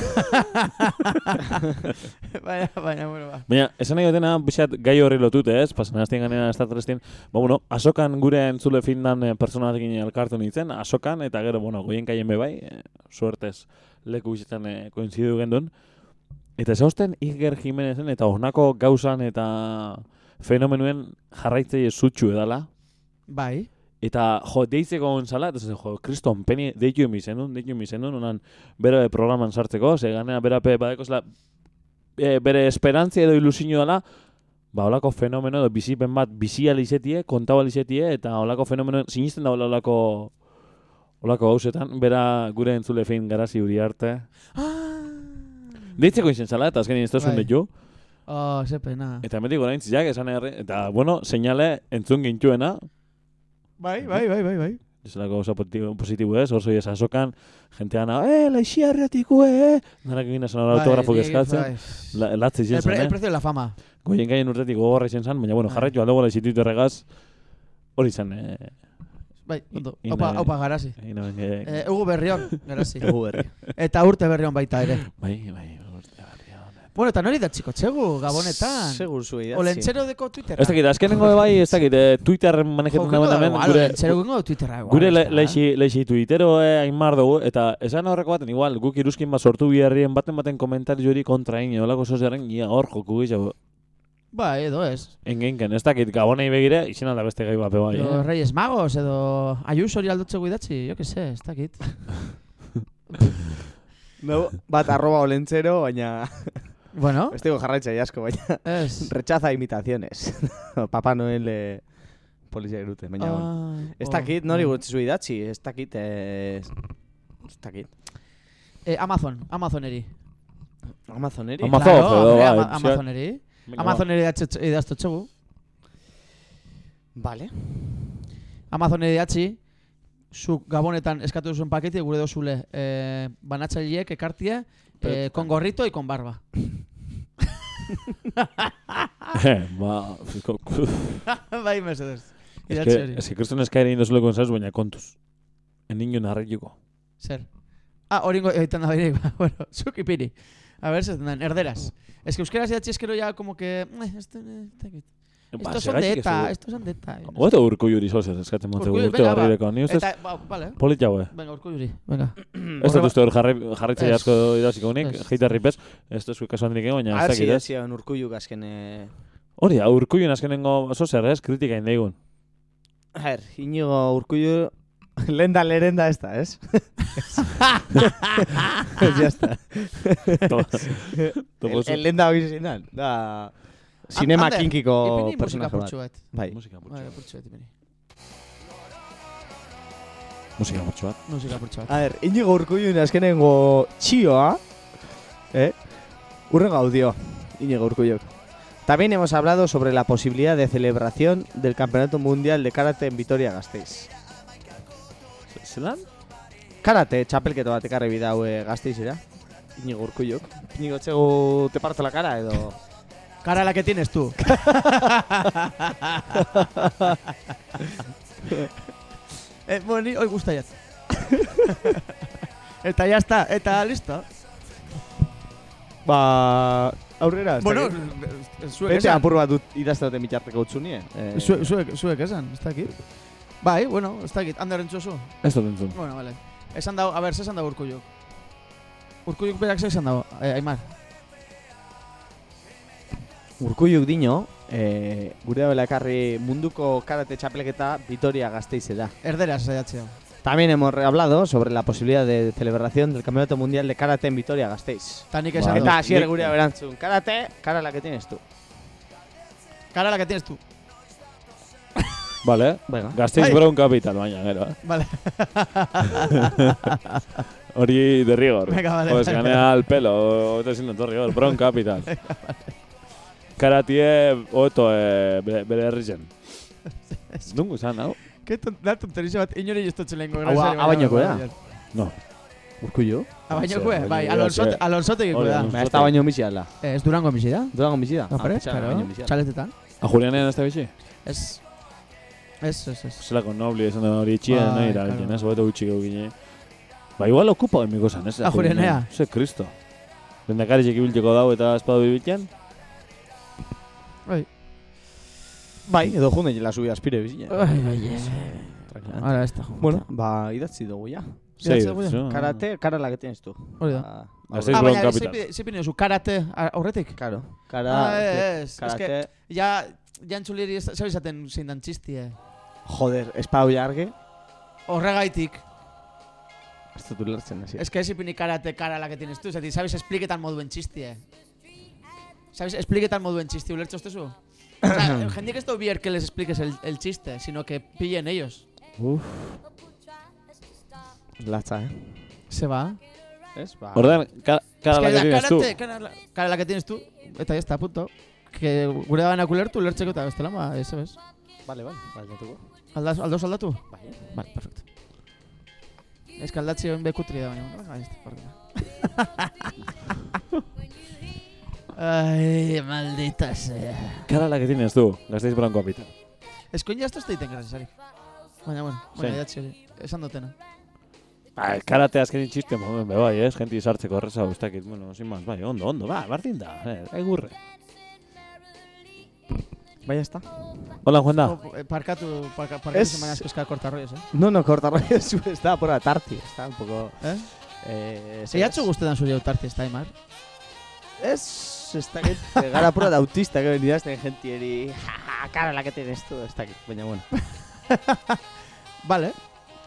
baina, baina, bueno, ba. Baina, esan nahi dutena, bixat gai horri lotute, ez? Pasan hastien ganean estatrestien. Ba, bueno, asokan gure entzule findan eh, personatekin elkartu nintzen, asokan, eta gero, bueno, goien kaien bebai, eh, suertez leku bizitzen eh, koinzidu gendun. Eta zausten Iker Jimenezen eta honako gauzan eta fenomenuen jarraitzei zutxu edala. Bai. Eta, jo, deitzeko onzala, eta jo, kriston, peni deitu emi zenun, deitu emi zenun, onan, bere programan sartzeko, ze ganea berape badekozela, e, bere esperantzia edo ilusinio dela, ba, olako fenomeno edo bizipen bat bizia lizetie, kontaba lizetie, eta olako fenomeno, sinisten da olako, olako gauzetan, bera gure entzule fein garazi uri arte. Deitzeko izen zala, eta azkenin ez tozun Bai. Oh, ze pena. Eta metik orain zizak, esan erre, eta, bueno, seinale entzun gintuena, Bai, bai, bai, bai, bai. Ezelako oso positibo ez, oso ez azokan, jentean, eh, laixi arreatiku, eh! Narak egin esan Bai, autografo eskatzen, bai. la, latze izan El, zen, el eh? precio de la fama. Goien gaien urtetik gogorra izan zen, baina, bueno, Bai. jarraitu aldo gola izitu erregaz, hori zen, eh? Bai, ondo. Ina- Opa, opa, garazi. Ina- eh, Eh, Hugo Berrion, garazi. Hugo Berri. Eta urte berrion baita ere. Bai, bai, Bueno, eta nori datziko txegu, gabonetan. Segur zu idatzi. Olentzero deko Twitter. Ez dakit, azkenengo bai, ez dakit, eh, Twitter dagoen da hemen, igual, gure, Olentzero gengo Twitterra gure le, da. leixi, leixi tuitero eh, hain mar dugu, eta esan horreko baten, igual, guk iruzkin bat sortu biherrien baten baten komentario hori kontra egin, olako soziaren, ia hor joku gehiago. Ba, edo ez. Engeinken, ez dakit, gabonei begire, izan alda beste gai bat bai, Edo eh? Reyes Magos, edo Ayuso hori aldotzeko idatzi, jo que se, ez dakit. No, bat arroba olentzero, baina... Bueno. Estego jarraitza asko, baina... Ez. Rechaza imitaciones. Papa Noel eh, polizia gerute, baina... Ah, bueno. Ez oh, dakit, nori bai. gutzi zu idatzi, ez dakit... Eh, ez dakit. Eh, Amazon, Amazoneri. Amazoneri? Amazon, Claro, hombre, bai, Ama- pixkat. Amazoneri. Venga. Amazoneri txegu. Vale. Amazoneri idatzi, zuk gabonetan eskatu duzuen paketi gure dozule eh, banatzaileek ekartie eh, con gorrito y con barba. Eh, ba, fiko, bai, mesedez. Ez que, ez kriston eskaira egin dozuleko enzaz, baina kontuz. En niño narrituko. Zer? Ah, oringo egiten da bairik, bueno, zuk ipini. A ver, zetan den, erderaz. Ez que euskeraz idatzi eskero ya como que... Eh, esto, eh, ez dakit. Ba, Estos son de ez ETA, dugu? estos son de ETA. eh. Oto urko juri zozer, eskatzen Urkullu, urte ba. barrireko. Ni ustez, vale. polit jaue. Venga, urkulluri, venga. Ez dut uste hor jarri, jarritzea Ez. asko idaziko unik, Ez. jeita ripez, ez dut zuke kasuan dinik baina ez dakit ez. idatzi urkullu azken... Eh... Hori, da, urkullun azkenengo zozer ez, kritika indeigun. A ver, Iñigo urkullu... Lenda lerenda ez da, ez? ya está. To- el, topozu. el lenda original. Da... Cinema Ander, kinkiko musika personaje purtsu bat. bat. Bai. Musika purtsu. Bai, purtsu bat. Musika motxo bat. Musika purtsu bat. A ver, Iñigo urkullun azkenengo txioa, eh? Urrengo audio, Iñigo urkulluk. También hemos hablado sobre la posibilidad de celebración del Campeonato Mundial de Karate en Vitoria-Gasteiz. Zelan? Karate, txapelketo bat ekarri bidau e, Gasteizera. Iñigo urkulluk. Iñigo txegu te parto la cara edo... Cara la que tienes tú. eh, bueno, hoy gusta ya. eta ya está, eta listo. Ba... Aurrera, Bueno, dakit. zuek esan. apur bat dut idazteote mitxarteko utzunie. Eh, Zuek, zuek, zuek esan, ez dakit. Bai, bueno, ez dakit, ander entzuzu. Ez dut entzun. Bueno, vale. Esan dago, a ber, ze esan dago urkulluk? Urkulluk berak ze esan dago, eh, Aimar. Urkulluk dino, eh, gure dabela ekarri munduko karate txapelketa Vitoria Gasteizera. Erderaz saiatzea. También hemos hablado sobre la posibilidad de celebración del Campeonato Mundial de Karate en Vitoria Gasteiz. Ta nik esan. Eta hasier gure berantzun. Karate, cara la que tienes tú. Cara la que tienes tú. Vale, Venga. Gasteiz. Brown Capital, baina, gero, eh? Vale. Hori de rigor. Venga, vale, Pues vale. ganea al pelo, ote sin torri hor, Brown Capital. Karatie, oto, eh, bere, bere herrizen. Nungu izan, hau? Da tonteria bat inori estotzen lehenko. Hau a- abainoko da. No. Urkullu? Abainoko, Zer, bai, baina, Alonsote, zer. Alonsotegiko Hori, da. Ez da baino biziala. Eh, Ez Durango bizi da? Durango bizida? Hombre, Ah, claro, baino biziala. txaletetan. A Julianean ez da bizi? Ez. Ez, ez, ez. Zelako nobli esan da hori txien, Bai, nahi claro. erabiltzen, ez? Hobeto gutxi gau gine. Ba, igual okupa emiko zan, ez? A Julianea. Ze, kristo. Lendakarizek ibiltzeko dau eta espadu ibiltzen? Bai. Bai, edo junde la subida aspire bizina. Ai, bai. Tranquilamente. Ahora ez da. Bueno, ba, idatzi dugu ya. Ja. zu. Karate, cara la que tienes tú. Hori da. Ah, Brown baina, Capital. zepine zu karate aurretik? Claro. Cara, Ah, ez, ez. karate. Es que, ja, ja entzuliri ez, sabe izaten zein dan txistie. Joder, espau jarge. Horregaitik. Ez dut ulertzen, hasi. Es que es ipini karate cara la que tienes tú. Es decir, ¿sabes expliketan moduen txistie? ¿Sabes expliketan moduen txistie? ¿Ulertzo ustezu? O sea, jendik ez da bier que les expliques el, el chiste, sino que pillen ellos. Uf. Latza, eh? Se va. Ez, ba. Ordean, cara Es la que tienes tú. cara, la, cara la que tienes tú. Eta ya está, punto. Que gure da banak ulertu, ulertzeko eta bestela, ba, ez bez. Vale, vale, vale, natuko. Aldaz, aldo aldatu? Bai. Vale, perfecto. Ez que aldatzi hon bekutri da, baina, venga, este, por Ay, maldita sea. Cara la que tienes tú, Gasteiz Branco Capital. Ez koin jazto ez daiten graciasari. Baina, bueno, baina, Zein? idatzi hori. Esan dutena. Ba, karate azkenin txiste moduen, be bai, ez? Genti sartzeko erreza ustakit, bueno, sin más, bai, ondo, ondo, ba, bardin da, eh, egurre. Bai, está. Hola, Juan da. Oh, eh, Parkatu, parka, parkatu Ez- semanas pesca corta rollos, eh? No, no, corta rollo, zu está por la tarti, está un poco... Eh? Eh, Se jatzu guztetan zuri autarti ez da, Imar? Ez, ez dakit, eh, gara pura de autista, que venidazten gentieri, jaja, cara la que tienes tú, ez dakit, baina bueno. Vale.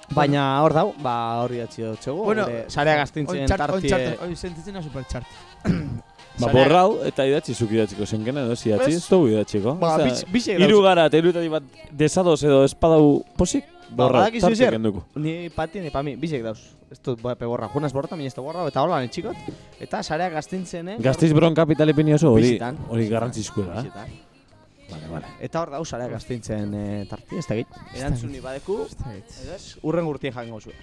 Baina hor dau, ba hor idatzi dut txegu, Bueno, sarea gaztintzen tartie... Hoy sentitzen da super chart. Ba, borrau, eta idatzi zuk idatziko zenkena, edo, si idatzi, Ez? dugu idatziko. Ba, bisek Hiru dauz- gara, eta irutatik bat desadoz edo espadau posik, Ba, tartik zer, kenduko. ni pati, ni pa mi, bisek dauz. Ez dut, ba, pe borra, junaz borta, mi ez da borra, eta hola txikot. Eta sarea gaztintzen, eh? Gazteiz Bron Capital ipini oso, hori, hori garrantzizkoa, eh? Vale, vale. Eta hor dau sarea gaztintzen eh, tarti, ez dakit. Erantzuni badeku, edo ez, urren gurtien jango zuen.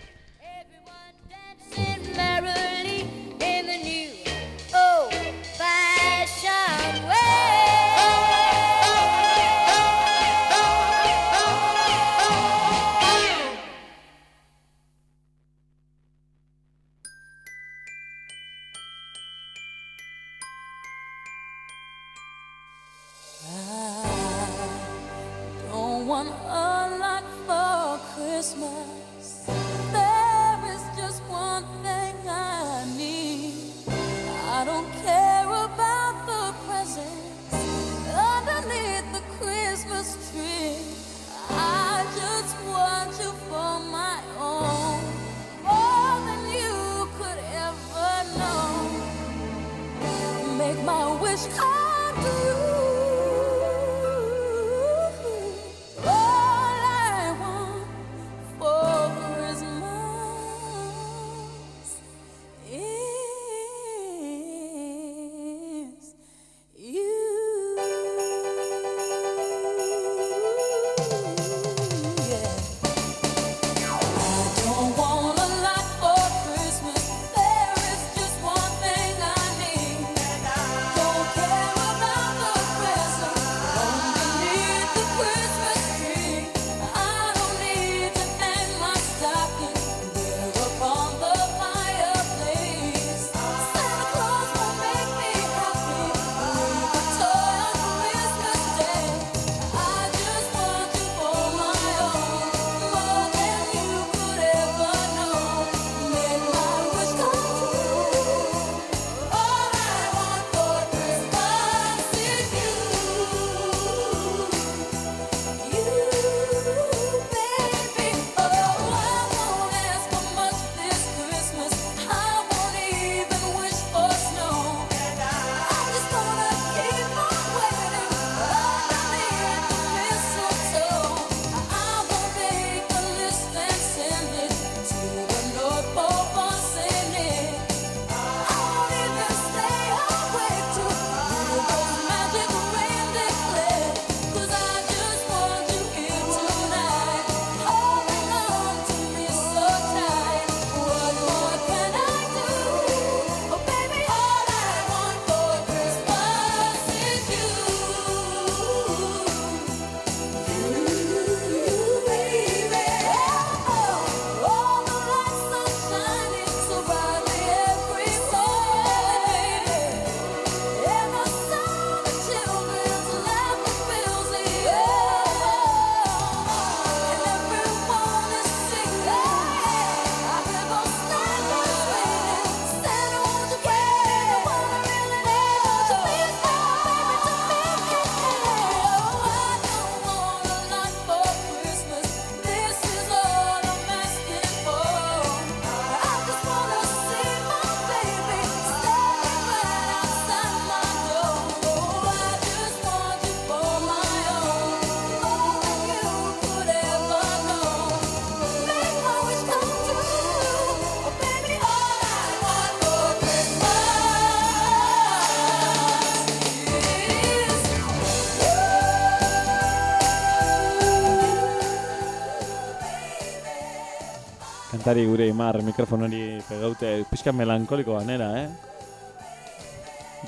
Kantari gure imar mikrofonori pegaute pixka melankoliko banera, eh?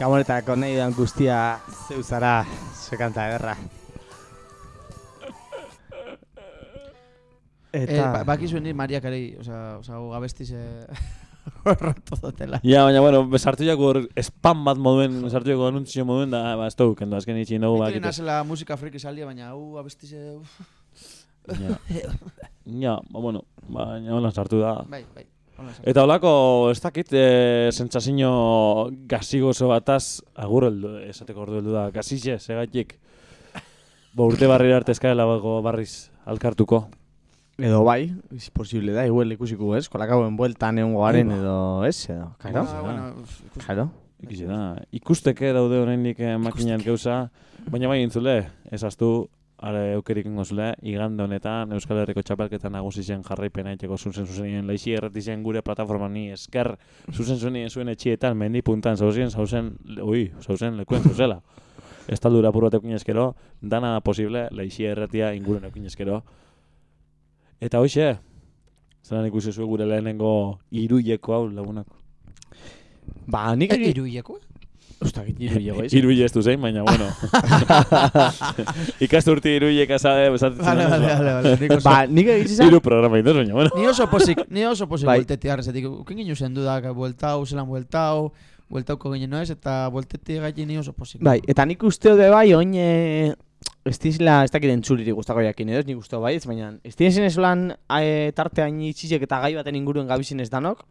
Gabonetako nahi duan guztia zeu zara, ze kanta ederra. Eta... Eta... ba, bakizuen ni Maria Carey, osea, osea, hau abestiz eh, horratu dutela. Ja, baina, bueno, sartu jako hor spam bat moduen, sartu jako anuntzio moduen, da, ba, ez dugu, kendo, azken itxin dugu, ba, Nik nazela musika friki saldia, baina hau abestiz... eh, uf. Ja. Ja, ba, bueno, baina hola sartu da. Bai, bai. Eta holako, ez dakit, e, sentsazio gazigozo bataz, agur heldu, esateko ordu heldu da, gazize, segatik. Ba, urte barrira arte eskaela bago barriz alkartuko. Edo bai, es posible da, igual ikusiko ez, kolakauen bueltan egon garen Bai, ba. edo, ez, edo? Ah, bueno, ikusi- Karo? Ikusi da, ikusteke daude oraindik eh, makinan gauza, baina bai entzule, ezaztu, are eukerik zule, igande honetan Euskal Herriko txapelketan nagusi zen jarraipena iteko zuzen zuzenien laixi errati zen gure plataforma ni esker zuzen zuzenien zuen etxietan mendi puntan zauzien zauzen, ui, zauzen lekuen zauzela. Estaldura apur bat eukin eskero, dana da posible, laixi erratia inguren eukin eskero. Eta hoxe, zelan ikusi zu gure lehenengo iruileko hau lagunak. Ba, nik Eh, Iruileko? Usta, iruileko ez. Iruile ez du zein, baina, bueno. Ikasturti iruilek azabe, besatzen Vale, vale, vale, vale, nik oso- Ba, nik egitza... Iru programa induz, baina, bueno. Ni oso posik, ni oso posik Bai. buelteti arrezetik. Ukin ginu zen dudak, bueltau, zelan bueltau, bueltauko ginen noiz, eta buelteti gaiti ni oso posik. Bai, eta nik uste dut bai, oin... eh, Ez dizla, ez dakit entzuliri guztako jakin edo, nik uste dut bai, ez baina... Ez dizen esolan e, tarte hain itxizek eta gai baten inguruen gabizin ez danok,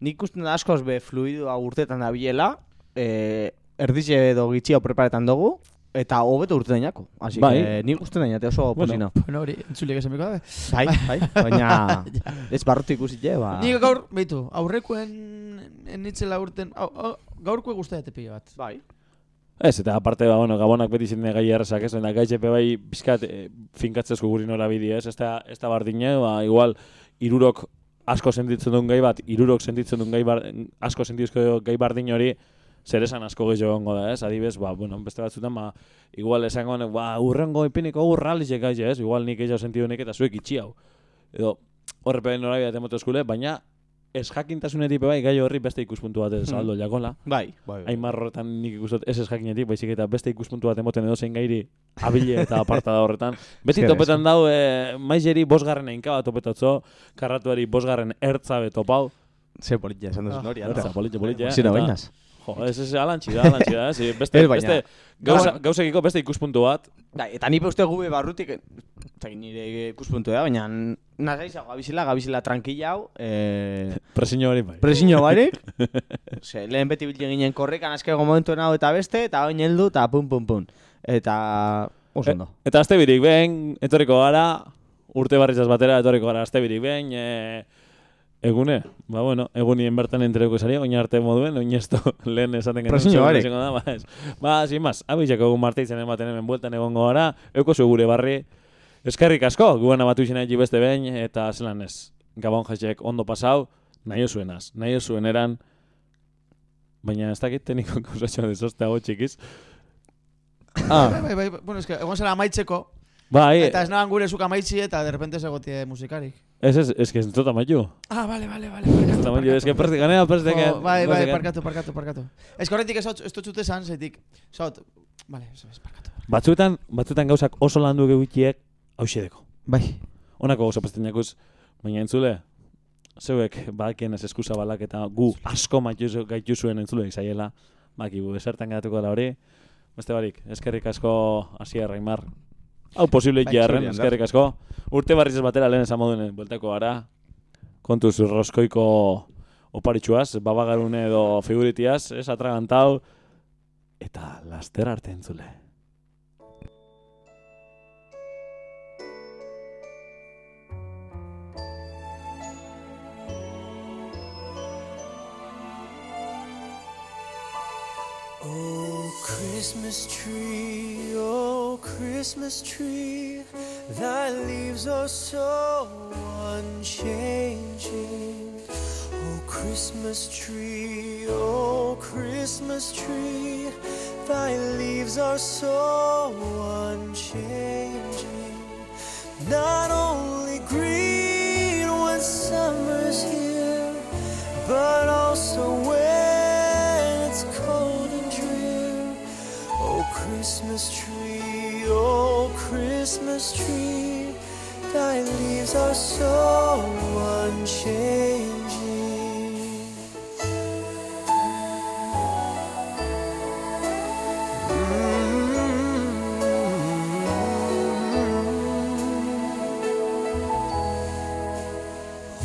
nik uste dut askoz be fluidua urtetan da biela, e, erdize edo gitxia preparetan dugu, eta hobeto urte dainako. Así Bai. que nik uste dainate oso Bueno. posino. Bueno, hori, entzuliek esan dabe. Bai, bai, baina ez barrutu ikusi je, ba... Nik gaur, beitu, aurrekoen enitzela urten, au, au, gaurko guztaete pila bat. Bai. Ez, eta aparte, ba, bueno, gabonak beti ziren gai errezak, ez, eta gaitxepe bai pizkat e, finkatzezko guri nora bidi, ez, ez da, ez da bardine, ba, igual, irurok asko sentitzen duen gai bat, irurok sentitzen duen gai bar, asko sentizko gai bardin hori, zer esan asko gehiago egongo da, ez, adibez, ba, bueno, beste batzutan, ba, igual esango ba, urrengo ipiniko urralizek gaitxe, ez, igual nik gehiago sentidu honek eta zuek itxi hau. Edo, horrepen norabia temoto eskule, baina ez jakintasunetik bai gai horri beste ikuspuntu bat ez Hmm. aldo jakola. Bai, bai, bai. Aimar horretan nik ikustot ez ez jakinetik, baizik eta beste ikuspuntu bat emoten edo zein gairi abile eta aparta da horretan. Beti topetan dau, e, maizeri bosgarren einka bat topetatzo, karratuari bosgarren ertzabe topau. Ze politia esan duzun hori, Ertza, politxe, politxe. Zino eta- bainaz. Jo, ez ez alantxi da, alantxi da, ez, beste, Ez, baina- beste gauza, gauzekiko beste ikuspuntu bat. Bai, eta ni uste gube barrutik, eta nire ikuspuntu da, baina nazaiza gabizela, gabizela tranquila hau, eh, Presiño hori bai. presiño barik, Ose, lehen beti biltzen ginen korrekan azkego momentu hau eta beste, eta oin heldu, eta pum, pum, pum. Eta oso ondo. E, eta azte birik behin, etorriko gara, urte barrizaz batera, etorriko gara azte birik behin, e, egune, ba bueno, egunien bertan entreuko esari, oin arte moduen, oin esto lehen esaten genuen. Barik. izango Da, ba, ez. ba, sin más, abizeko egun marteitzen ematen hemen bueltan egongo gara, euko zu gure barri, eskerrik asko, guena batu izan egi beste behin, eta zelan ez, gabon jasek ondo pasau, nahi zuenaz, nahi zuen eran, baina ez dakit teniko gauzatxo dezoste hau txikiz. Ah, Bai, bai, bai, bueno, eske, egon zera amaitzeko, bai, eta ez nahan gure zuk amaitzi, eta de repente segotie musikarik. Ez, ez, ez que entzota maiu. Ah, vale, vale, vale, Eta maiu, ez que perdi ganea, perdi Jo, bai, bai, parkatu, parkatu, parkatu. Ez que horretik ez ez dut esan, zeitik. Zaut, vale, ez, ez, parkatu. Batzuetan, batzuetan gauzak oso landu egutiek hauxedeko. Bai. Honako gauza presten jakuz, baina entzule, zeuek bakien ez eskusa balak eta gu asko maitu gaitu zuen entzule izaiela, bakigu, esertan geratuko da hori. Beste barik, eskerrik asko hasia Raimar. Hau posible Bai, jarren, eskerrik asko. Urte barriz batera lehen esan moduen bueltako gara. Kontuz roskoiko oparitxuaz, babagarune edo figuritiaz, ez atragantau. Eta laster arte entzule. Oh, Christmas tree, oh, Christmas tree, thy leaves are so unchanging. Oh, Christmas tree, oh, Christmas tree, thy leaves are so unchanging. Not only green when summer's here, but also when Christmas tree, oh Christmas tree, thy leaves are so unchanging. Mm-hmm.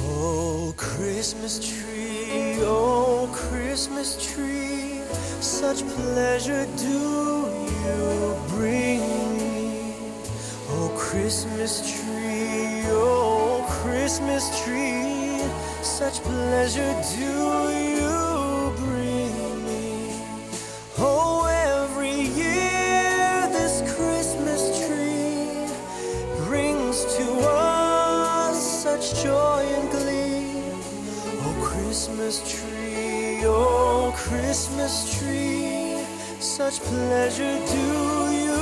Oh Christmas tree, oh Christmas tree, such pleasure do you bring me. Oh, Christmas tree, oh, Christmas tree, such pleasure do you bring me. Oh, every year this Christmas tree brings to us such joy and glee. Oh, Christmas tree, oh, Christmas tree, such pleasure do you